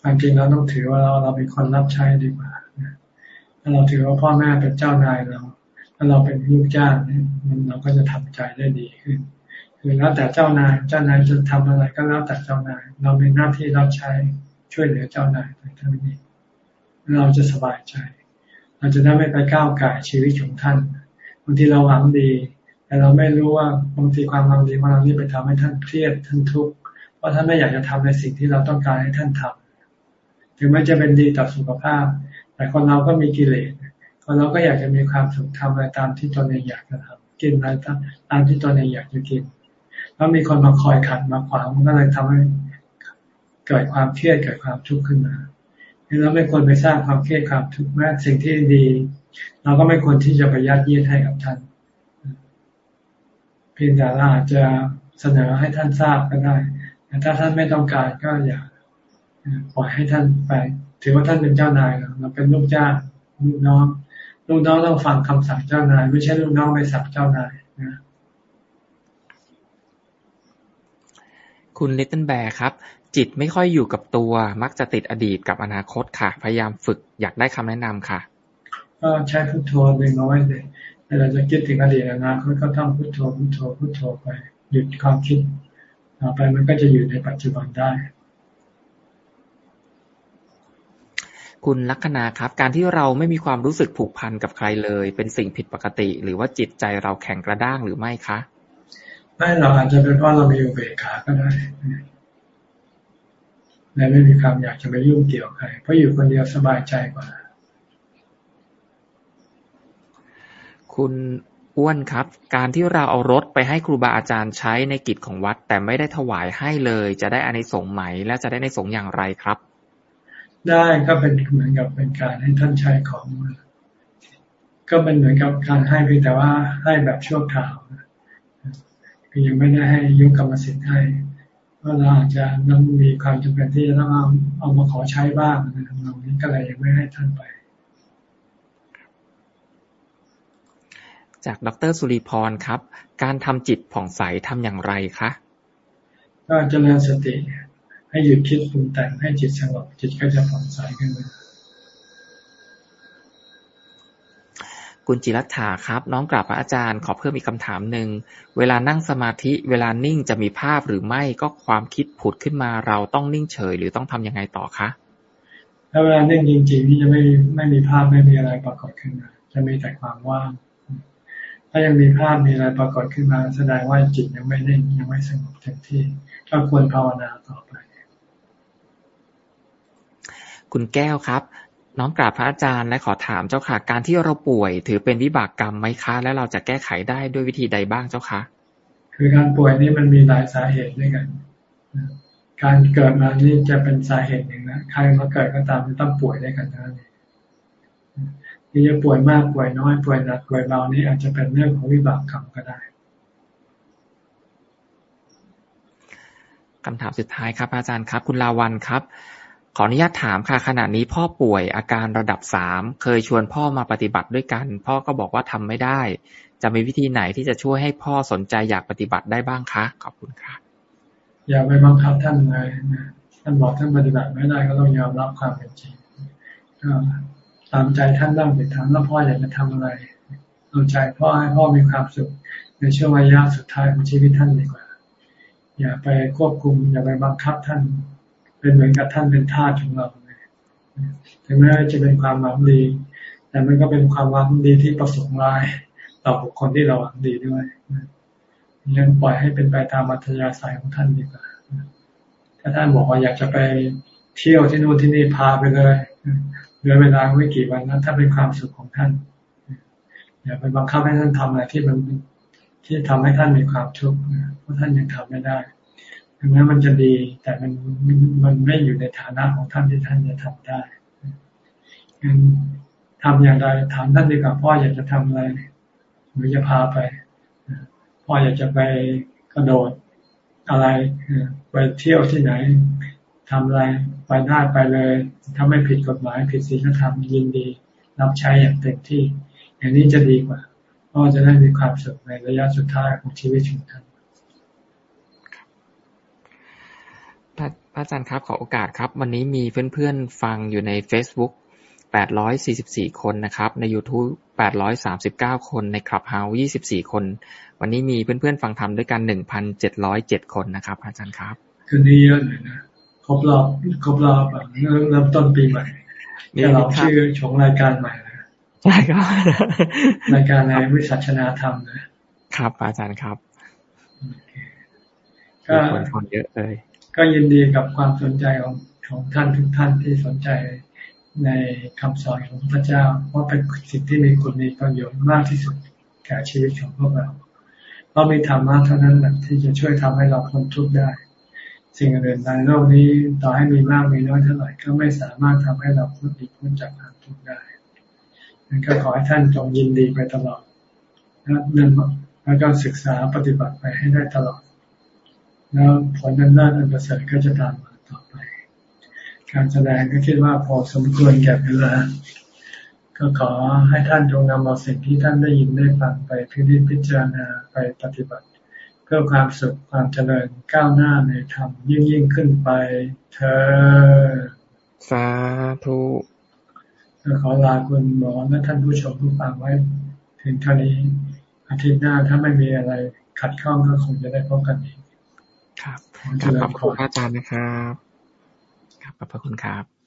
ความจริงเราต้องถือว่าเราเราเป็นคนรับใช้ดีกว่า เราถือว่าพ่อแม่เป็นเจ้านายเราถ้าเราเป็นลูกจ้างเนี่ยเราก็จะทำใจได้ดีขึ้นคือแล้วแต่เจ้านายเจ้านายจะทำอะไรก็แล้วแต่เจ้านาย เรามีหน้าที่รับใช้ช่วยเหลือเจ้านายเท่านี้ เราจะสบายใจ เราจะได้ไม่ไปก้าวไก่ชีวิตของท่านบางทีเราหวังดี แต่เราไม่รู้ว่าบางทีความหวังดีของเรานี่ไปทำให้ท่านเครียดท่านทุกข์เพราะท่านไม่อยากจะทำในสิ่งที่เราต้องการให้ท่านทำถึงแม้จะเป็นดีต่อสุขภาพ แต่คนเราก็มีกิเลสคนเราก็อยากจะมีความสุขทำอะไรตามที่ตนเองอยากจะทำกินอะไรตามที่ตนเองอยากจะกินแล้วมีคนมาคอยขัดมาขวางมันก็เลยทำให้เกิดความเครียดเกิดความทุกข์ขึ้นมาเราไม่ควรไปสร้างความเครียดความทุกข์แม้สิ่งที่ดี เราก็ไม่ควรที่จะไปยัดเยียดให้กับท่านเพียงแต่เราอาจจะเสนอให้ท่านทราบก็ได้แต่ถ้าท่านไม่ต้องการก็อย่าปล่อยให้ท่านไป ถือว่าท่านเป็นเจ้านายเราเป็นลูกจ้างลูกน้อง ลูกน้องต้องฟังคำสั่งเจ้านาย ไม่ใช่ลูกน้องไปสั่งเจ้านายนะคุณลิตเติ้ลแบร์ครับ จิตไม่ค่อยอยู่กับตัวมักจะติดอดีตกับอนาคตค่ะ พยายามฝึกอยากได้คำแนะนำค่ะ ก็ใช้พุทโธเล็งเอาไว้เลยเวลาจะคิดถึงอดีตอนาคตก็ต้องพุทโธพุทโธพุทโธไปหยุดความคิดต่อไปมันก็จะอยู่ในปัจจุบันได้ คุณลัคนาครับ การที่เราไม่มีความรู้สึกผูกพันกับใครเลย เป็นสิ่งผิดปกติ หรือว่าจิตใจเราแข็งกระด้างหรือไม่คะไม่เราอาจจะเป็นเพราะเรามีอุเบกขาก็ได้และไม่มีความอยากจะไปยุ่งเกี่ยวใครเพราะอยู่คนเดียวสบายใจกว่า คุณอ้วนครับ การที่เราเอารถไปให้ครูบาอาจารย์ใช้ในกิจของวัด แต่ไม่ได้ถวายให้เลย จะได้อานิสงส์ไหม และจะได้ในสงอย่างไรครับ ได้ก็เป็นเหมือนกับเป็นการให้ท่านใช้ของ ก็เป็นเหมือนกับการให้เพียงแต่ว่าให้แบบชั่วคราวคือยังไม่ได้ให้ยุกรรมสิทธิ์ให้เพราะเราอาจจะต้องมีความจำเป็นที่จะต้องเอาเอามาขอใช้บ้างนะเรานี้ก็เลยยังไม่ให้ท่านไป จากดรสุริพรครับ การทำจิตผ่องใสทำอย่างไรคะก็เจริญสติ ให้หยุดคิดปรุงแต่งให้จิตสงบจิตก็จะผ่องใสขึ้นมาคุณจิรัตถาครับ น้องกราบพระอาจารย์ขอเพิ่มอีกคำถามหนึ่ง เวลานั่งสมาธิ เวลานิ่งจะมีภาพหรือไม่ก็ความคิดผุดขึ้นมาเราต้องนิ่งเฉย หรือต้องทํำยังไงต่อคะถ้าเวลานิ่งจริงๆนี่จะไม่ไม่มีภาพไม่มีอะไรปรากฏขึ้นมาจะมีแต่ความว่าง ถ้ายังมีภาพมีอะไรปรากฏขึ้นมา แสดงว่าจิตยังไม่นิ่งยังไม่สงบเต็มที่ก็ควรภาวนาต่อไป คุณแก้วครับ น้อมกราบพระอาจารย์และขอถามเจ้าค่ะ การที่เราป่วย ถือเป็นวิบากกรรมไหมคะ และเราจะแก้ไขได้ด้วยวิธีใดบ้างเจ้าคะคือการป่วยนี่มันมีหลายสาเหตุด้วยกัน การเกิดมานี่จะเป็นสาเหตุหนึ่งนะใครมาเกิดก็ตามมันต้องป่วยได้กันทั้งนั้นที่จะป่วยมากป่วยน้อยป่วยหนักป่วยเบานี่อาจจะเป็นเรื่องของวิบากกรรมก็ได้คำถามสุดท้ายครับ อาจารย์ครับ คุณลาวันครับ ขออนุญาตถามค่ะ ขณะนี้พ่อป่วยอาการระดับสามเคยชวนพ่อมาปฏิบัติด้วยกัน พ่อก็บอกว่าทำไม่ได้ จะมีวิธีไหนที่จะช่วยให้พ่อสนใจอยากปฏิบัติได้บ้างคะขอบคุณค่ะอย่าไปบังคับท่านเลยท่านบอกท่านปฏิบัติไม่ได้ก็ต้องยอมรับความเป็นจริงก็ตามใจท่านบ้างไปถามแล้วพ่ออยากจะทำอะไรเอาใจพ่อให้พ่อมีความสุขในช่วงระยะสุดท้ายของชีวิตท่านดีกว่า อย่าไปควบคุมอย่าไปบังคับท่าน เป็นเหมือนกับท่านเป็นทาสของเราถึงแม้จะเป็นความหวังดี แต่มันก็เป็นความหวังดีที่ประสงค์ร้ายต่อบุคคลที่เราหวังดีด้วยยังปล่อยให้เป็นไปตามอัธยาศัยของท่านดีกว่าถ้าท่านบอกว่าอยากจะไปเที่ยวที่นู่นที่นี่พาไปเลยเหลือเวลาไม่กี่วันนั้นถ้าเป็นความสุขของท่านอย่าไปบังคับให้ท่านทำอะไรที่มันที่ทำให้ท่านมีความทุกข์เพราะท่านยังทำไม่ได้ ถึงแม้มันจะดี แต่มันมันไม่อยู่ในฐานะของท่านที่ท่านจะทำได้งั้นทำอย่างไรถามท่านดีกว่าพ่ออยากจะทำอะไรหรือจะพาไปพ่ออยากจะไปกระโดดอะไรไปเที่ยวที่ไหนทำอะไรไปได้ไปเลย ถ้าไม่ผิดกฎหมายผิดศีลธรรมยินดี รับใช้อย่างเต็มที่ อย่างนี้จะดีกว่าพ่อจะได้มีความสุขในระยะสุดท้ายของชีวิตของท่านพระ อาจารย์ครับขอโอกาสครับ วันนี้มีเพื่อนๆฟังอยู่ใน Facebook 844 คนนะครับ ใน YouTube 839 คน ในคลับเฮาส์24 คน วันนี้มีเพื่อนๆฟังธรรมด้วยกัน 1,707 คนนะครับ อาจารย์ครับ คือนี้เยอะเลยนะ ครบรอบครบรอบแบบเริ่มต้นปีใหม่นี่เราชื่อชงรายการใหม่นะใช่ครับรายการในวิสัชนาธรรมนะ ครับ อาจารย์ครับ ก็คนฟังเยอะเลย ก็ยินดีกับความสนใจของของท่านทุกท่านที่สนใจในคำสอนของพระเจ้าเพราเป็นสิ่งที่มีคุณมีประโยชน์มากที่สุดแก่ชีวิตของพวกเราเพราะมีธรรมะเท่านั้นแหละที่จะช่วยทำให้เราพ้นทุกข์ได้ สิ่งอื่นในโลกนี้ต่อให้มีมากมีน้อยเท่าไหร่ก็ไม่สามารถทำให้เราพ้นอีกพ้นจากความทุกข์ได้นั้นก็ขอให้ท่านจงยินดีไปตลอดนะเรื่องแล้วก็ศึกษาปฏิบัติไปให้ได้ตลอด แล้วผลนั้นน่าอันประเสริฐก็จะตามมาต่อไป การแสดงก็คิดว่าพอสมควรแก่เวลา ก็ขอให้ท่านจงนำเอาสิ่งที่ท่านได้ยินได้ฟังไปพิจิตพิจารณาไปปฏิบัติ เพื่อความสุขความเจริญก้าวหน้าในธรรมยิ่งยิ่งขึ้นไปเธอสาธุขอลาคุณหมอและท่านผู้ชมผู้ฟังไว้ ถึงเท่านี้อาทิตย์หน้าถ้าไม่มีอะไรขัดข้องก็คงจะได้พบกันอีก ครับขอบคุณอาจารย์นะครับครับขอบพระคุณครับ